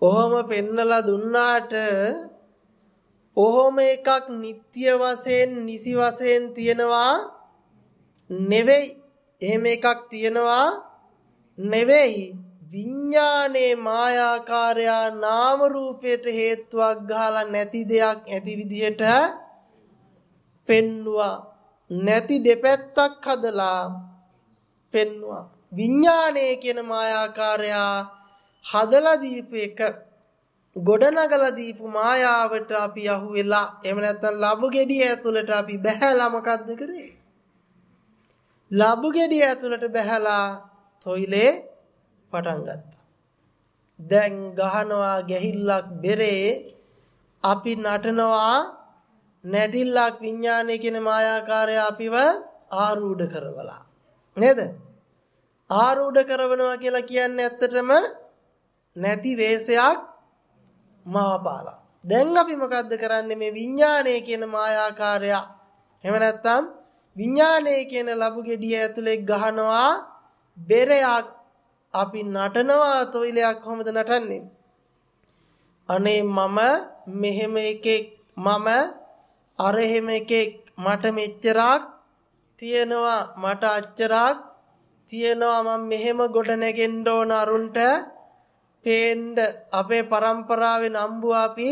ඔහොම පෙන්නලා දුන්නාට ඔහොම එකක් නিত্য වශයෙන් නිසි වශයෙන් තියනවා නෙවෙයි. එහෙම එකක් තියනවා නෙවෙයි. විඥානේ මායාකාරයා නාම රූපයට හේතුවක් ගහලා නැති දෙයක් ඇති විදිහට පෙන්නවා. නැති දෙපැත්තක් හදලා පෙන්නවා. විඥානේ කියන මායාකාරයා හදලා දීපු එක ගොඩනගලා දීපු මායාවට අපි අහු වෙලා එහෙම නැත්නම් ලබු ගෙඩිය ඇතුළට අපි බැහැලා මොකද්ද කරේ? ලබු ගෙඩිය ඇතුළට බැහැලා තොইলে පටන් ගත්තා. දැන් ගහනවා ගැහිල්ලක් බෙරේ අපි නටනවා නැටිල්ලක් විඥානය කියන මායාකාරය අපිව ආරූඪ කරවලා. නේද? ආරූඪ කරවනවා කියලා කියන්නේ ඇත්තටම නැති වේශයක් මවපාලා. දැන් අපි මොකද්ද කරන්නේ මේ විඥානය කියන මායාකාරය එහෙම නැත්නම් විඥානය කියන ලබු ගෙඩිය ඇතුලේ ගහනවා බෙරයක් අපි නටනවා තොইলයක් කොහොමද නටන්නේ? අනේ මම මෙහෙම එකෙක් මම අර එහෙම එකෙක් මට මෙච්චරක් තියෙනවා මට අච්චරක් තියෙනවා මම මෙහෙම ගොඩ නැගෙන්න ඕන අරුන්ට පේන්න අපේ પરම්පරාවේ නම්බු අපි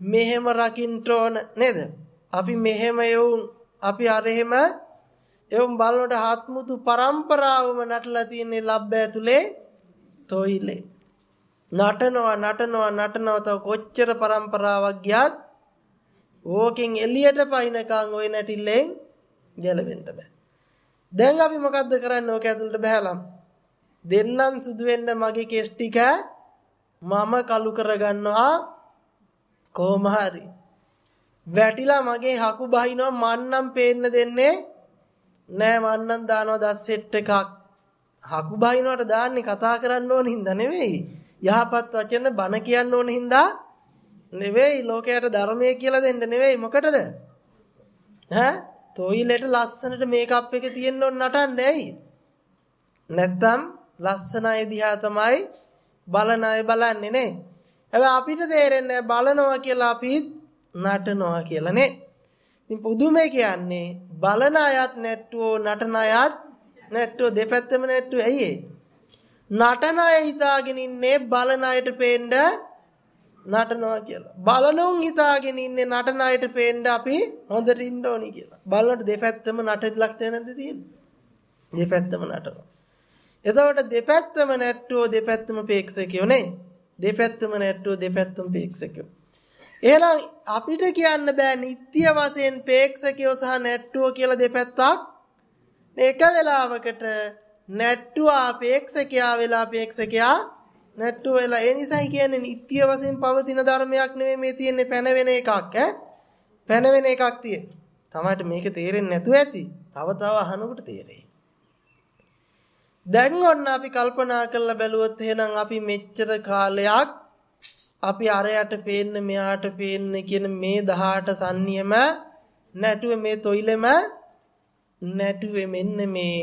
මෙහෙම රකින්න ඕන නේද? අපි මෙහෙම යවුන් අපි අර එහෙම එවම බලනකොට ආත්මුතු පරම්පරාවම නටලා තියෙන්නේ ලබ්බ ඇතුලේ තොইলে. නටනවා නටනවා නටනවා තව කොච්චර પરම්පරාවක් ගියත් ඕකෙන් එළියට පයින්නකන් ওই නැටිල්ලෙන් ගැලවෙන්න බෑ. දැන් අපි මොකද්ද කරන්නේ ඕක ඇතුළට බහැලම්. දෙන්නන් සුදු වෙන්න මගේ කෙස් ටික මම කළු කරගන්නවා කොහොම හරි. වැටිලා මගේ හකු බහිනවා මන්නම් පේන්න දෙන්නේ නෑ මන්නම් දානවා දස් සෙට් එකක්. හකු බහිනවට දාන්නේ කතා කරන්න ඕන හින්දා නෙවෙයි. යහපත් වචන බණ කියන්න ඕන හින්දා නෙවෙයි. ලෝකයට ධර්මයේ කියලා දෙන්න නෙවෙයි. මොකටද? ඈ? තොইলෙට ලස්සනට මේකප් එක තියෙන්න ඕන නටන්නේ ඇයි? නැත්තම් ලස්සන අය දිහා තමයි බලන අය බලන්නේ නේ. හැබැයි අපිට තේරෙන්නේ බලනවා කියලා අපි නටනවා කියලා නේ. ඉතින් පුදුමේ කියන්නේ බලන අයත් නැට්ටුවෝ නටන අයත් නැට්ටුව දෙපැත්තම නැට්ටුව ඇයි නටන අය හිතාගෙන ඉන්නේ බලන අයට පේන්න නටනවා කියලා. බලනුන් හිතාගෙන ඉන්නේ නටන අයට පේන්න අපි හොඳට ඉන්න ඕනි කියලා. බලනකොට දෙපැත්තම නටලක් තැනද තියෙන්නේ. දෙපැත්තම නටනවා. එතකොට දෙපැත්තම නැට්ටුව දෙපැත්තම පේක්ෂකයෝ නේ. දෙපැත්තම නැට්ටුව දෙපැත්තම පේක්ෂකයෝ. එහෙනම් අපිට කියන්න බෑ නිත්‍ය වශයෙන් පේක්ෂකයෝ සහ නැට්ටුව කියලා දෙපැත්තක් එක වෙලාවකට නැට්ටුවා අපේක්ෂකයා වෙලා අපේක්ෂකයා නැට්ටු වෙලා ඒ නිසායි කියන්නේ නිත්‍ය වශයෙන් පවතින ධර්මයක් නෙමෙයි මේ තියෙන්නේ පැනවෙන එකක් ඈ පැනවෙන එකක් තියෙන. තමයි මේක තේරෙන්නේ නැතුව ඇති. තව තව අහනකොට තේරෙයි. දැන් ඔන්න අපි කල්පනා කරලා බැලුවොත් එහෙනම් අපි මෙච්චර කාලයක් අපි අරයට පේන්න මෙයාට පේන්න කියන මේ 18 සන්නියම නැටුවේ මේ තොইলෙම නැටුවේ මෙන්න මේ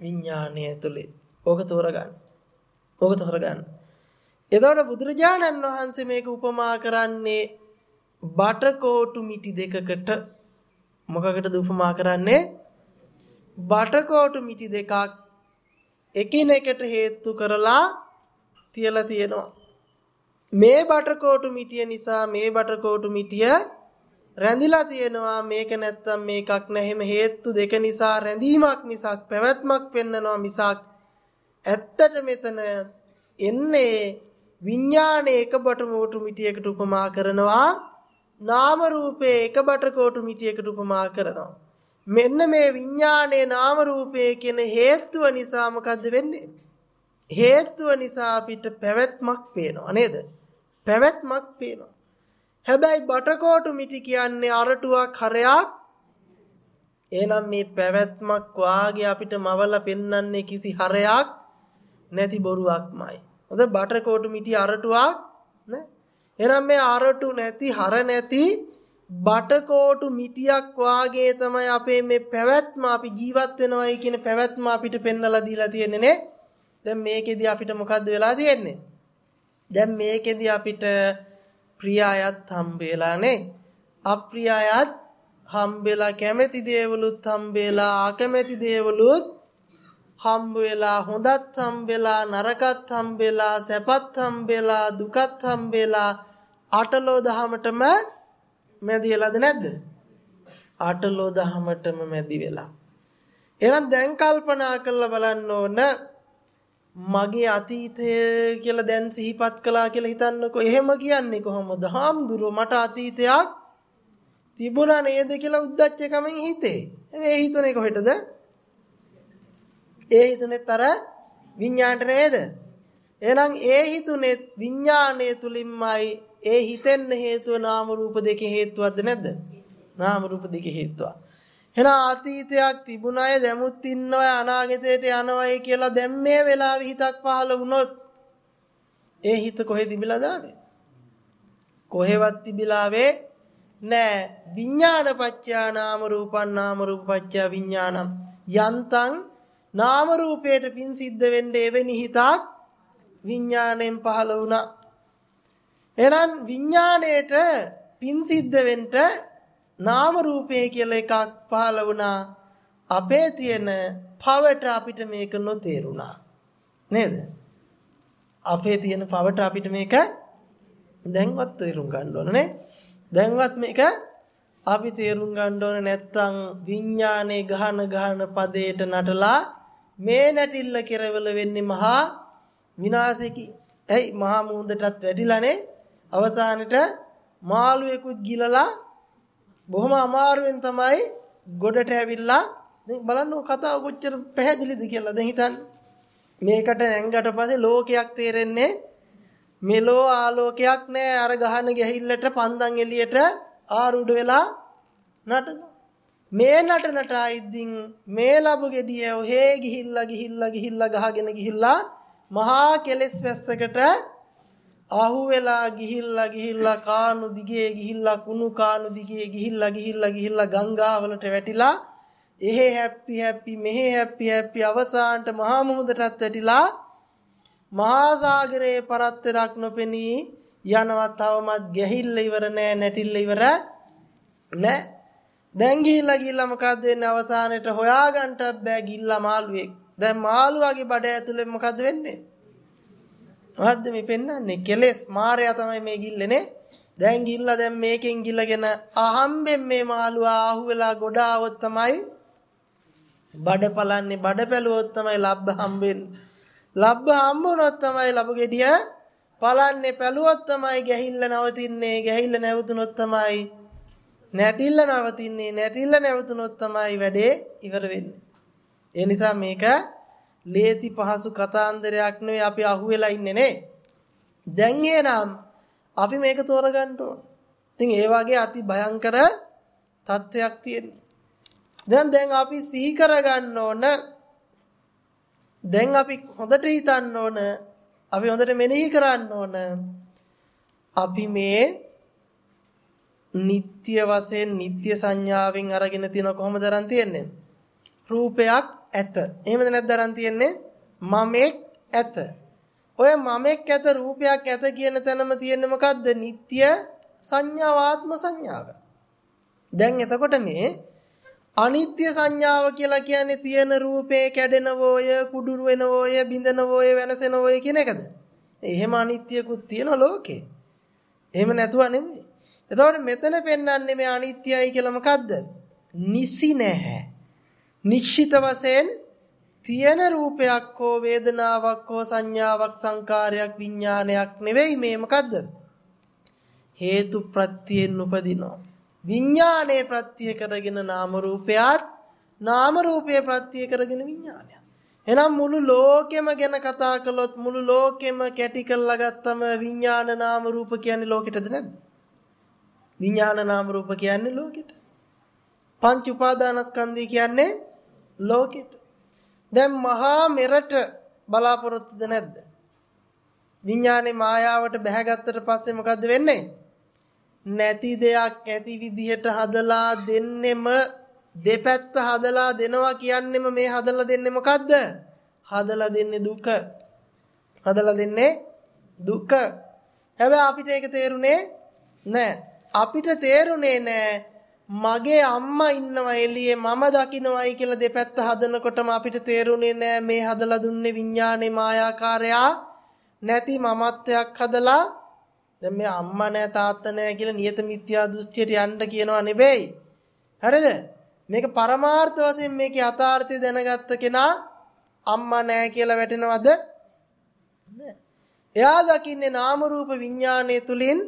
විඥාණය ඇතුලේ. ඕක තෝරගන්න. ඕක තෝරගන්න. එතකොට බුදුරජාණන් වහන්සේ මේක උපමා කරන්නේ බටකෝටු මිටි දෙකකට මොකකටද උපමා කරන්නේ? බටකෝටු මිටි දෙකක් එකිනෙකට හේතු කරලා තියලා තියෙනවා. මේ බටකෝටු මිටිය නිසා මේ බටකෝටු මිටිය රැඳිලා තියෙනවා මේක නැත්තම් මේකක් නැහෙම හේතු දෙක නිසා රැඳීමක් මිසක් පැවැත්මක් පෙන්නනවා මිසක් ඇත්තට මෙතන එන්නේ විඥානයේ එක බටකෝටු මිටියකට උපමා කරනවා නාම රූපේ එක බටකෝටු මිටියකට උපමා කරනවා මෙන්න මේ විඥානයේ නාම රූපයේ කියන හේතුව නිසා මොකද්ද වෙන්නේ? හේතුව නිසා අපිට පැවැත්මක් පේනවා නේද? පැවැත්මක් පේනවා. හැබැයි බටකොටු මිටි කියන්නේ අරටුවක් හරයක්. එහෙනම් මේ පැවැත්මක් වාගේ අපිට මවලා පෙන්වන්නේ කිසි හරයක් නැති බොරුවක්මයි. හොඳ බටකොටු මිටි අරටුවක් නේ? එහෙනම් මේ අරටු නැති හර නැති බටකෝටු මිටියක් වාගේ තමයි අපේ මේ පැවැත්ම අපි ජීවත් වෙනවයි කියන පැවැත්ම අපිට පෙන්වලා දීලා තියෙන්නේ නේ. දැන් මේකෙදි අපිට මොකද්ද වෙලා තියෙන්නේ? දැන් මේකෙදි අපිට ප්‍රිය අයත් හම්බෙලා නේ. අප්‍රිය අයත් හම්බෙලා කැමැති දේවලුත් හම්බෙලා අකමැති දේවලුත් හම්බ වෙලා හොඳත් හම්බෙලා නරකත් හම්බෙලා සැපත් හම්බෙලා දුකත් හම්බෙලා අටලෝ දහමටම මැදි වෙලාද නැද්ද? අටලෝ දහමටම මැදි වෙලා. එහෙනම් දැන් කල්පනා කරලා බලන්න ඕන මගේ අතීතය කියලා දැන් සිහිපත් කළා කියලා හිතන්නකෝ. එහෙම කියන්නේ කොහොමද? හාමුදුරුවෝ මට අතීතයක් තිබුණා නේද කියලා උද්දච්ච කමෙන් හිතේ. ඒ හිතුනේ කොහෙටද? ඒ හිතුනේත් අර විඤ්ඤාණයට නේද? එහෙනම් ඒ හිතුනේ විඤ්ඤාණය තුලින්මයි ඒ හිතෙන්න හේතුව නාම රූප දෙකේ හේතුවක්ද නැද්ද? නාම රූප දෙකේ හේතුවක්. එහෙනම් අතීතයක් තිබුණ අය දැමුත් ඉන්නවා අනාගතයට යනවායි කියලා දැන් මේ වෙලාවෙ හිතක් පහළ වුණොත් ඒ හිත කොහෙ තිබිලා දාවේ? කොහෙවත් තිබිලාවේ නෑ. විඥාන පත්‍යා නාම රූපං නාම රූප පත්‍යා විඥානම් යන්තං නාම රූපයට පින් සිද්ධ වෙන්නේ එවැනි හිතක් විඥාණයෙන් පහළ වුණා. එහෙනම් විඥාණයට පින් සිද්ධ වෙන්න නාම රූපය කියලා එකක් පහළ වුණා. අපේ තියෙන පවට අපිට මේක නොතේරුණා. නේද? අපේ තියෙන පවට අපිට මේක දැන්වත් තේරුම් ගන්න ඕන නේ. දැන්වත් මේක අපි තේරුම් ගන්න ඕන නැත්තම් විඥානේ ගහන ගහන පදේට නටලා මේ නැටිල්ල කෙරවල වෙන්නේ මහා විනාශකි. ඇයි මහා මූදටත් වැඩිලානේ අවසානෙට මාළුවෙකුත් ගිලලා බොහොම අමාරුවෙන් තමයි ගොඩට ඇවිල්ලා දැන් බලන්න කතාව කොච්චර පැහැදිලිද කියලා. දැන් හිතන්න. මේකට නැංගට පස්සේ ලෝකයක් තේරෙන්නේ මෙලෝ ආලෝකයක් නෑ. අර ගහන ගැහිල්ලට පන්දන් එළියට ආරුඩ වෙලා නටන මේ නටනට ආයිද්දින් මේ ලබු ගෙඩිය ඔහේ ගිහිල්ලා ගිහිල්ලා ගිහිල්ලා ගහගෙන ගිහිල්ලා මහා කෙලස් වැස්සකට අහු වෙලා ගිහිල්ලා ගිහිල්ලා කානු දිගේ ගිහිල්ලා කුණු කානු දිගේ ගිහිල්ලා ගිහිල්ලා ගිහිල්ලා ගංගාවලට වැටිලා එහෙ හැප්පි හැප්පි මෙහෙ හැප්පි හැප්පි අවසානට මහා මුහුදටත් වැටිලා මහා සාගරයේ පරත්තරක් නොපෙනී යනවා තවමත් ගැහිල්ල ඉවර නෑ නැටිල්ල ඉවර නෑ. දැන් ගිහිල්ලා ගිහිල්ලා මොකද්ද වෙන්නේ? අවසානයේට හොයාගන්නත් බෑ ගිහිල්ලා මාළුවෙක්. දැන් මාළුවාගේ බඩ ඇතුලේ මොකද්ද වෙන්නේ? මොකද්ද මේ පෙන්වන්නේ? කෙලෙස් මායя තමයි මේ ගිල්ලනේ. දැන් ගිල්ලා දැන් මේකෙන් ගිල්ලගෙන අහම්බෙන් මේ මාළුවා ආහුවෙලා ගොඩ આવොත් තමයි බඩ පලන්නේ බඩ පැලුවොත් තමයි ලබ්බ හම්බෙන්නේ. ලබ්බ හම්බ වුණොත් තමයි ලබු ගෙඩිය පලන්නේ පැලුවොත් තමයි ගැහිල්ල නවතින්නේ ගැහිල්ල නැවතුනොත් තමයි නැටිල්ල නවතින්නේ නැටිල්ල නැවතුනොත් තමයි වැඩේ ඉවර වෙන්නේ ඒ නිසා මේක ලේසි පහසු කතාන්දරයක් නෙවෙයි අපි අහුවෙලා ඉන්නේ නේ. දැන් එනම් අපි මේක තෝරගන්න ඕන. ඉතින් ඒ වගේ අති භයංකර තත්වයක් තියෙනවා. දැන් දැන් අපි සිහි කරගන්න ඕන. දැන් අපි හොඳට හිතන්න ඕන. අපි හොඳට මෙනෙහි කරන්න ඕන. අපි මේ නিত্য වශයෙන් නিত্য සංඥාවෙන් අරගෙන තියෙන කොහොමද තරම් තියන්නේ? රූපයක් ඇත. එහෙමද නැද්ද අරන් තියන්නේ? මමෙක් ඇත. ඔය මමෙක් ඇත රූපයක් ඇත කියන තැනම තියෙන්නේ මොකද්ද? නিত্য සංඥාවාත්ම සංඥාව. දැන් එතකොට මේ අනිත්‍ය සංඥාව කියලා කියන්නේ තියෙන රූපේ කැඩෙනවෝය, කුඩුරු වෙනවෝය, බිඳනවෝය, වෙනසෙනවෝය කියන එකද? එහෙම අනිත්‍යකුත් තියෙන ලෝකේ. එහෙම නැතුව නෙමෙයි. එතකොට මෙතන පෙන්වන්නේ මේ අනිත්‍යයි කියලා මොකද්ද? නිසි නැහැ. නිශ්චිත වශයෙන් තියෙන රූපයක් හෝ වේදනාවක් හෝ සංඥාවක් සංකාරයක් විඥානයක් නෙවෙයි මේ මොකද්ද? හේතු ප්‍රත්‍යයෙන් උපදිනවා. විඥානයේ ප්‍රත්‍ය කරගෙන නාම රූපයත් නාම රූපයේ ප්‍රත්‍ය කරගෙන විඥානය. එහෙනම් මුළු ලෝකෙම ගැන කතා කළොත් මුළු ලෝකෙම කැටි කරලා ගත්තම විඥාන නාම රූප කියන්නේ ලෝකෙටද නැද්ද? විඥාන නාම රූප කියන්නේ ලෝකෙට. පංච උපාදානස්කන්ධය කියන්නේ ලෝකෙට. දැන් මහා මෙරට බලාපොරොත්තුද නැද්ද? විඥානේ මායාවට බැහැගත්තට පස්සේ මොකද්ද වෙන්නේ? නැති දෙයක් ඇති විදිහට හදලා දෙන්නෙම දෙපැත්ත හදලා දෙනවා කියන්නෙම මේ හදලා දෙන්නේ මොකද්ද? හදලා දෙන්නේ දුක. හදලා දෙන්නේ දුක. හැබැයි අපිට ඒක තේරුනේ නැහැ. අපිට තේරුනේ නැහැ මගේ අම්මා ඉන්නවා එළියේ මම දකින්නවයි කියලා දෙපැත්ත හදනකොටම අපිට තේරුනේ නැහැ මේ හදලා දුන්නේ විඥානේ මායාකාරයා නැති මමත්වයක් හදලා දැන් මේ අම්මා නෑ තාත්තා නෑ කියලා නියත මිත්‍යා දෘෂ්ටියට යන්න කියනවා නෙවෙයි. හරිද? මේක පරමාර්ථ වශයෙන් මේකේ යථාර්ථය දැනගත්ත කෙනා අම්මා නෑ කියලා වැටෙනවද? නෑ. එයා දකින්නේ නාම රූප විඥානයේ තුලින්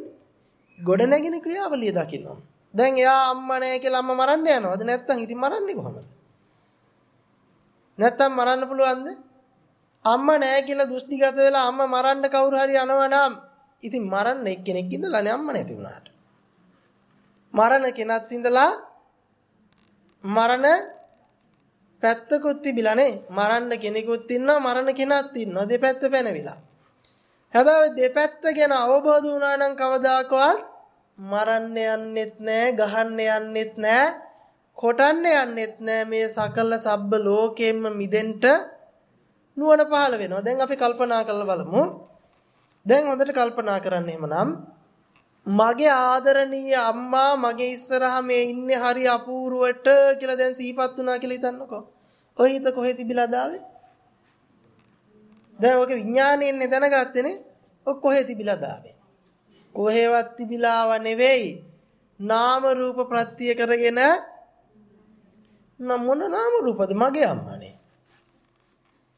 ගොඩනැගෙන ක්‍රියාවලිය දකින්නවා. දැන් එයා අම්මා නෑ කියලා අම්මා මරන්න යනවද? නැත්තම් ඉතින් මරන්නේ කොහොමද? නැත්තම් මරන්න පුළුවන්ද? අම්මා නෑ කියලා දෘෂ්ටිගත වෙලා අම්මා මරන්න කවුරු හරි යනවා නම් ඉතින් මරන්න එක්කෙනෙක් ඉඳලානේ අම්ම නැති වුණාට. මරණ කෙනත් ඉඳලා මරණ පැත්තකුත් තිබිලානේ. මරන්න කෙනෙකුත් ඉන්නවා මරණ කෙනත් ඉන්නවා. දෙපැත්ත පැනවිලා. හැබැයි දෙපැත්ත ගැන අවබෝධ වුණා නම් කවදාකවත් මරන්න යන්නෙත් නෑ, ගහන්න යන්නෙත් නෑ, කොටන්න යන්නෙත් නෑ මේ සකල සබ්බ ලෝකෙම්ම මිදෙන්න නුවණ පහළ වෙනවා. දැන් අපි කල්පනා කරලා බලමු. දැන් හොඳට කල්පනා කරන්න එහෙමනම් මගේ ආදරණීය අම්මා මගේ ඉස්සරහා මේ ඉන්නේ හරි අපූර්වට කියලා දැන් සිහිපත් වුණා කියලා හිතන්නකෝ. ඔය හිත කොහෙ තිබිලාද ආවේ? දැන් ඔක විඥාණයෙන් දැනගත්තේනේ. ඔක කොහෙ තිබිලාද ආවේ? කොහෙවත් තිබිලාව නෙවෙයි. නාම රූප ප්‍රත්‍ය කරගෙන මොන නාම රූපද මගේ අම්මානේ.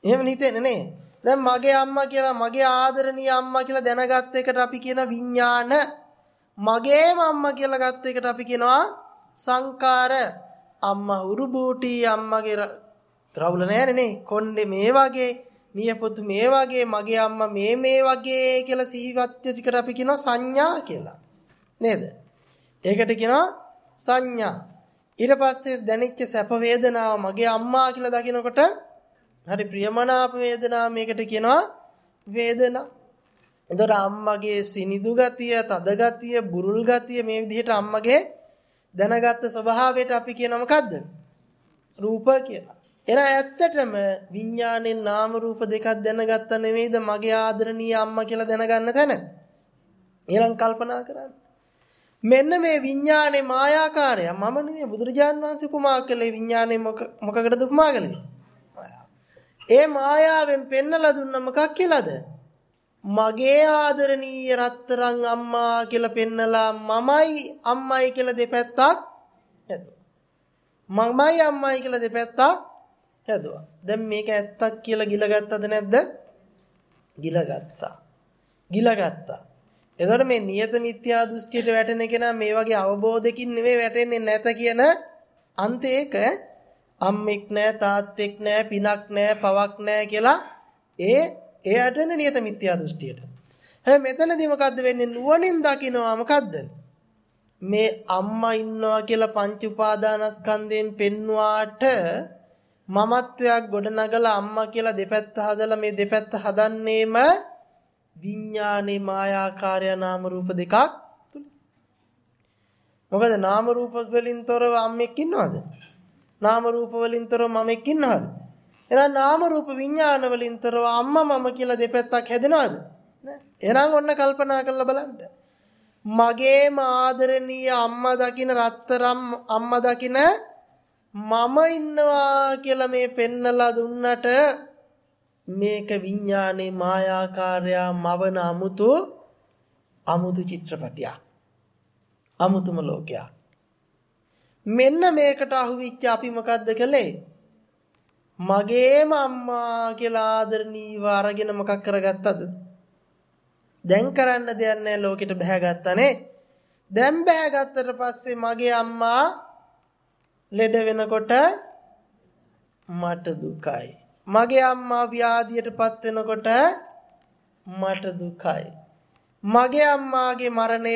එහෙම හිතෙන්නේ නේ. දැන් මගේ අම්මා කියලා මගේ ආදරණීය අම්මා කියලා දැනගත් එකට අපි කියන විඥාන මගේම අම්මා කියලා ගත් එකට අපි කියනවා සංකාර අම්මා උරුබූටි අම්මගේ රවුල නෑනේ නේ කොණ්ඩේ මේ වගේ නියපොතු මේ වගේ මගේ අම්මා මේ මේ වගේ කියලා සිහිවත් ටිකට අපි කියනවා සංඥා කියලා නේද ඒකට කියනවා සංඥා ඊට පස්සේ දැනෙච්ච සැප වේදනාව මගේ අම්මා කියලා දකිනකොට හරි ප්‍රියමනාප වේදනා මේකට කියනවා වේදනා. එතකොට අම්මගේ සිනිදු ගතිය, තද ගතිය, බුරුල් ගතිය මේ විදිහට අම්මගේ දැනගත්ත ස්වභාවයට අපි කියන මොකද්ද? රූප කියලා. එහෙනම් ඇත්තටම විඥාණයෙන් නාම රූප දෙකක් දැනගත්ත නෙමෙයිද මගේ ආදරණීය අම්මා කියලා දැනගන්න තැන? ඊළඟ කල්පනා කරන්න. මෙන්න මේ විඥානේ මායාකාරය මම නෙමෙයි බුදුරජාන් වහන්සේ උපමා කළේ විඥානේ මොකකටද උපමා කළේ? ඒ මායාවෙන් පෙන්නලා දුන්න මොකක් කියලාද? මගේ ආදරණීය රත්තරන් අම්මා කියලා පෙන්නලා මමයි අම්මයි කියලා දෙපැත්තක් හැදුවා. මමයි අම්මයි කියලා දෙපැත්තක් හැදුවා. දැන් මේක ඇත්තක් කියලා ගිලගත්තද නැද්ද? ගිලගත්තා. ගිලගත්තා. එතකොට මේ නියත මිත්‍යා දෘෂ්ටියට වැටෙන කෙනා මේ වගේ අවබෝධකින් නෙවෙයි වැටෙන්නේ නැත කියන අන්ත ඒක අම්මෙක් නෑ තාත්තෙක් නෑ පිනක් නෑ පවක් නෑ කියලා ඒ එයාට නියත මිත්‍යා දෘෂ්ටියට. හැබැයි මෙතනදී මොකද්ද වෙන්නේ නුවණින් දකිනවා මොකද්ද? මේ අම්මා ඉන්නවා කියලා පංච උපාදානස්කන්ධයෙන් පෙන්වාට මමත්වයක් ගොඩනගලා අම්මා කියලා දෙපැත්ත හදලා මේ දෙපැත්ත හදන්නේම විඥානේ මායාකාරය නාම රූප දෙකක් තුල. මොකද නාම රූප වලින් තොරව අම්මෙක් ඉන්නවද? නාම රූප වලින් තොරව මමෙක් ඉන්නවද? එහෙනම් නාම රූප විඥාන වලින් තොරව අම්මා මම කියලා දෙපැත්තක් හැදෙනවද? නෑ. එහෙනම් ඔන්න කල්පනා කරලා බලන්න. මගේම ආදරණීය අම්මා දකින රත්තරම් අම්මා දකින මම ඉන්නවා කියලා මේ පෙන්නලා දුන්නට මේක විඥානේ මායාකාරයා මවන අමුතු අමුතු චිත්‍රපටයක්. අමුතුම ලෝකයක්. මෙන්න මේකට අහුවිච්ච අපි මොකද්ද කළේ? මගේම අම්මා කියලා ආදරණීයව අරගෙන මොකක් කරගත්තද? දැන් කරන්න දෙයක් නැහැ ලෝකෙට බහැගත්තානේ දැන් බහැගත්තට පස්සේ මගේ අම්මා ලෙඩ වෙනකොට මට දුකයි. මගේ අම්මා ව්‍යාධියටපත් වෙනකොට මට දුකයි. මගේ අම්මාගේ මරණය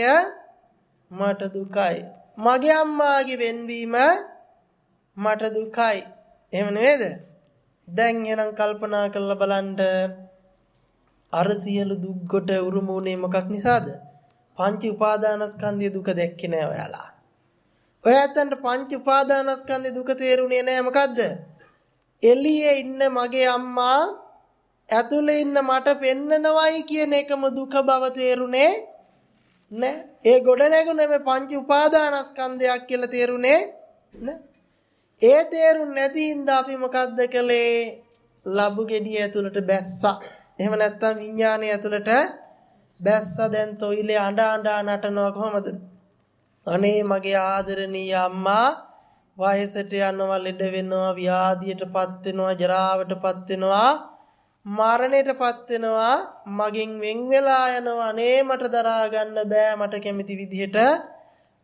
මට දුකයි. මගේ අම්මාගේ වෙන්වීම මට දුකයි. එහෙම නෙවෙයිද? දැන් එනම් කල්පනා කරලා බලන්න අර සියලු දුක් කොට උරුම වුණේ මොකක් නිසාද? පංච උපාදානස්කන්ධයේ දුක දැක්කේ නෑ ඔයාලා. ඔය ඇත්තන්ට පංච උපාදානස්කන්ධේ දුක තේරුනේ නෑ මොකද්ද? එළියේ ඉන්න මගේ අම්මා ඇතුලේ ඉන්න මට පෙන්නනවයි කියන එකම දුක බව තේරුනේ නෑ. ඒ ගොඩ නැගුණේ මේ පංච උපාදානස්කන්ධයක් කියලා තේරුනේ නෑ. ඒ තේරුම් නැති හින්දා අපි මොකද්ද කළේ? ලබු ගෙඩිය ඇතුළට බැස්සා. එහෙම නැත්නම් විඥානය ඇතුළට බැස්සා දැන් තොইলে අඬ අඬ නටනවා කොහමද? අනේ මගේ ආදරණීය අම්මා වයසට යනවා ලෙඩ වෙනවා ව්‍යාධියටපත් වෙනවා ජරාවටපත් වෙනවා මරණයටපත් වෙනවා මගෙන් වෙන් වෙලා යනවා. අනේ මට දරා ගන්න බෑ මට කැමති විදිහට.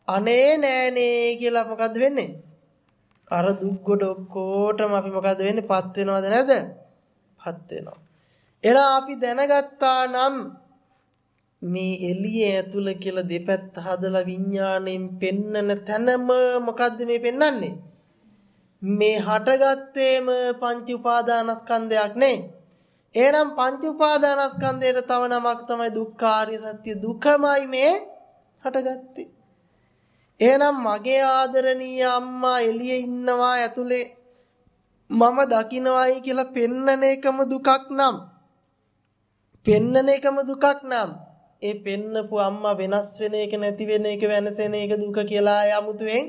අනේ නෑනේ කියලා මොකද්ද වෙන්නේ? අර දුක් ගොඩ ඔක්කොටම අපි මොකද්ද වෙන්නේ? පත් වෙනවද නැද පත් වෙනවා. එහෙනම් අපි දැනගත්තා නම් මේ එළිය ඇතුළ කියලා දෙපැත්ත හදලා විඥාණයෙන් පෙන්නන තැනම මොකද්ද මේ පෙන්වන්නේ? මේ හටගත්තේම පංච උපාදානස්කන්ධයක් නේ. එහෙනම් පංච උපාදානස්කන්ධයට තව නමක් තමයි දුක්ඛාරිය සත්‍ය දුකමයි මේ හටගත්තේ. එහෙනම් මගේ ආදරණීය අම්මා එළියේ ඉන්නවා ඇතුලේ මම දකින්නවයි කියලා පෙන්නන එකම දුකක් නම් පෙන්නන එකම දුකක් නම් ඒ පෙන්නපු අම්මා වෙනස් වෙන එක නැති වෙන එක වෙනසෙන එක දුක කියලා යමුතුවෙන්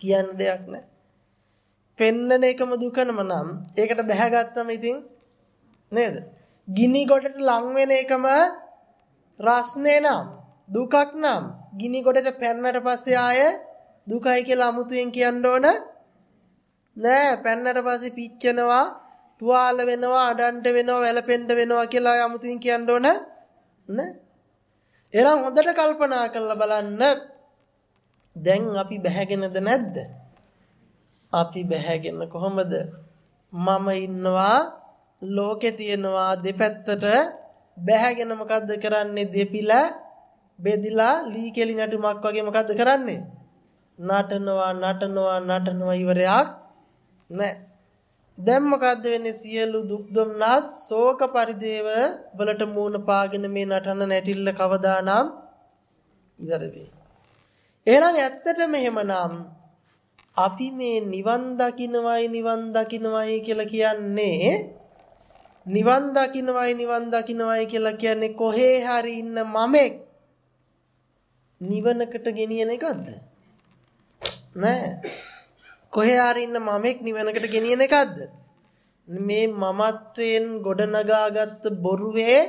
කියන්න දෙයක් නැහැ. පෙන්නන එකම දුකනම නම් ඒකට බැහැගත්තම ඉතින් නේද? ගිනි ගොඩට ලං වෙන එකම රස්නේ නම් දුකක් නම් ගිනි ගොඩට පැන්නට පස්සේ ආය දුකයි කියලා අමුතුවෙන් කියන්න ඕන නෑ පැන්නට පස්සේ පිච්චෙනවා තුවාල වෙනවා අඩන්ට වෙනවා වැළපෙන්න වෙනවා කියලා අමුතුවෙන් කියන්න ඕන නේ එහෙනම් හොඳට කල්පනා කරලා බලන්න. දැන් අපි බැහැගෙනද නැද්ද? අපි බැහැගෙන කොහොමද? මම ඉන්නවා ලෝකේ තියෙනවා දෙපැත්තට. බැහැගෙන මොකද්ද කරන්නේ? දෙපිලා බෙදිලා ලී කෙලි නටුමක් වගේ මොකද්ද කරන්නේ? නටනවා නටනවා නටනවා ඉවරයක් නැහැ දැන් මොකද්ද වෙන්නේ සියලු දුක් දුම්නස් ශෝක පරිදේව වලට මූණ පාගෙන මේ නටන නැටිල්ල කවදානම් ඉවර වෙයි. එහෙනම් ඇත්තටම එහෙමනම් අපි මේ නිවන් දකින්නවයි නිවන් දකින්නවයි කියලා කියන්නේ නිවන් දකින්නවයි නිවන් දකින්නවයි කියලා කියන්නේ කොහේ හරි ඉන්න මමෙක් නිවනකට ගෙනියන එකක්ද? නෑ. කොහේ හරි ඉන්න මමෙක් නිවනකට ගෙනියන එකක්ද? මේ මමත්වයෙන් ගොඩනගාගත්ත බොරුවේ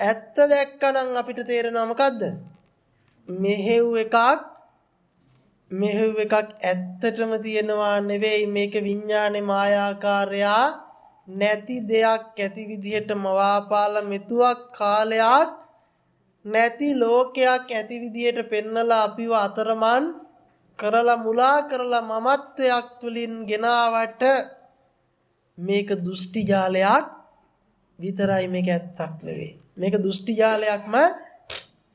ඇත්ත දැක්කනම් අපිට තේරෙනවා මොකද්ද? මෙහෙව් එකක් මෙහෙව් එකක් ඇත්තටම තියෙනවා නෙවෙයි මේක විඥානේ මායාකාරයා නැති දෙයක් ඇති විදිහට මවාපාලා මෙතුවක් කාලයක් නැති ලෝකයක් ඇති විදියට පෙන්නලා අපිව අතරමන් කරලා මුලා කරලා මමත්වයක් තුලින් ගෙනාවට මේක දෘෂ්ටි ජාලයක් විතරයි මේක ඇත්තක් නෙවෙයි. මේක දෘෂ්ටි ජාලයක්ම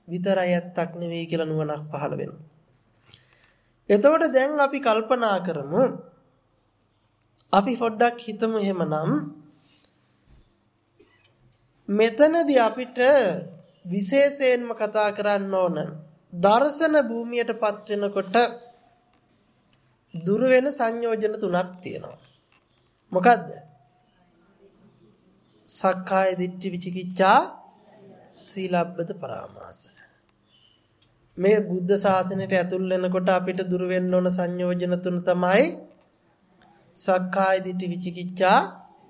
විතරයි ඇත්තක් නෙවෙයි කියලා නුවණක් පහළ වෙනවා. එතකොට දැන් අපි කල්පනා කරමු අපි පොඩ්ඩක් හිතමු එහෙමනම් මෙතනදී අපිට විශේෂයෙන්ම කතා කරන්න ඕන දර්ශන භූමියටපත් වෙනකොට දුර වෙන සංයෝජන තුනක් තියෙනවා. මොකද්ද? සක්කාය දිට්ඨි විචිකිච්ඡා සීලබ්බත පරාමාස. මේ බුද්ධ ශාසනයට ඇතුල් වෙනකොට අපිට දුර වෙන්න ඕන සංයෝජන තුන තමයි සක්කාය දිට්ඨි විචිකිච්ඡා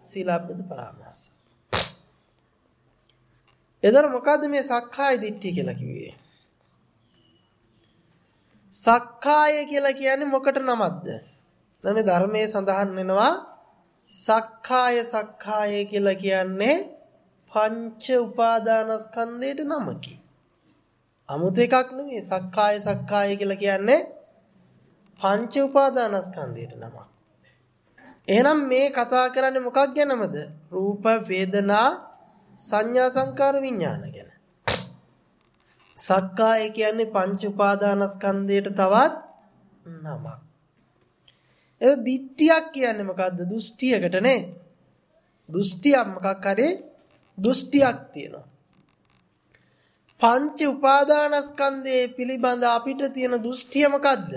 සීලබ්බත පරාමාස. එතන මොකද්ද මේ සක්කාය දිට්ඨිය කියලා කිව්වේ? සක්කාය කියලා කියන්නේ මොකට නමක්ද? දැන් මේ ධර්මයේ සඳහන් වෙනවා සක්කාය සක්කාය කියලා කියන්නේ පංච උපාදානස්කන්ධයට නමකි. 아무ත එකක් නෙවෙයි සක්කාය සක්කාය කියලා කියන්නේ පංච උපාදානස්කන්ධයට නමක්. එහෙනම් මේ කතා කරන්නේ මොකක් ගැනමද? රූප වේදනා සංඥා සංකාර විඥාන ගැන. සක්කාය කියන්නේ පංච උපාදානස්කන්ධයට තවත් නමක්. ඒ දිට්ඨියක් කියන්නේ මොකද්ද? දෘෂ්ටියකට නේ. දෘෂ්ටියක් මොකක් හරි දෘෂ්ටියක් තියෙනවා. පංච උපාදානස්කන්ධයේ පිළිබඳ අපිට තියෙන දෘෂ්ටිය මොකද්ද?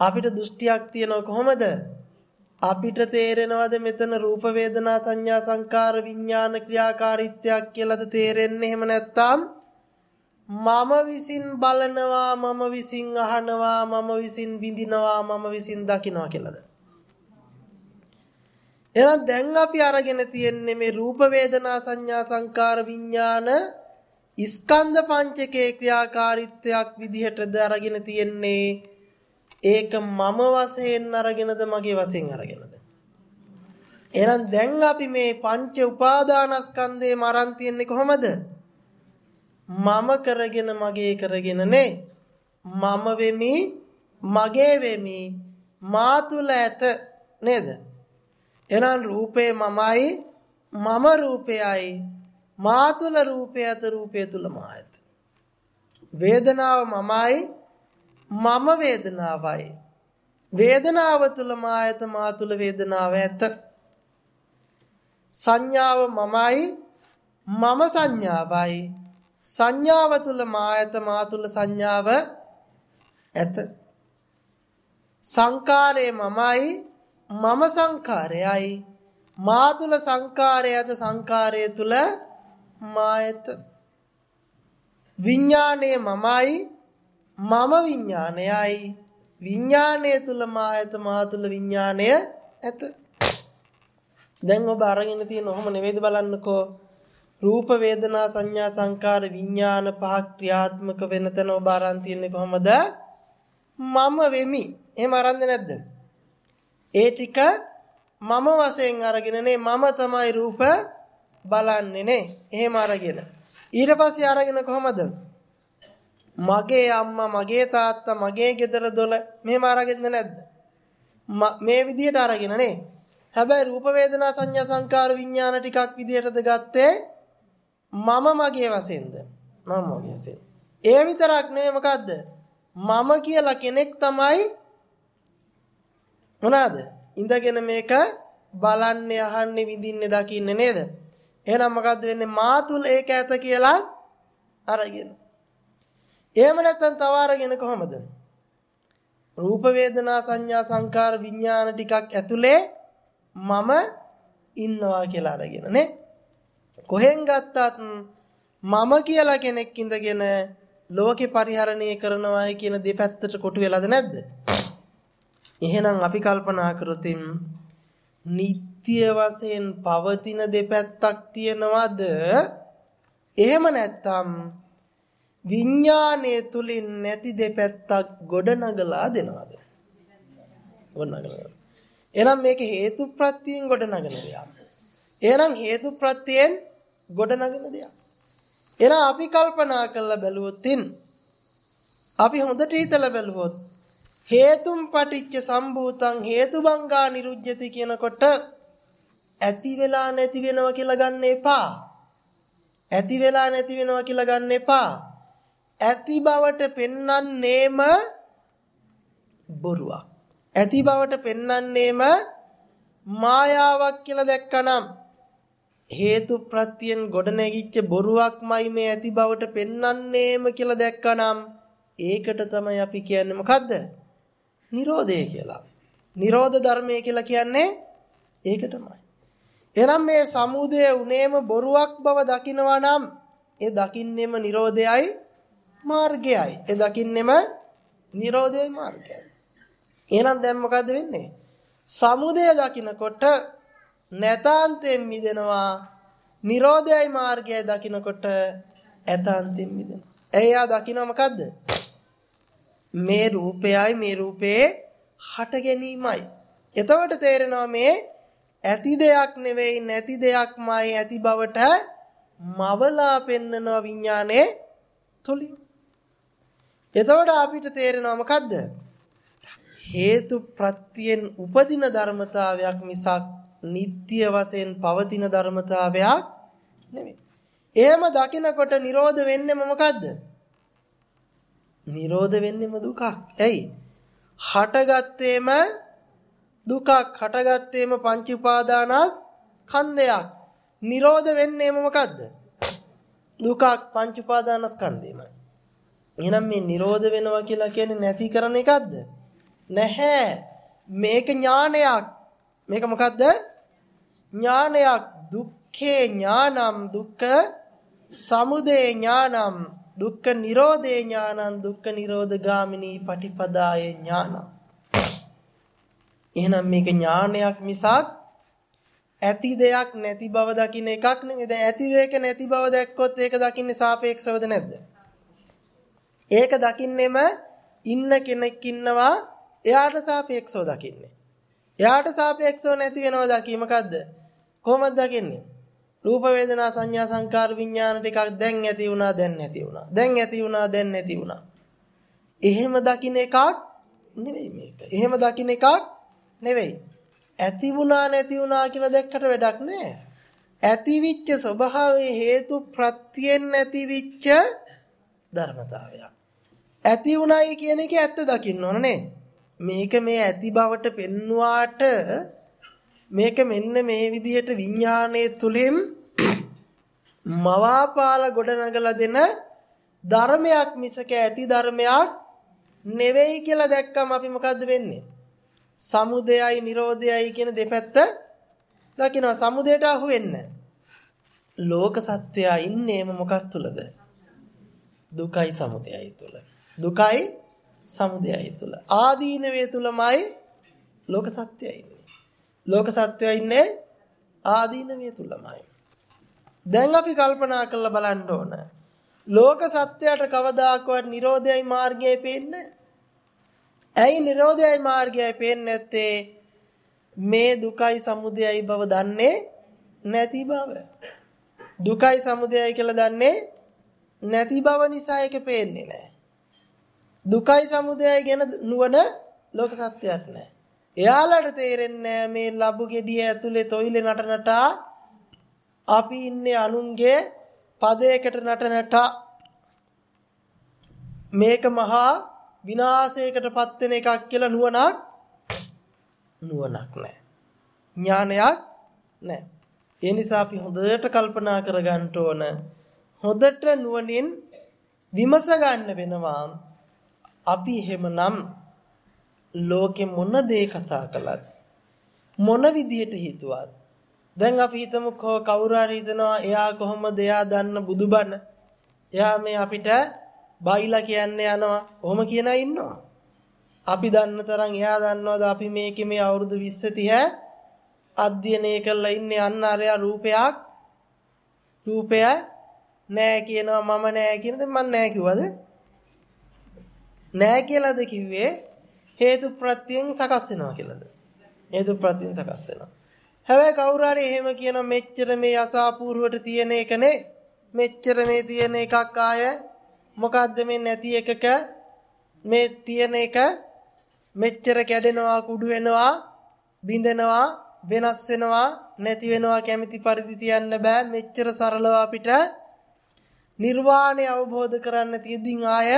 අපිට දෘෂ්ටියක් තියෙනව කොහොමද? අපිට තේරෙනවද මෙතන රූප වේදනා සංඥා සංකාර විඥාන ක්‍රියාකාරීත්වයක් කියලාද තේරෙන්නේ? එහෙම නැත්නම් මම විසින් බලනවා මම විසින් අහනවා මම විසින් විඳිනවා මම විසින් දකිනවා කියලාද? එහෙනම් දැන් අපි අරගෙන තියෙන්නේ මේ රූප වේදනා සංඥා සංකාර විඥාන ස්කන්ධ පංචකේ ක්‍රියාකාරීත්වයක් විදිහටද අරගෙන තියෙන්නේ? ඒක මම වශයෙන් අරගෙනද මගේ වශයෙන් අරගෙනද? එහෙනම් දැන් අපි මේ පංච උපාදානස්කන්ධේ මරන් තියන්නේ කොහමද? මම කරගෙන මගේ කරගෙන නේ. මම වෙමි මගේ වෙමි මා තුල ඇත නේද? එහෙනම් රූපේ මමයි මම රූපයයි මා තුල රූපය ඇත රූපය තුල මා ඇත. වේදනාව මමයි මම වේදනාවයි. වේදනාව තුල මායත මා තුල වේදනාව ඇත. සංඥාව මමයි මම සංඥාවයි. සංඥාව තුල මායත මා තුල සංඥාව ඇත. සංකාරය මමයි මම සංකාරයයි. මා තුල සංකාරය ඇත සංකාරය තුල මායත. විඥාණය මමයි මම විඥානයයි. විඥානය තුල මා ඇත මා තුල විඥානය ඇත. දැන් ඔබ අරගෙන තියෙන ඔහොම නෙවෙයිද බලන්නකෝ. රූප වේදනා සංඥා සංකාර විඥාන පහක් ක්‍රියාත්මක වෙන තැන ඔබ අරන් තියන්නේ කොහමද? මම වෙමි. එහෙම අරන්ද නැද්ද? ඒ ටික මම වශයෙන් අරගෙන නේ. මම තමයි රූප බලන්නේ නේ. එහෙම අරගෙන. ඊට පස්සේ අරගෙන කොහමද? මගේ අම්මා මගේ තාත්තා මගේ ගෙදර දොල මෙහෙම අරගෙනද නැද්ද? මේ විදිහට අරගෙන නේ. හැබැයි රූප වේදනා සංඥා සංකාර විඥාන ටිකක් විදිහටද ගත්තේ මම මගේ වශයෙන්ද? මම මගේ වශයෙන්. ඒ විතරක් නෙවෙයි මොකද්ද? මම කියලා කෙනෙක් තමයි මොනවාද? ඉඳගෙන මේක බලන්නේ අහන්නේ විඳින්නේ දකින්නේ නේද? එහෙනම් මොකද්ද වෙන්නේ? මා තුල ඒක ඇත කියලා අරගෙන. එහෙම නැත්නම් තව අරගෙන කොහමද? රූප වේදනා සංඥා සංකාර විඥාන ටිකක් ඇතුලේ මම ඉන්නවා කියලා අරගෙන නේ. කොහෙන් ගත්තත් මම කියලා කෙනෙක් ඉඳගෙන ලෝකේ පරිහරණය කරනවා කියන දෙපැත්තට කොටු වෙලාද නැද්ද? එහෙනම් අපි කල්පනා කරොත් නිත්‍ය වශයෙන් පවතින දෙපැත්තක් තියනවද? එහෙම නැත්නම් විඥානයේ තුලින් නැති දෙපැත්තක් ගොඩනගලා දෙනවද? ගොඩනගලා. එහෙනම් මේක හේතු ප්‍රත්‍යයෙන් ගොඩනගන දෙයක්. එහෙනම් හේතු ප්‍රත්‍යයෙන් ගොඩනගන දෙයක්. එහෙනම් අපි කල්පනා කරලා බැලුවොත් අපි හොඳට හිතලා බැලුවොත් හේතුම් පටිච්ච සම්භූතං හේතුබංගා නිරුජ්‍යති කියනකොට ඇති වෙලා නැති වෙනවා කියලා ගන්න එපා. ඇති වෙලා නැති වෙනවා කියලා ගන්න එපා. ඇති බවට පෙන්වන්නේම බොරුවක්. ඇති බවට පෙන්වන්නේම මායාවක් කියලා දැක්කනම් හේතු ප්‍රත්‍යයෙන් ගොඩනැගිච්ච බොරුවක්මයි මේ ඇති බවට පෙන්වන්නේම කියලා දැක්කනම් ඒකට තමයි අපි කියන්නේ මොකද්ද? Nirodhe කියලා. Nirodha ධර්මය කියලා කියන්නේ ඒක තමයි. එහෙනම් මේ සමුදය උනේම බොරුවක් බව දකිනවා නම් ඒ දකින්නෙම Nirodhayයි මාර්ගයයි. ඒ දකින්නෙම Nirodhayයි මාර්ගයයි. එහෙනම් දැන් මොකද වෙන්නේ? සමුදය දකිනකොට නැතාන්තයෙන් මිදෙනවා. Nirodhayයි මාර්ගයයි දකිනකොට ඇතාන්තයෙන් මිදෙනවා. එයා දකිනවා මොකද්ද? මේ රූපයයි මේ රූපේ හට ගැනීමයි. එතකොට තේරෙනවා මේ ඇති දෙයක් නෙවෙයි නැති දෙයක්මයි ඇති බවට මවලා පෙන්නනවා විඥානේ තුලින්. එතකොට අපිට තේරෙනවා මොකද්ද? හේතු ප්‍රත්‍යයෙන් උපදින ධර්මතාවයක් මිසක් නিত্য වශයෙන් පවතින ධර්මතාවයක් නෙමෙයි. එහෙම දකිනකොට නිරෝධ වෙන්නේ මොකද්ද? නිරෝධ වෙන්නේම දුකක්. ඇයි? හටගත්තේම දුකක් හටගත්තේම පංච උපාදානස් ඛණ්ඩයක්. නිරෝධ වෙන්නේම මොකද්ද? දුකක් පංච උපාදානස් ඛණ්ඩේමයි. එහෙනම් මේ නිරෝධ වෙනවා කියලා කියන්නේ නැති කරන එකක්ද? නැහැ. මේක ඥානයක්. මේක මොකද්ද? ඥානයක්. දුක්ඛේ ඥානම් දුක්ඛ සමුදය ඥානම් දුක්ඛ නිරෝධේ ඥානං දුක්ඛ නිරෝධ ගාමිනී පටිපදාය ඥානං එහෙනම් මේක ඥානයක් මිසක් ඇති දෙයක් නැති බව දකින්න එකක් නෙමෙයි. දැන් ඇති දෙයක නැති බව දැක්කොත් ඒක දකින්නේ සාපේක්ෂවද නැද්ද? ඒක දකින්නෙම ඉන්න කෙනෙක් ඉන්නවා එයාට සාපේක්ෂව දකින්නේ. එයාට සාපේක්ෂව නැති වෙනවා දකි මොකද්ද? කොහොමද දකින්නේ? රූප වේදනා සංඥා සංකාර විඥාන ටිකක් දැන් ඇති වුණා දැන් නැති වුණා. දැන් ඇති වුණා දැන් නැති වුණා. එහෙම දකින්න එකක් නෙවෙයි මේක. එහෙම දකින්න එකක් නෙවෙයි. ඇති වුණා නැති වුණා කියලා දැක්කට වැඩක් නැහැ. ඇතිවිච්ච ස්වභාවයේ හේතු ප්‍රත්‍යයෙන් නැතිවිච්ච ධර්මතාවයක්. ඇති වුණයි කියන එක ඇත්ත දකින්න ඕන නේ. මේක මේ ඇති බවට පෙන්වාට මේක මෙන්න මේ විදිහට විඥානයේ තුලින් [CLEARS THROAT] මවාපාල ගොඩනගලා දෙන ධර්මයක් මිසක ඇති ධර්මයක් නෙවෙයි කියලා දැක්කම අපි මොකද්ද වෙන්නේ? සමුදයයි නිරෝධයයි කියන දෙපැත්ත දකිනවා සමුදයට අහු වෙන්න. ලෝක සත්‍යය ඉන්නේම මොකක් තුලද? දුකයි සමුදයයි තුල. දුකයි සමුදයයි තුල. ආදීනවේ තුලමයි ලෝක සත්‍යය ඉන්නේ. ලෝක සත්‍යය ඉන්නේ ආදීනවේ තුලමයි. දැන් අපි කල්පනා කරලා බලන්න ඕන. ලෝක සත්‍යයට කවදාකවත් Nirodhayai මාර්ගයයි පේන්නේ ඇයි Nirodhayai මාර්ගයයි පේන්නේ නැත්තේ? මේ දුකයි සමුදයයි බව දන්නේ නැති බව. දුකයි සමුදයයි කියලා දන්නේ නැති බව නිසා ඒක පේන්නේ නැහැ. දුකයි සමුදයයි ගැන නුවණ ලෝක සත්‍යයක් නැහැ. එයාලට තේරෙන්නේ මේ ලබු ගෙඩිය ඇතුලේ තොইলে නටනට අපි ඉන්නේ අනුන්ගේ පදයකට නටනට මේක මහා විනාශයකටපත් වෙන එකක් කියලා නුවණක් නුවණක් නැහැ. ඥානයක් නැහැ. ඒ නිසා අපි හොඳට කල්පනා කරගන්න ඕන. හොඳට නුවණින් විමස ගන්න වෙනවා. අපි එහෙමනම් ලෝකෙ මොන දේ කතා කළත් මොන විදියට හිතුවත් දැන් අපි හිතමු කවුරු හරි හිතනවා එයා කොහොමද එයා දන්න බුදුබණ? එයා මේ අපිට බයිලා කියන්නේ යනවා. ඔහොම කියන අය ඉන්නවා. අපි දන්න තරම් එයා දන්නවද? අපි මේකේ මේ අවුරුදු 20 30 අධ්‍යයනය කරලා ඉන්නේ අන්න අරයා රූපයක්. රූපය නෑ කියනවා මම නෑ කියනද? මම නෑ කිව්වද? නෑ කියලාද කිව්වේ? හේතු ප්‍රත්‍යයෙන් සකස් වෙනවා කියලාද? හේතු ප්‍රත්‍යයෙන් සකස් වෙනවා. හැබැයි කවුරු හරි එහෙම කියන මෙච්චර මේ අසාපූර්වට තියෙන එකනේ මෙච්චර මේ තියෙන එකක් ආය. මොකද්ද මේ නැති එකක? මේ තියෙන එක මෙච්චර කැඩෙනවා කුඩු වෙනවා බිඳෙනවා වෙනස් වෙනවා නැති වෙනවා කැමැති පරිදි තියන්න බෑ. මෙච්චර සරලව අපිට නිර්වාණය අවබෝධ කරන්න තියෙද්දී ආය.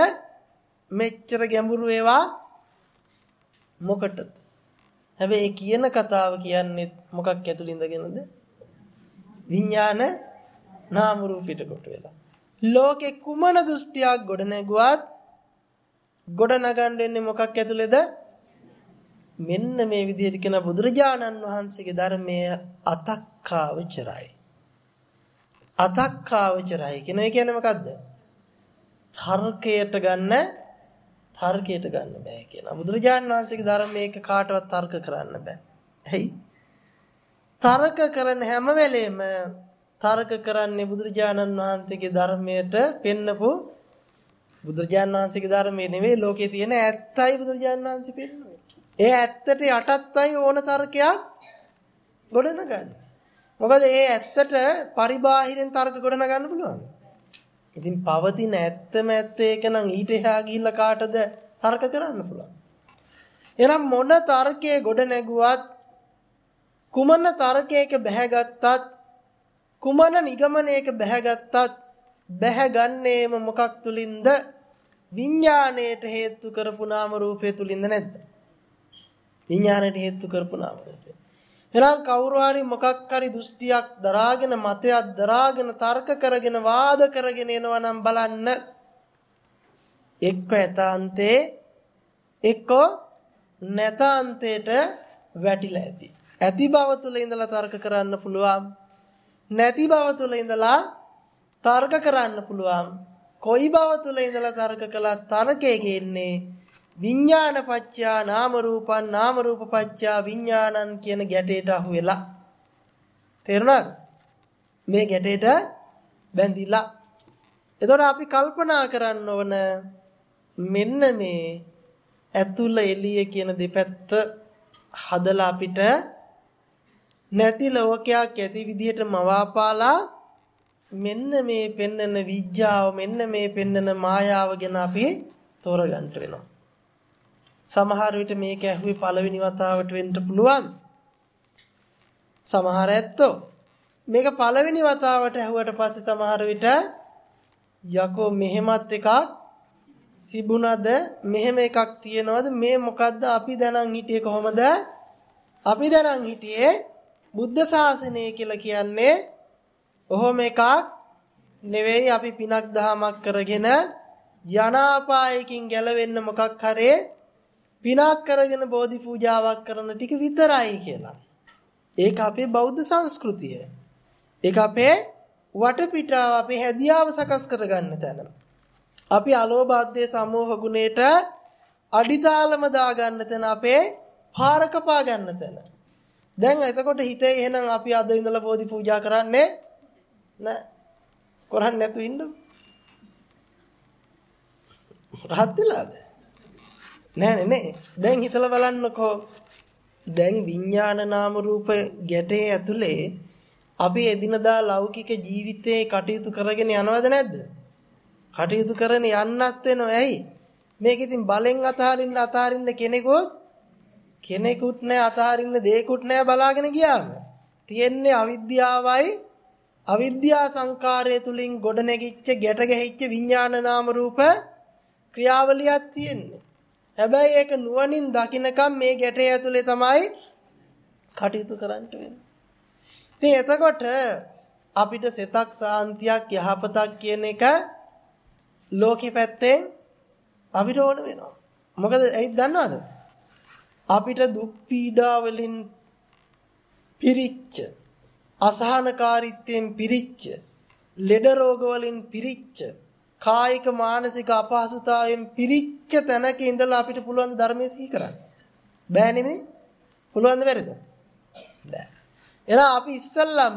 මෙච්චර ගැඹුරු ඒවා මොකටද හැබැයි කියන කතාව කියන්නේ මොකක් ඇතුළින්දගෙනද විඥාන නාම රූපිට කොට වෙලා ලෝකේ කුමන දෘෂ්ටියක් ගොඩ නැගුවත් ගොඩ නගන්නේ මොකක් ඇතුළේද මෙන්න මේ විදිහට කියන බුදුරජාණන් වහන්සේගේ ධර්මයේ අතක්කාවචරයි. අතක්කාවචරයි කියන එක කියන්නේ මොකද්ද? තර්කයට ගන්න තර්කයට ගන්න බෑ කියන. බුදුරජාණන් වහන්සේගේ ධර්මයක කාටවත් තර්ක කරන්න බෑ. ඇයි? තර්ක කරන හැම වෙලෙම තර්ක කරන්නේ බුදුරජාණන් වහන්සේගේ ධර්මයට පෙන්නපු බුදුරජාණන් වහන්සේගේ ධර්මයේ නෙවෙයි ලෝකේ තියෙන ඇත්තයි බුදුරජාණන් වහන්සේ පෙන්වන්නේ. ඒ ඇත්තට යටත්වයි ඕන තර්කයක් ගොඩනගන්න. මොකද ඒ ඇත්තට පරිබාහිරෙන් තර්ක ගොඩනගන්න පුළුවන්. ඉතින් පවතින ඇත්තම ඇත්ත ඒක නම් ඊට එහා ගිහිල්ලා කාටද තර්ක කරන්න පුළුවන්. එහෙනම් මොන තර්කයේ ගොඩ නැගුවත් කුමන තර්කයක බැහැගත්තත් කුමන නිගමනයක බැහැගත්තත් බැහැගන්නේම මොකක් තුලින්ද විඥාණයට හේතු කරපු නාම රූපය තුලින්ද නැද්ද? විඥාණයට හේතු කරපු නාම රූපය. එහෙනම් කවුරු හරි මොකක් හරි දෘෂ්ටියක් දරාගෙන මතයක් දරාගෙන තර්ක කරගෙන වාද කරගෙන එනවා නම් බලන්න එක්ක ඇතාන්තේ එක්ක නැතාන්තේට වැටිලා ඇති. ඇති බව තුල ඉඳලා තර්ක කරන්න පුළුවන්. නැති බව තුල ඉඳලා තර්ක කරන්න පුළුවන්. කොයි බව තුල ඉඳලා තර්ක කළා තර්කයේ ඉන්නේ විඥාන පච්චා නාම රූපං නාම රූප පච්චා විඥානං කියන ගැටේට අහු වෙලා. තේරුණාද? මේ ගැටේට බැඳිලා. එතකොට අපි කල්පනා කරන්න ඕන මෙන්න මේ ඇතුළ එළිය කියන දෙපැත්ත හදලා අපිට නැති ලෝකයක් ඇති විදිහට මවාපාලා මෙන්න මේ පෙන්නන විඥාව මෙන්න මේ පෙන්නන මායාව ගැන අපි තෝරගන්න වෙනවා. සමහර විට මේක ඇහුවේ පළවෙනි වතාවට වෙන්න පුළුවන්. සමහර ඇත්තෝ මේක පළවෙනි වතාවට ඇහුවට පස්සේ සමහර විට යකෝ මෙහෙමත් එකක් තිබුණද මෙහෙම එකක් තියනවද මේ මොකද්ද අපි දැනන් හිටියේ කොහොමද අපි දැනන් හිටියේ බුද්ධ ශාසනය කියලා කියන්නේ ඔහොම එකක් නෙවෙයි අපි පිනක් දහමක් කරගෙන යනාපායකින් ගැලවෙන්න මොකක් හරේ පිනක් කරගෙන බෝධි පූජාවක් කරන ටික විතරයි කියලා. ඒක අපේ බෞද්ධ සංස්කෘතිය. ඒක අපේ වටපිටාව අපේ හැදියාව සකස් කරගන්න තැන. අපි අලෝභාද්දේ සමෝහ ගුණයට අඩිතාලම දාගන්න තැන අපේ පාර කපා ගන්න තැන. දැන් එතකොට හිතේ එහෙනම් අපි අද ඉඳලා බෝධි පූජා කරන්නේ නෑ. කරන්නේ නැතු ඉන්න. රහත් වෙලාද? නෑ නේ දැන් හිතලා බලන්නකෝ දැන් විඥාන නාම රූප ගැටේ ඇතුලේ අපි එදිනදා ලෞකික ජීවිතේ කටයුතු කරගෙන යනවද නැද්ද? කටයුතු කරගෙන යන්නත් වෙනවා. ඇයි? මේක ඉතින් බලෙන් අතහරින්න අතහරින්න කෙනෙකුත් කෙනෙකුත් නෑ අතහරින්න දෙයක්ුත් නෑ බලාගෙන ගියාම. තියෙන්නේ අවිද්‍යාවයි අවිද්‍යා සංකාරය තුලින් ගොඩනැගිච්ච ගැට ගැහිච්ච විඥාන නාම රූප ක්‍රියාවලියක් තියෙන්නේ. හැබැයි ඒක නුවණින් දකින්නකම් මේ ගැටේ ඇතුලේ තමයි කටයුතු කරන්න වෙන්නේ. ඉතින් එතකොට අපිට සිතක් සාන්තියක් යහපතක් කියන එක ලෝකෙ පැත්තෙන් අපිට ඕන වෙනවා. මොකද ඇයි දන්නවද? අපිට දුක් පීඩා වලින් පිරිච්ච අසහනකාරීත්වයෙන් පිරිච්ච ලෙඩ රෝග වලින් පිරිච්ච කායික මානසික අපහසුතාවයෙන් පිරිච්ච තැනක ඉඳලා අපිට පුළුවන් ධර්මයේ සිහි කරන්න. බෑ නෙමෙයි? පුළුවන් බැරිද? බෑ. එහෙනම් අපි ඉස්සල්ලාම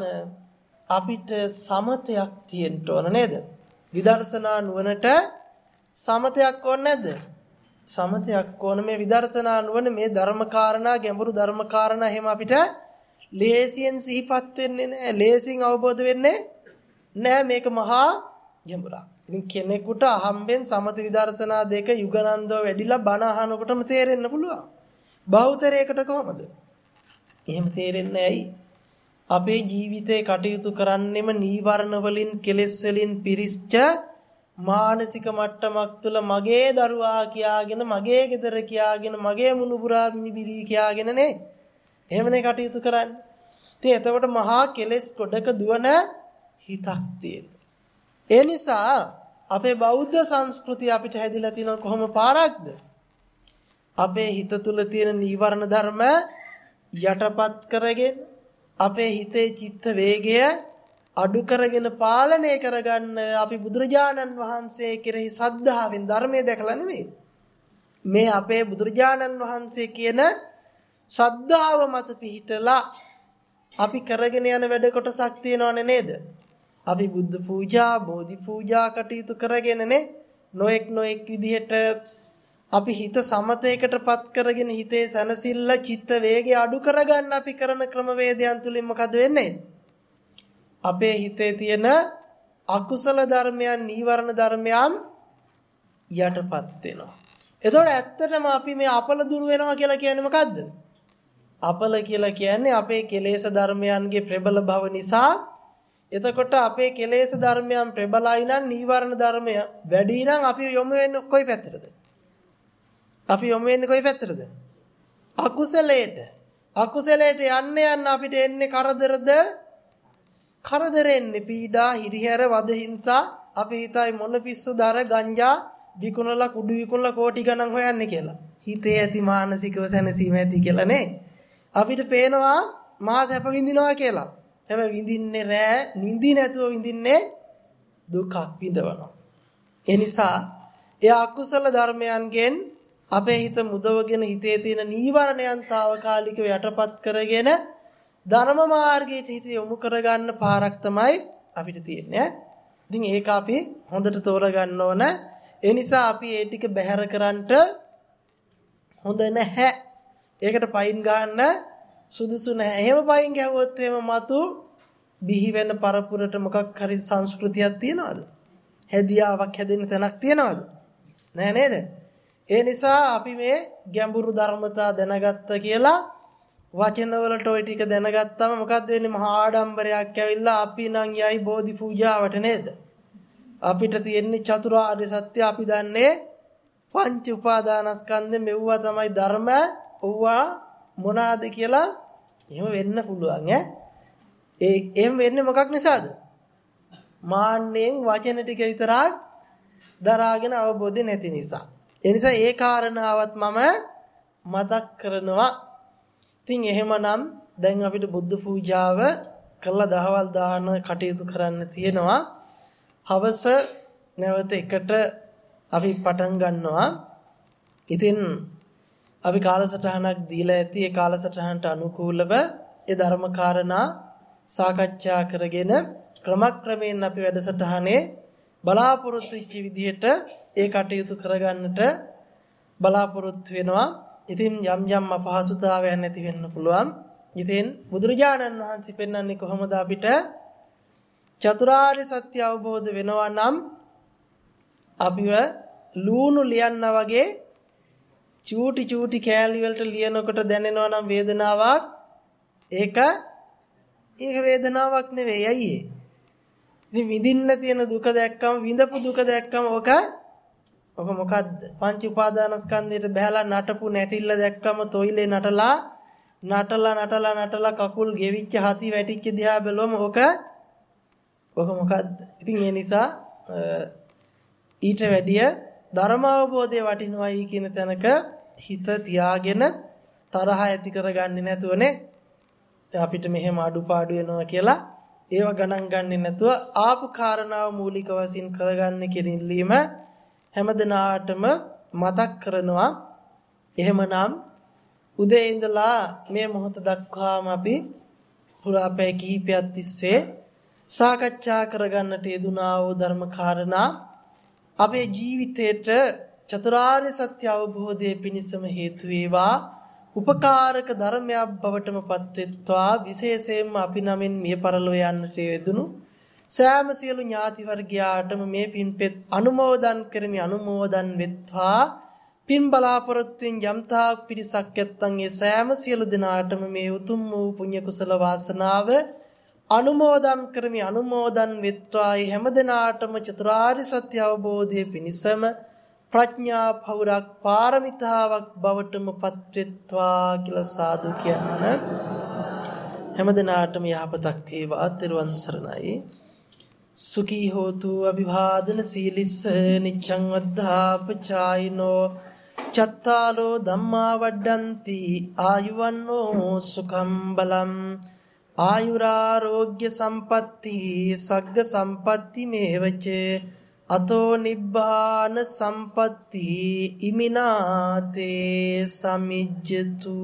අපිට සමතයක් තියෙන්න ඕන නේද? විදර්ශනා නුවණට සමතයක් ඕන නැද්ද? සමතයක් ඕන මේ විදර්ශනා නුවණ මේ ධර්මකාරණා ගැඹුරු ධර්මකාරණා එහෙම අපිට ලේසියෙන් සිහිපත් වෙන්නේ නැහැ. ලේසියෙන් අවබෝධ වෙන්නේ නෑ මේක මහා ගැඹුරක්. ඉතින් කෙනෙකුට අහම්බෙන් සමත විදර්ශනා දෙක යුගනන්දව වැඩිලා බණ අහනකොටම තේරෙන්න පුළුවන්. බෞතරයකට කොහමද? එහෙම තේරෙන්නේ ඇයි? අපේ ජීවිතේ කටයුතු කරන්නෙම නීවරණ වලින් කෙලෙස් වලින් පිරිච්ච මානසික මට්ටමක් තුළ මගේ දරුවා කියාගෙන මගේ ගෙදර කියාගෙන මගේ මුණුබුරා මිනිබිරි කියාගෙන නේ එහෙමනේ කටයුතු කරන්නේ. ඉතින් එතකොට මහා කෙලෙස් කොටක දුවන හිතක් තියෙන. ඒ නිසා අපේ බෞද්ධ සංස්කෘතිය අපිට හැදිලා තියෙන කොහොම පාරක්ද? අපේ හිත තුල තියෙන නීවරණ ධර්ම යටපත් කරගෙන අපේ හිතේ චිත්ත වේගය අඩු කරගෙන පාලනය කරගන්න අපි බුදුරජාණන් වහන්සේ කෙරෙහි සද්ධාවෙන් ධර්මයේ දැකලා නෙමෙයි. මේ අපේ බුදුරජාණන් වහන්සේ කියන සද්ධාව මත පිහිටලා අපි කරගෙන යන වැඩ කොටසක් තියෙනවනේ නේද? අපි බුද්ධ පූජා, බෝධි පූජා කටයුතු කරගෙනනේ නොඑක් නොඑක් විදිහට අපි හිත සමතේකටපත් කරගෙන හිතේ සනසිල්ල චිත්ත වේගය අඩු කරගන්න අපි කරන ක්‍රමවේදයන් තුලින් මොකද වෙන්නේ? අපේ හිතේ තියෙන අකුසල ධර්මයන්, නීවරණ ධර්මයන් යටපත් වෙනවා. එතකොට ඇත්තටම අපි මේ අපල දුර වෙනවා කියලා කියන්නේ මොකද්ද? අපල කියලා කියන්නේ අපේ කෙලෙස් ධර්මයන්ගේ ප්‍රබල බව නිසා එතකොට අපේ කෙලෙස් ධර්මයන් ප්‍රබලයි නම් නීවරණ ධර්මය වැඩි නම් අපි යොමු වෙන්නේ කොයි පැත්තටද? අපි යොමු වෙන්නේ කොයි පැත්තටද? අකුසලයට. අකුසලයට යන්න යන්න අපිට එන්නේ කරදරද? කරදරෙන්නේ පීඩා, හිරිහැර, වද හිංසා අපි හිතයි මොන පිස්සුද අර ගංජා විකුණලා කුඩු විකුණලා කෝටි ගණන් හොයන්නේ කියලා. හිතේ ඇති මානසිකව සැනසීම ඇති කියලා නේ. අපිට පේනවා මා සැප විඳිනවා කියලා. හැබැයි විඳින්නේ රෑ නිදි නැතුව විඳින්නේ දුකක් විඳවනවා. ඒ නිසා ඒ අකුසල ධර්මයන්ගෙන් අපේ හිත මුදවගෙන හිතේ තියෙන නීවරණයන් తాවකාලිකව යටපත් කරගෙන ධර්ම මාර්ගයට හිත යොමු කරගන්න පාරක් තමයි අපිට තියෙන්නේ. ඉතින් ඒක අපි හොඳට තෝරගන්න ඕන. ඒ නිසා අපි ඒ ටික බැහැර කරන්නට හොඳ නැහැ. ඒකට පයින් ගන්න සුදුසු නැහැ. එහෙම පයින් ගැහුවොත් එහෙම මතු බිහි වෙන පරපුරට මොකක් හරි සංස්කෘතියක් තියනවද? හැදියාවක් හැදෙන්න තැනක් තියනවද? නෑ නේද? ඒ නිසා අපි මේ ගැඹුරු ධර්මතා දැනගත්ත කියලා වචන වලට ওই ටික දැනගත්තම මොකද්ද වෙන්නේ මහා ආඩම්බරයක් ඇවිල්ලා අපි නම් යයි බෝධි පූජාවට නේද? අපිට තියෙන්නේ චතුරාර්ය සත්‍ය අපි දන්නේ පංච උපාදානස්කන්ධ මෙව්වා තමයි ධර්ම ඔව්වා මොනවාද කියලා එහෙම වෙන්න පුළුවන් ඈ? ඒ එහෙම වෙන්නේ මොකක් නිසාද? මාන්නෙන් වචන ටික විතරක් දරාගෙන අවබෝධය නැති නිසා. ඒ නිසා ඒ කාරණාවත් මම මතක් කරනවා. ඉතින් එහෙමනම් දැන් අපිට බුද්ධ පූජාව කළා දහවල් දාන කටයුතු කරන්න තියෙනවා. හවස නැවත එකට අපි පටන් ගන්නවා. ඉතින් අපි කාලසටහනක් දීලා ඇති ඒ කාලසටහනට අනුකූලව ඒ ධර්මකාරණා සාකච්ඡා කරගෙන ක්‍රමක්‍රමයෙන් අපි වැඩසටහනේ බලාපොරොත්තු වෙච්ච විදිහට ඒ කටයුතු කරගන්නට බලාපොරොත්තු වෙනවා. ඉතින් යම් යම් අපහසුතාවයන් ඇති වෙන්න පුළුවන්. ඉතින් බුදුරජාණන් වහන්සේ පෙන්වන්නේ කොහොමද අපිට චතුරාර්ය සත්‍ය අවබෝධ වෙනවා නම් අපිව ලූණු ලියන්නා වගේ චූටි චූටි කෑලි වලට ලියනකොට දැනෙනවා නම් වේදනාවක් ඒක ඒක වේදනාවක් නෙවෙයි අයියේ. ඉතින් විඳින්න තියෙන දුක දැක්කම විඳපු දුක දැක්කම ඔක ඔක මොකද්ද? පංච උපාදානස්කන්ධයට බහැලා නටපු නැටිල්ල දැක්කම තොইলේ නටලා නටලා නටලා නටලා කකුල් ගෙවිච්ච හති වැටිච්ච දිහා බැලුවම ඔක ඔක මොකද්ද? ඉතින් ඒ නිසා ඊට වැඩිය ධර්ම අවබෝධය වටිනවයි කියන තැනක හිත තියාගෙන තරහ ඇති කරගන්නේ නැතුවනේ. අපිට මෙහෙම අඩුපාඩු වෙනවා කියලා ඒව ගණන් ගන්නේ නැතුව ආපු කාරණාව මූලික වශයෙන් කරගන්න කෙනින්ලීම හැමදෙනාටම මතක් කරනවා. එහෙමනම් උදේ ඉඳලා මේ මොහොත දක්වාම අපි පුරාපෑ කිහිපයක් තිස්සේ සාකච්ඡා කරගන්නට යෙදුනා වූ ධර්ම කාරණා අපේ ජීවිතේට චතුරාර්ය සත්‍ය අවබෝධයේ පිණිසම හේතු වේවා. උපකාරක ධර්මයක් බවටම පත්වෙත්වා. විශේෂයෙන්ම අපි නමින් මිය පරලෝ යන්නට යෙදුණු සෑම සියලු ඥාති වර්ගයාටම මේ පින්පෙත් අනුමෝදන් කරමි අනුමෝදන් වෙත්වා. පින් බලාපොරොත්තුෙන් යම්තාක් පිරිසක් ඇත්තන් ඒ සෑම සියලු දෙනාටම මේ උතුම් වූ පුණ්‍ය කුසල වාසනාව අනුමෝදන් කරමි. අනුමෝදන් වෙත්වා හැම දිනාටම චතුරාර්ය සත්‍ය අවබෝධයේ පිණසම ප්‍රඥා පෞරක් පාරමිතාවක් බවටම පත්වෙත්වා කියලා සාදු කියන හැම දිනාටම යහපතක් වේවා. ත්වන් සරණයි. සුඛී හෝතු අභිවාදන සීලිස්ස නිච්ඡං වද්ධාපචායිනෝ චත්තාලෝ ධම්මා වඩ්ඩಂತಿ ආයුවන්නෝ සුඛම් බලම් ආයුරාෝග්‍ය සම්පatti සග්ග සම්පatti මේවච. අතෝ නිබ්බාන සම්පatti ඉමිනාතේ සමිජ්ජතු.